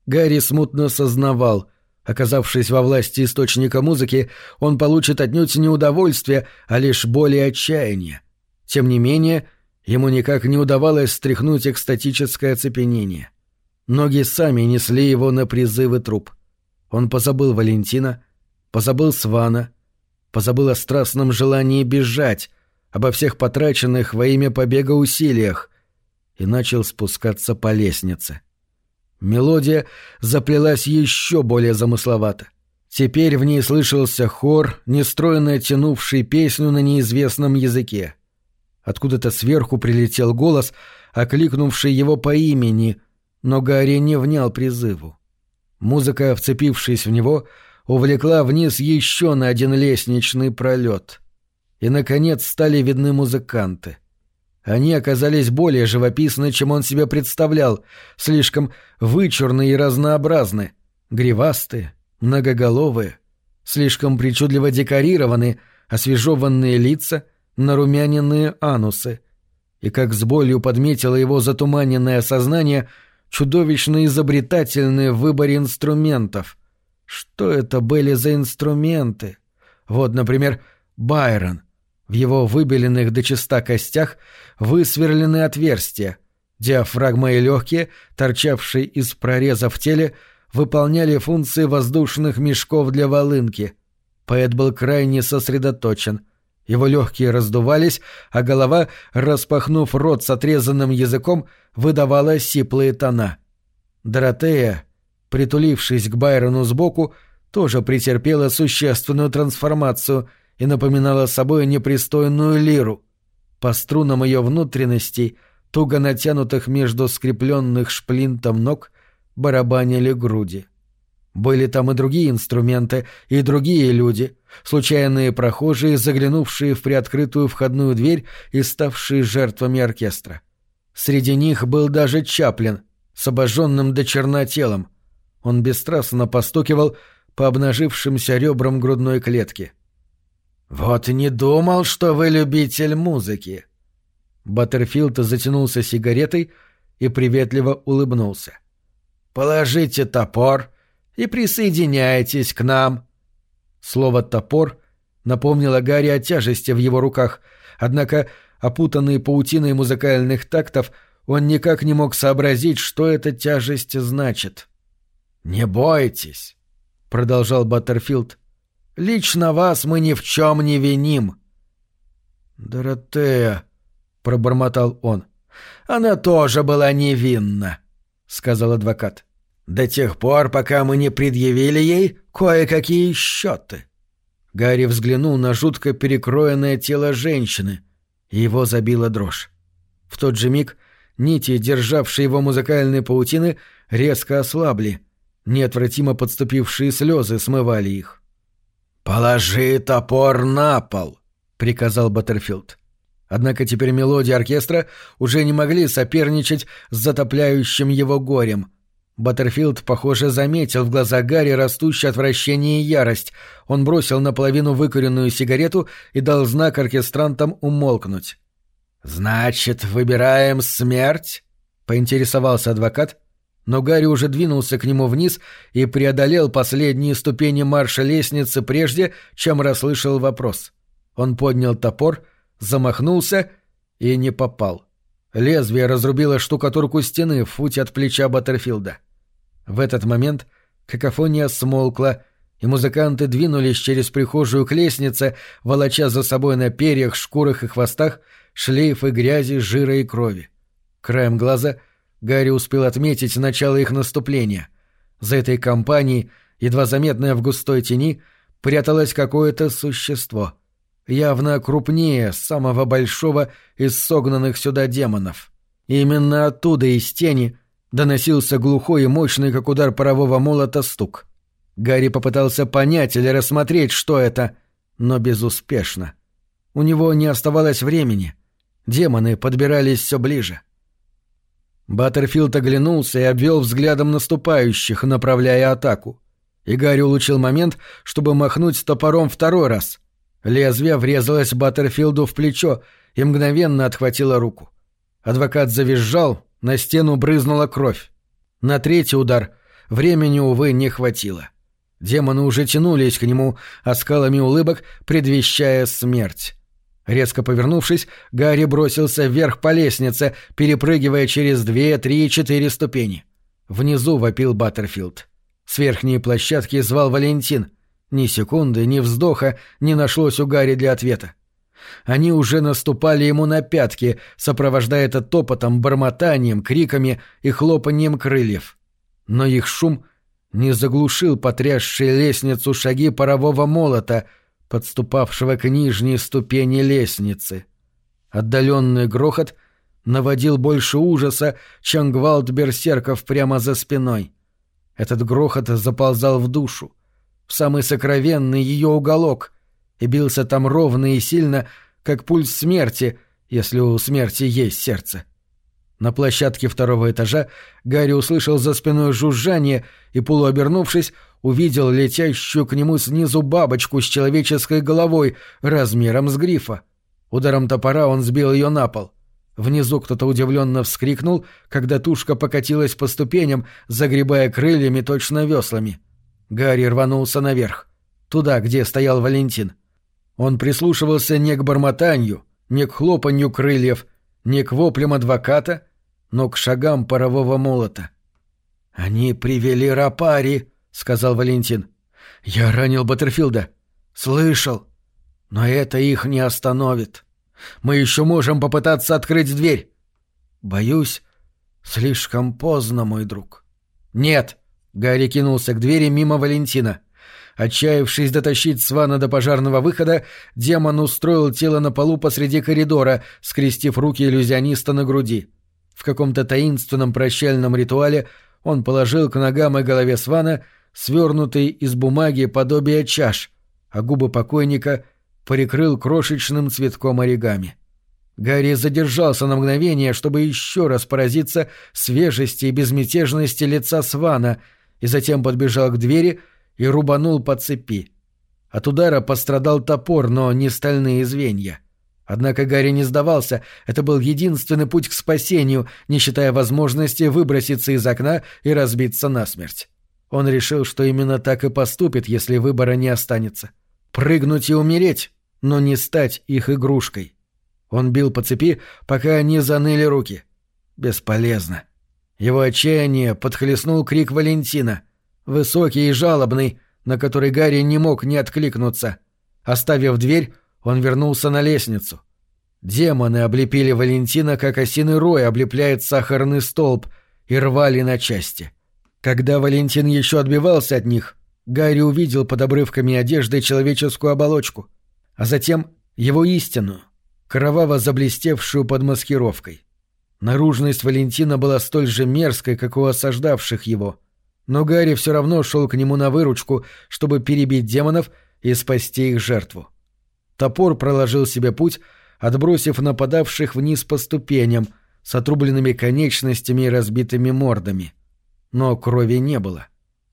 Гарри смутно сознавал, оказавшись во власти источника музыки, он получит отнюдь не удовольствие, а лишь более отчаяние. Тем не менее, — Ему никак не удавалось стряхнуть экстатическое оцепенение. Ноги сами несли его на призывы труп. Он позабыл Валентина, позабыл Свана, позабыл о страстном желании бежать, обо всех потраченных во имя побега усилиях и начал спускаться по лестнице. Мелодия заплелась еще более замысловато. Теперь в ней слышался хор, нестройно тянувший песню на неизвестном языке. Откуда-то сверху прилетел голос, окликнувший его по имени, но Гарри не внял призыву. Музыка, вцепившись в него, увлекла вниз еще на один лестничный пролет. И, наконец, стали видны музыканты. Они оказались более живописны, чем он себе представлял, слишком вычурные и разнообразны, гривастые, многоголовые, слишком причудливо декорированы, освежеванные лица, нарумяненные анусы. И как с болью подметило его затуманенное сознание, чудовищно изобретательные в выборе инструментов. Что это были за инструменты? Вот, например, Байрон. В его выбеленных до чиста костях высверлены отверстия. Диафрагма и легкие, торчавшие из прореза в теле, выполняли функции воздушных мешков для волынки. Поэт был крайне сосредоточен. Его легкие раздувались, а голова, распахнув рот с отрезанным языком, выдавала сиплые тона. Доротея, притулившись к Байрону сбоку, тоже претерпела существенную трансформацию и напоминала собой непристойную лиру. По струнам ее внутренностей, туго натянутых между скрепленных шплинтом ног, барабанили груди. Были там и другие инструменты, и другие люди, случайные прохожие, заглянувшие в приоткрытую входную дверь и ставшие жертвами оркестра. Среди них был даже Чаплин с обожженным до черна телом. Он бесстрастно постукивал по обнажившимся ребрам грудной клетки. «Вот не думал, что вы любитель музыки!» Баттерфилд затянулся сигаретой и приветливо улыбнулся. — Положите топор и присоединяйтесь к нам». Слово «топор» напомнило Гарри о тяжести в его руках, однако, опутанный паутиной музыкальных тактов, он никак не мог сообразить, что эта тяжесть значит. «Не бойтесь», — продолжал Баттерфилд. «Лично вас мы ни в чем не виним». «Доротея», — пробормотал он. «Она тоже была невинна», — сказал адвокат. До тех пор, пока мы не предъявили ей кое-какие счеты. Гарри взглянул на жутко перекроенное тело женщины, и его забила дрожь. В тот же миг нити, державшие его музыкальные паутины, резко ослабли. Неотвратимо подступившие слезы смывали их. «Положи топор на пол», — приказал Баттерфилд. Однако теперь мелодии оркестра уже не могли соперничать с затопляющим его горем — Баттерфилд, похоже, заметил в глазах Гарри растущее отвращение и ярость. Он бросил наполовину выкуренную сигарету и дал знак оркестрантам умолкнуть. «Значит, выбираем смерть?» — поинтересовался адвокат. Но Гарри уже двинулся к нему вниз и преодолел последние ступени марша лестницы прежде, чем расслышал вопрос. Он поднял топор, замахнулся и не попал. Лезвие разрубило штукатурку стены в футе от плеча Баттерфилда. — в этот момент какофония смолкла, и музыканты двинулись через прихожую к лестнице, волоча за собой на перьях, шкурах и хвостах шлейфы грязи, жира и крови. Краем глаза Гарри успел отметить начало их наступления. За этой компанией, едва заметное в густой тени, пряталось какое-то существо, явно крупнее самого большого из согнанных сюда демонов. именно оттуда из тени — доносился глухой и мощный, как удар парового молота, стук. Гарри попытался понять или рассмотреть, что это, но безуспешно. У него не оставалось времени. Демоны подбирались все ближе. Баттерфилд оглянулся и обвел взглядом наступающих, направляя атаку. И Гарри улучил момент, чтобы махнуть топором второй раз. Лезвие врезалось Баттерфилду в плечо и мгновенно отхватило руку. Адвокат завизжал, на стену брызнула кровь. На третий удар времени, увы, не хватило. Демоны уже тянулись к нему, оскалами улыбок, предвещая смерть. Резко повернувшись, Гарри бросился вверх по лестнице, перепрыгивая через две, три, четыре ступени. Внизу вопил Баттерфилд. С верхней площадки звал Валентин. Ни секунды, ни вздоха не нашлось у Гарри для ответа. Они уже наступали ему на пятки, сопровождая это топотом, бормотанием, криками и хлопанием крыльев. Но их шум не заглушил потрясшие лестницу шаги парового молота, подступавшего к нижней ступени лестницы. Отдаленный грохот наводил больше ужаса, чем гвалт берсерков прямо за спиной. Этот грохот заползал в душу, в самый сокровенный ее уголок, и бился там ровно и сильно, как пульс смерти, если у смерти есть сердце. На площадке второго этажа Гарри услышал за спиной жужжание и, полуобернувшись, увидел летящую к нему снизу бабочку с человеческой головой размером с грифа. Ударом топора он сбил ее на пол. Внизу кто-то удивленно вскрикнул, когда тушка покатилась по ступеням, загребая крыльями точно веслами. Гарри рванулся наверх, туда, где стоял Валентин. Он прислушивался не к бормотанию, не к хлопанью крыльев, не к воплям адвоката, но к шагам парового молота. «Они привели Рапари», — сказал Валентин. «Я ранил Баттерфилда. Слышал. Но это их не остановит». Мы еще можем попытаться открыть дверь. Боюсь, слишком поздно, мой друг. Нет. Гарри кинулся к двери мимо Валентина. Отчаявшись дотащить Свана до пожарного выхода, демон устроил тело на полу посреди коридора, скрестив руки иллюзиониста на груди. В каком-то таинственном прощальном ритуале он положил к ногам и голове Свана свернутый из бумаги подобие чаш, а губы покойника — прикрыл крошечным цветком оригами. Гарри задержался на мгновение, чтобы еще раз поразиться свежести и безмятежности лица Свана, и затем подбежал к двери и рубанул по цепи. От удара пострадал топор, но не стальные звенья. Однако Гарри не сдавался, это был единственный путь к спасению, не считая возможности выброситься из окна и разбиться насмерть. Он решил, что именно так и поступит, если выбора не останется. Прыгнуть и умереть но не стать их игрушкой. Он бил по цепи, пока не заныли руки. Бесполезно. Его отчаяние подхлестнул крик Валентина, высокий и жалобный, на который Гарри не мог не откликнуться. Оставив дверь, он вернулся на лестницу. Демоны облепили Валентина, как осиный рой облепляет сахарный столб, и рвали на части. Когда Валентин еще отбивался от них, Гарри увидел под обрывками одежды человеческую оболочку — а затем его истину, кроваво заблестевшую под маскировкой. Наружность Валентина была столь же мерзкой, как у осаждавших его, но Гарри все равно шел к нему на выручку, чтобы перебить демонов и спасти их жертву. Топор проложил себе путь, отбросив нападавших вниз по ступеням, с отрубленными конечностями и разбитыми мордами. Но крови не было.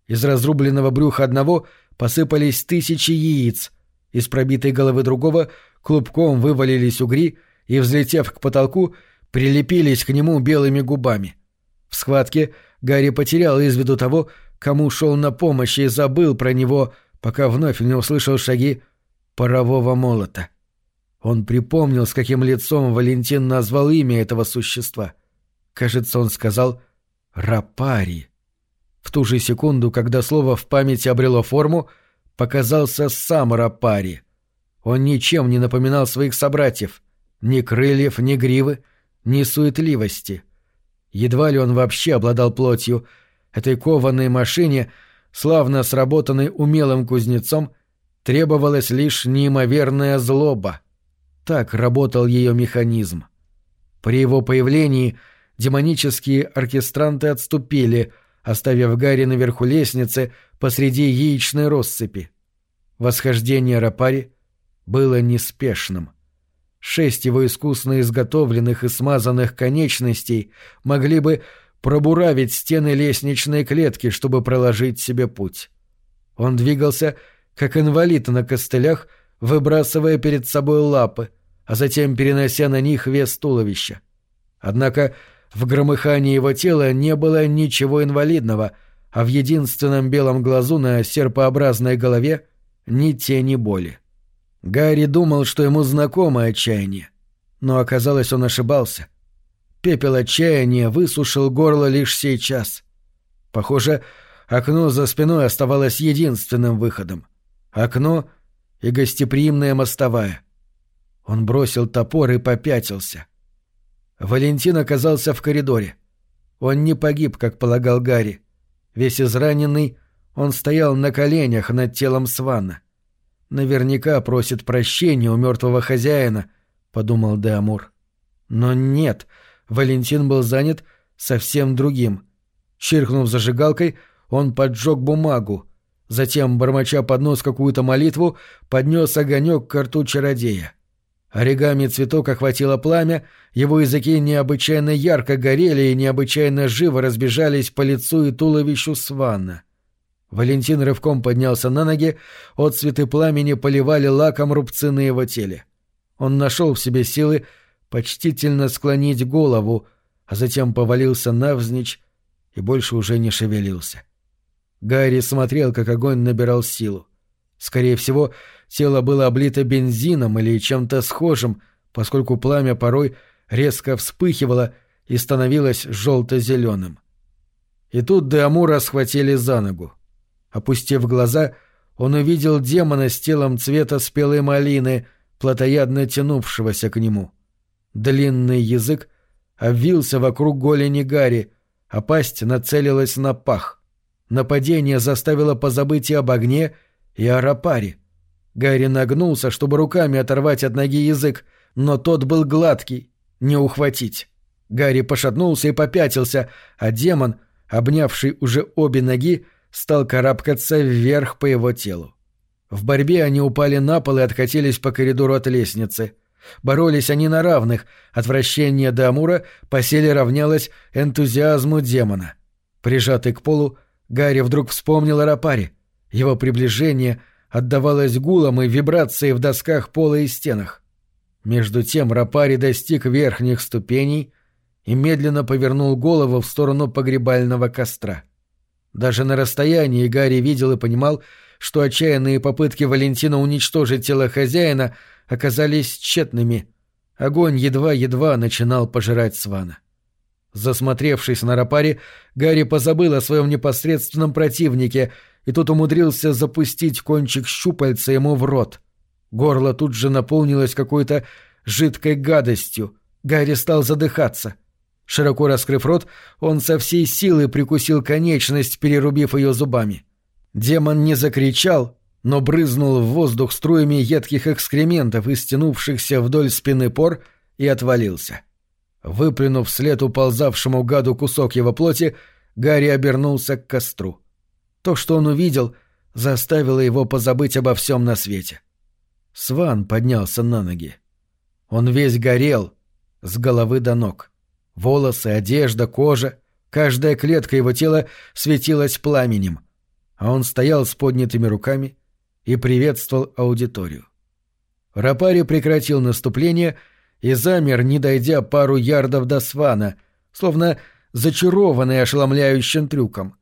Из разрубленного брюха одного посыпались тысячи яиц, из пробитой головы другого клубком вывалились угри и, взлетев к потолку, прилепились к нему белыми губами. В схватке Гарри потерял из виду того, кому шел на помощь и забыл про него, пока вновь не услышал шаги парового молота. Он припомнил, с каким лицом Валентин назвал имя этого существа. Кажется, он сказал «Рапари». В ту же секунду, когда слово в памяти обрело форму, — показался сам Рапари. Он ничем не напоминал своих собратьев. Ни крыльев, ни гривы, ни суетливости. Едва ли он вообще обладал плотью. Этой кованой машине, славно сработанной умелым кузнецом, требовалась лишь неимоверная злоба. Так работал ее механизм. При его появлении демонические оркестранты отступили — оставив Гарри наверху лестницы посреди яичной россыпи. Восхождение Рапари было неспешным. Шесть его искусно изготовленных и смазанных конечностей могли бы пробуравить стены лестничной клетки, чтобы проложить себе путь. Он двигался, как инвалид на костылях, выбрасывая перед собой лапы, а затем перенося на них вес туловища. Однако в громыхании его тела не было ничего инвалидного, а в единственном белом глазу на серпообразной голове ни тени боли. Гарри думал, что ему знакомо отчаяние, но оказалось, он ошибался. Пепел отчаяния высушил горло лишь сейчас. Похоже, окно за спиной оставалось единственным выходом. Окно и гостеприимная мостовая. Он бросил топор и попятился. Валентин оказался в коридоре. Он не погиб, как полагал Гарри. Весь израненный, он стоял на коленях над телом Свана. Наверняка просит прощения у мертвого хозяина, подумал Деамур. Но нет, Валентин был занят совсем другим. Чиркнув зажигалкой, он поджег бумагу. Затем, бормоча под нос какую-то молитву, поднес огонек к рту чародея. Оригами цветок охватило пламя, его языки необычайно ярко горели и необычайно живо разбежались по лицу и туловищу Сванна. Валентин рывком поднялся на ноги, отцветы пламени поливали лаком рубцы на его теле. Он нашел в себе силы почтительно склонить голову, а затем повалился навзничь и больше уже не шевелился. Гарри смотрел, как огонь набирал силу. Скорее всего, тело было облито бензином или чем-то схожим, поскольку пламя порой резко вспыхивало и становилось желто-зеленым. И тут Деамура схватили за ногу. Опустив глаза, он увидел демона с телом цвета спелой малины, плотоядно тянувшегося к нему. Длинный язык обвился вокруг голени Гарри, а пасть нацелилась на пах. Нападение заставило позабыть и об огне, и о рапаре. Гарри нагнулся, чтобы руками оторвать от ноги язык, но тот был гладкий, не ухватить. Гарри пошатнулся и попятился, а демон, обнявший уже обе ноги, стал карабкаться вверх по его телу. В борьбе они упали на пол и откатились по коридору от лестницы. Боролись они на равных, отвращение до Амура поселе равнялось энтузиазму демона. Прижатый к полу, Гарри вдруг вспомнил о Рапаре. Его приближение отдавалось гулом и вибрацией в досках пола и стенах. Между тем Рапари достиг верхних ступеней и медленно повернул голову в сторону погребального костра. Даже на расстоянии Гарри видел и понимал, что отчаянные попытки Валентина уничтожить тело хозяина оказались тщетными. Огонь едва-едва начинал пожирать Свана. Засмотревшись на Рапаре, Гарри позабыл о своем непосредственном противнике, и тут умудрился запустить кончик щупальца ему в рот. Горло тут же наполнилось какой-то жидкой гадостью. Гарри стал задыхаться. Широко раскрыв рот, он со всей силы прикусил конечность, перерубив ее зубами. Демон не закричал, но брызнул в воздух струями едких экскрементов, истянувшихся вдоль спины пор, и отвалился. Выплюнув вслед уползавшему гаду кусок его плоти, Гарри обернулся к костру. То, что он увидел, заставило его позабыть обо всем на свете. Сван поднялся на ноги. Он весь горел, с головы до ног. Волосы, одежда, кожа, каждая клетка его тела светилась пламенем, а он стоял с поднятыми руками и приветствовал аудиторию. Рапари прекратил наступление — и замер, не дойдя пару ярдов до свана, словно зачарованный ошеломляющим трюком.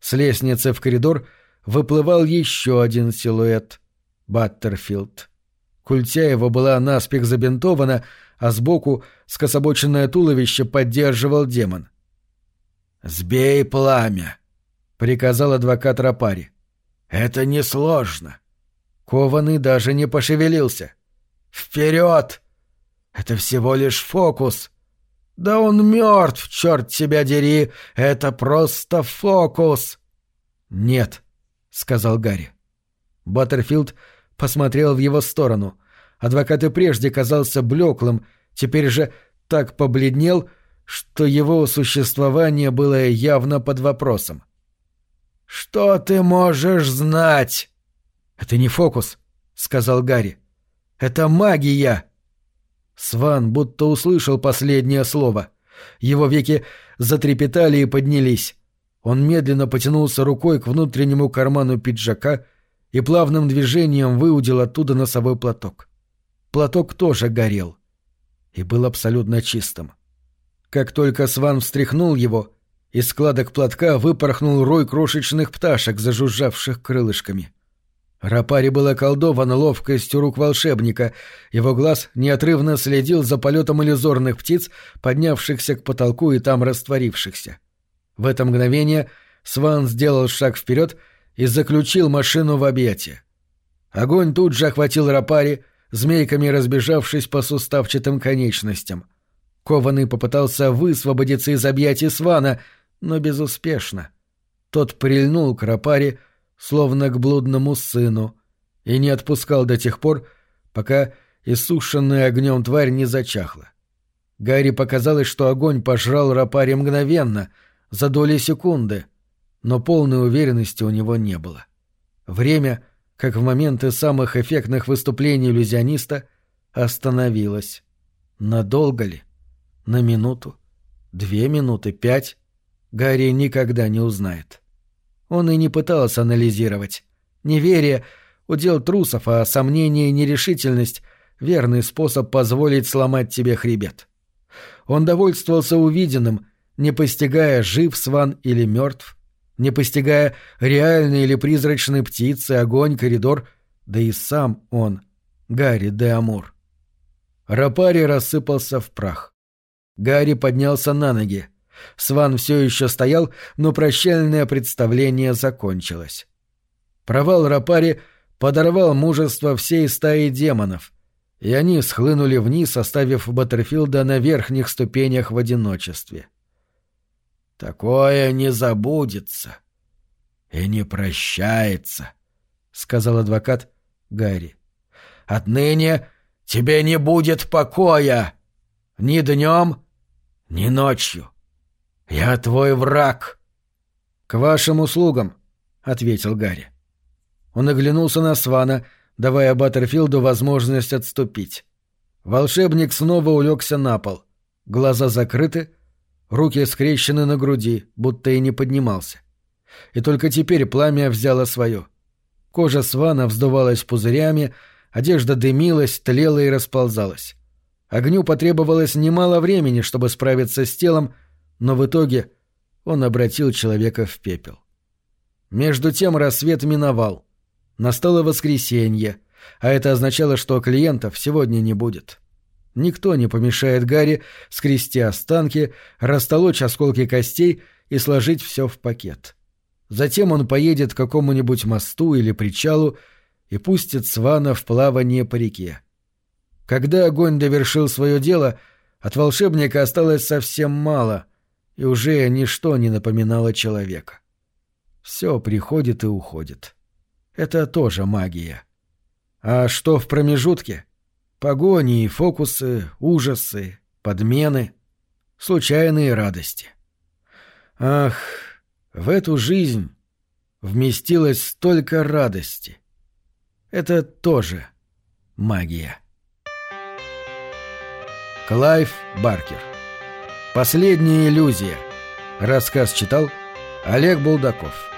С лестницы в коридор выплывал еще один силуэт — Баттерфилд. Культя его была наспех забинтована, а сбоку скособоченное туловище поддерживал демон. «Сбей пламя!» — приказал адвокат Рапари. «Это несложно». Кованый даже не пошевелился. «Вперед!» Это всего лишь фокус. Да он мертв, черт тебя дери! Это просто фокус!» «Нет», — сказал Гарри. Баттерфилд посмотрел в его сторону. Адвокат и прежде казался блеклым, теперь же так побледнел, что его существование было явно под вопросом. «Что ты можешь знать?» «Это не фокус», — сказал Гарри. «Это магия!» Сван будто услышал последнее слово. Его веки затрепетали и поднялись. Он медленно потянулся рукой к внутреннему карману пиджака и плавным движением выудил оттуда носовой платок. Платок тоже горел и был абсолютно чистым. Как только Сван встряхнул его, из складок платка выпорхнул рой крошечных пташек, зажужжавших крылышками. Рапари был околдован ловкостью рук волшебника. Его глаз неотрывно следил за полетом иллюзорных птиц, поднявшихся к потолку и там растворившихся. В это мгновение Сван сделал шаг вперед и заключил машину в объятия. Огонь тут же охватил Рапари, змейками разбежавшись по суставчатым конечностям. Кованый попытался высвободиться из объятий Свана, но безуспешно. Тот прильнул к Рапаре, словно к блудному сыну, и не отпускал до тех пор, пока иссушенная огнем тварь не зачахла. Гарри показалось, что огонь пожрал Рапари мгновенно, за доли секунды, но полной уверенности у него не было. Время, как в моменты самых эффектных выступлений иллюзиониста, остановилось. Надолго ли? На минуту? Две минуты? Пять? Гарри никогда не узнает. Он и не пытался анализировать. Неверие — удел трусов, а сомнение и нерешительность — верный способ позволить сломать тебе хребет. Он довольствовался увиденным, не постигая, жив Сван или мертв, не постигая реальной или призрачной птицы, огонь, коридор, да и сам он, Гарри де Амур. Рапари рассыпался в прах. Гарри поднялся на ноги. Сван все еще стоял, но прощальное представление закончилось. Провал Рапари подорвал мужество всей стаи демонов, и они схлынули вниз, оставив Баттерфилда на верхних ступенях в одиночестве. «Такое не забудется и не прощается», — сказал адвокат Гарри. «Отныне тебе не будет покоя ни днем, ни ночью. Я твой враг». «К вашим услугам», — ответил Гарри. Он оглянулся на Свана — давая Баттерфилду возможность отступить. Волшебник снова улегся на пол. Глаза закрыты, руки скрещены на груди, будто и не поднимался. И только теперь пламя взяло свое. Кожа свана вздувалась пузырями, одежда дымилась, тлела и расползалась. Огню потребовалось немало времени, чтобы справиться с телом, но в итоге он обратил человека в пепел. Между тем рассвет миновал — Настало воскресенье, а это означало, что клиентов сегодня не будет. Никто не помешает Гарри скрести останки, растолочь осколки костей и сложить все в пакет. Затем он поедет к какому-нибудь мосту или причалу и пустит Свана в плавание по реке. Когда огонь довершил свое дело, от волшебника осталось совсем мало, и уже ничто не напоминало человека. Все приходит и уходит. — это тоже магия. А что в промежутке? Погони и фокусы, ужасы, подмены, случайные радости. Ах, в эту жизнь вместилось столько радости. Это тоже магия. Клайв Баркер. Последняя иллюзия. Рассказ читал Олег Булдаков.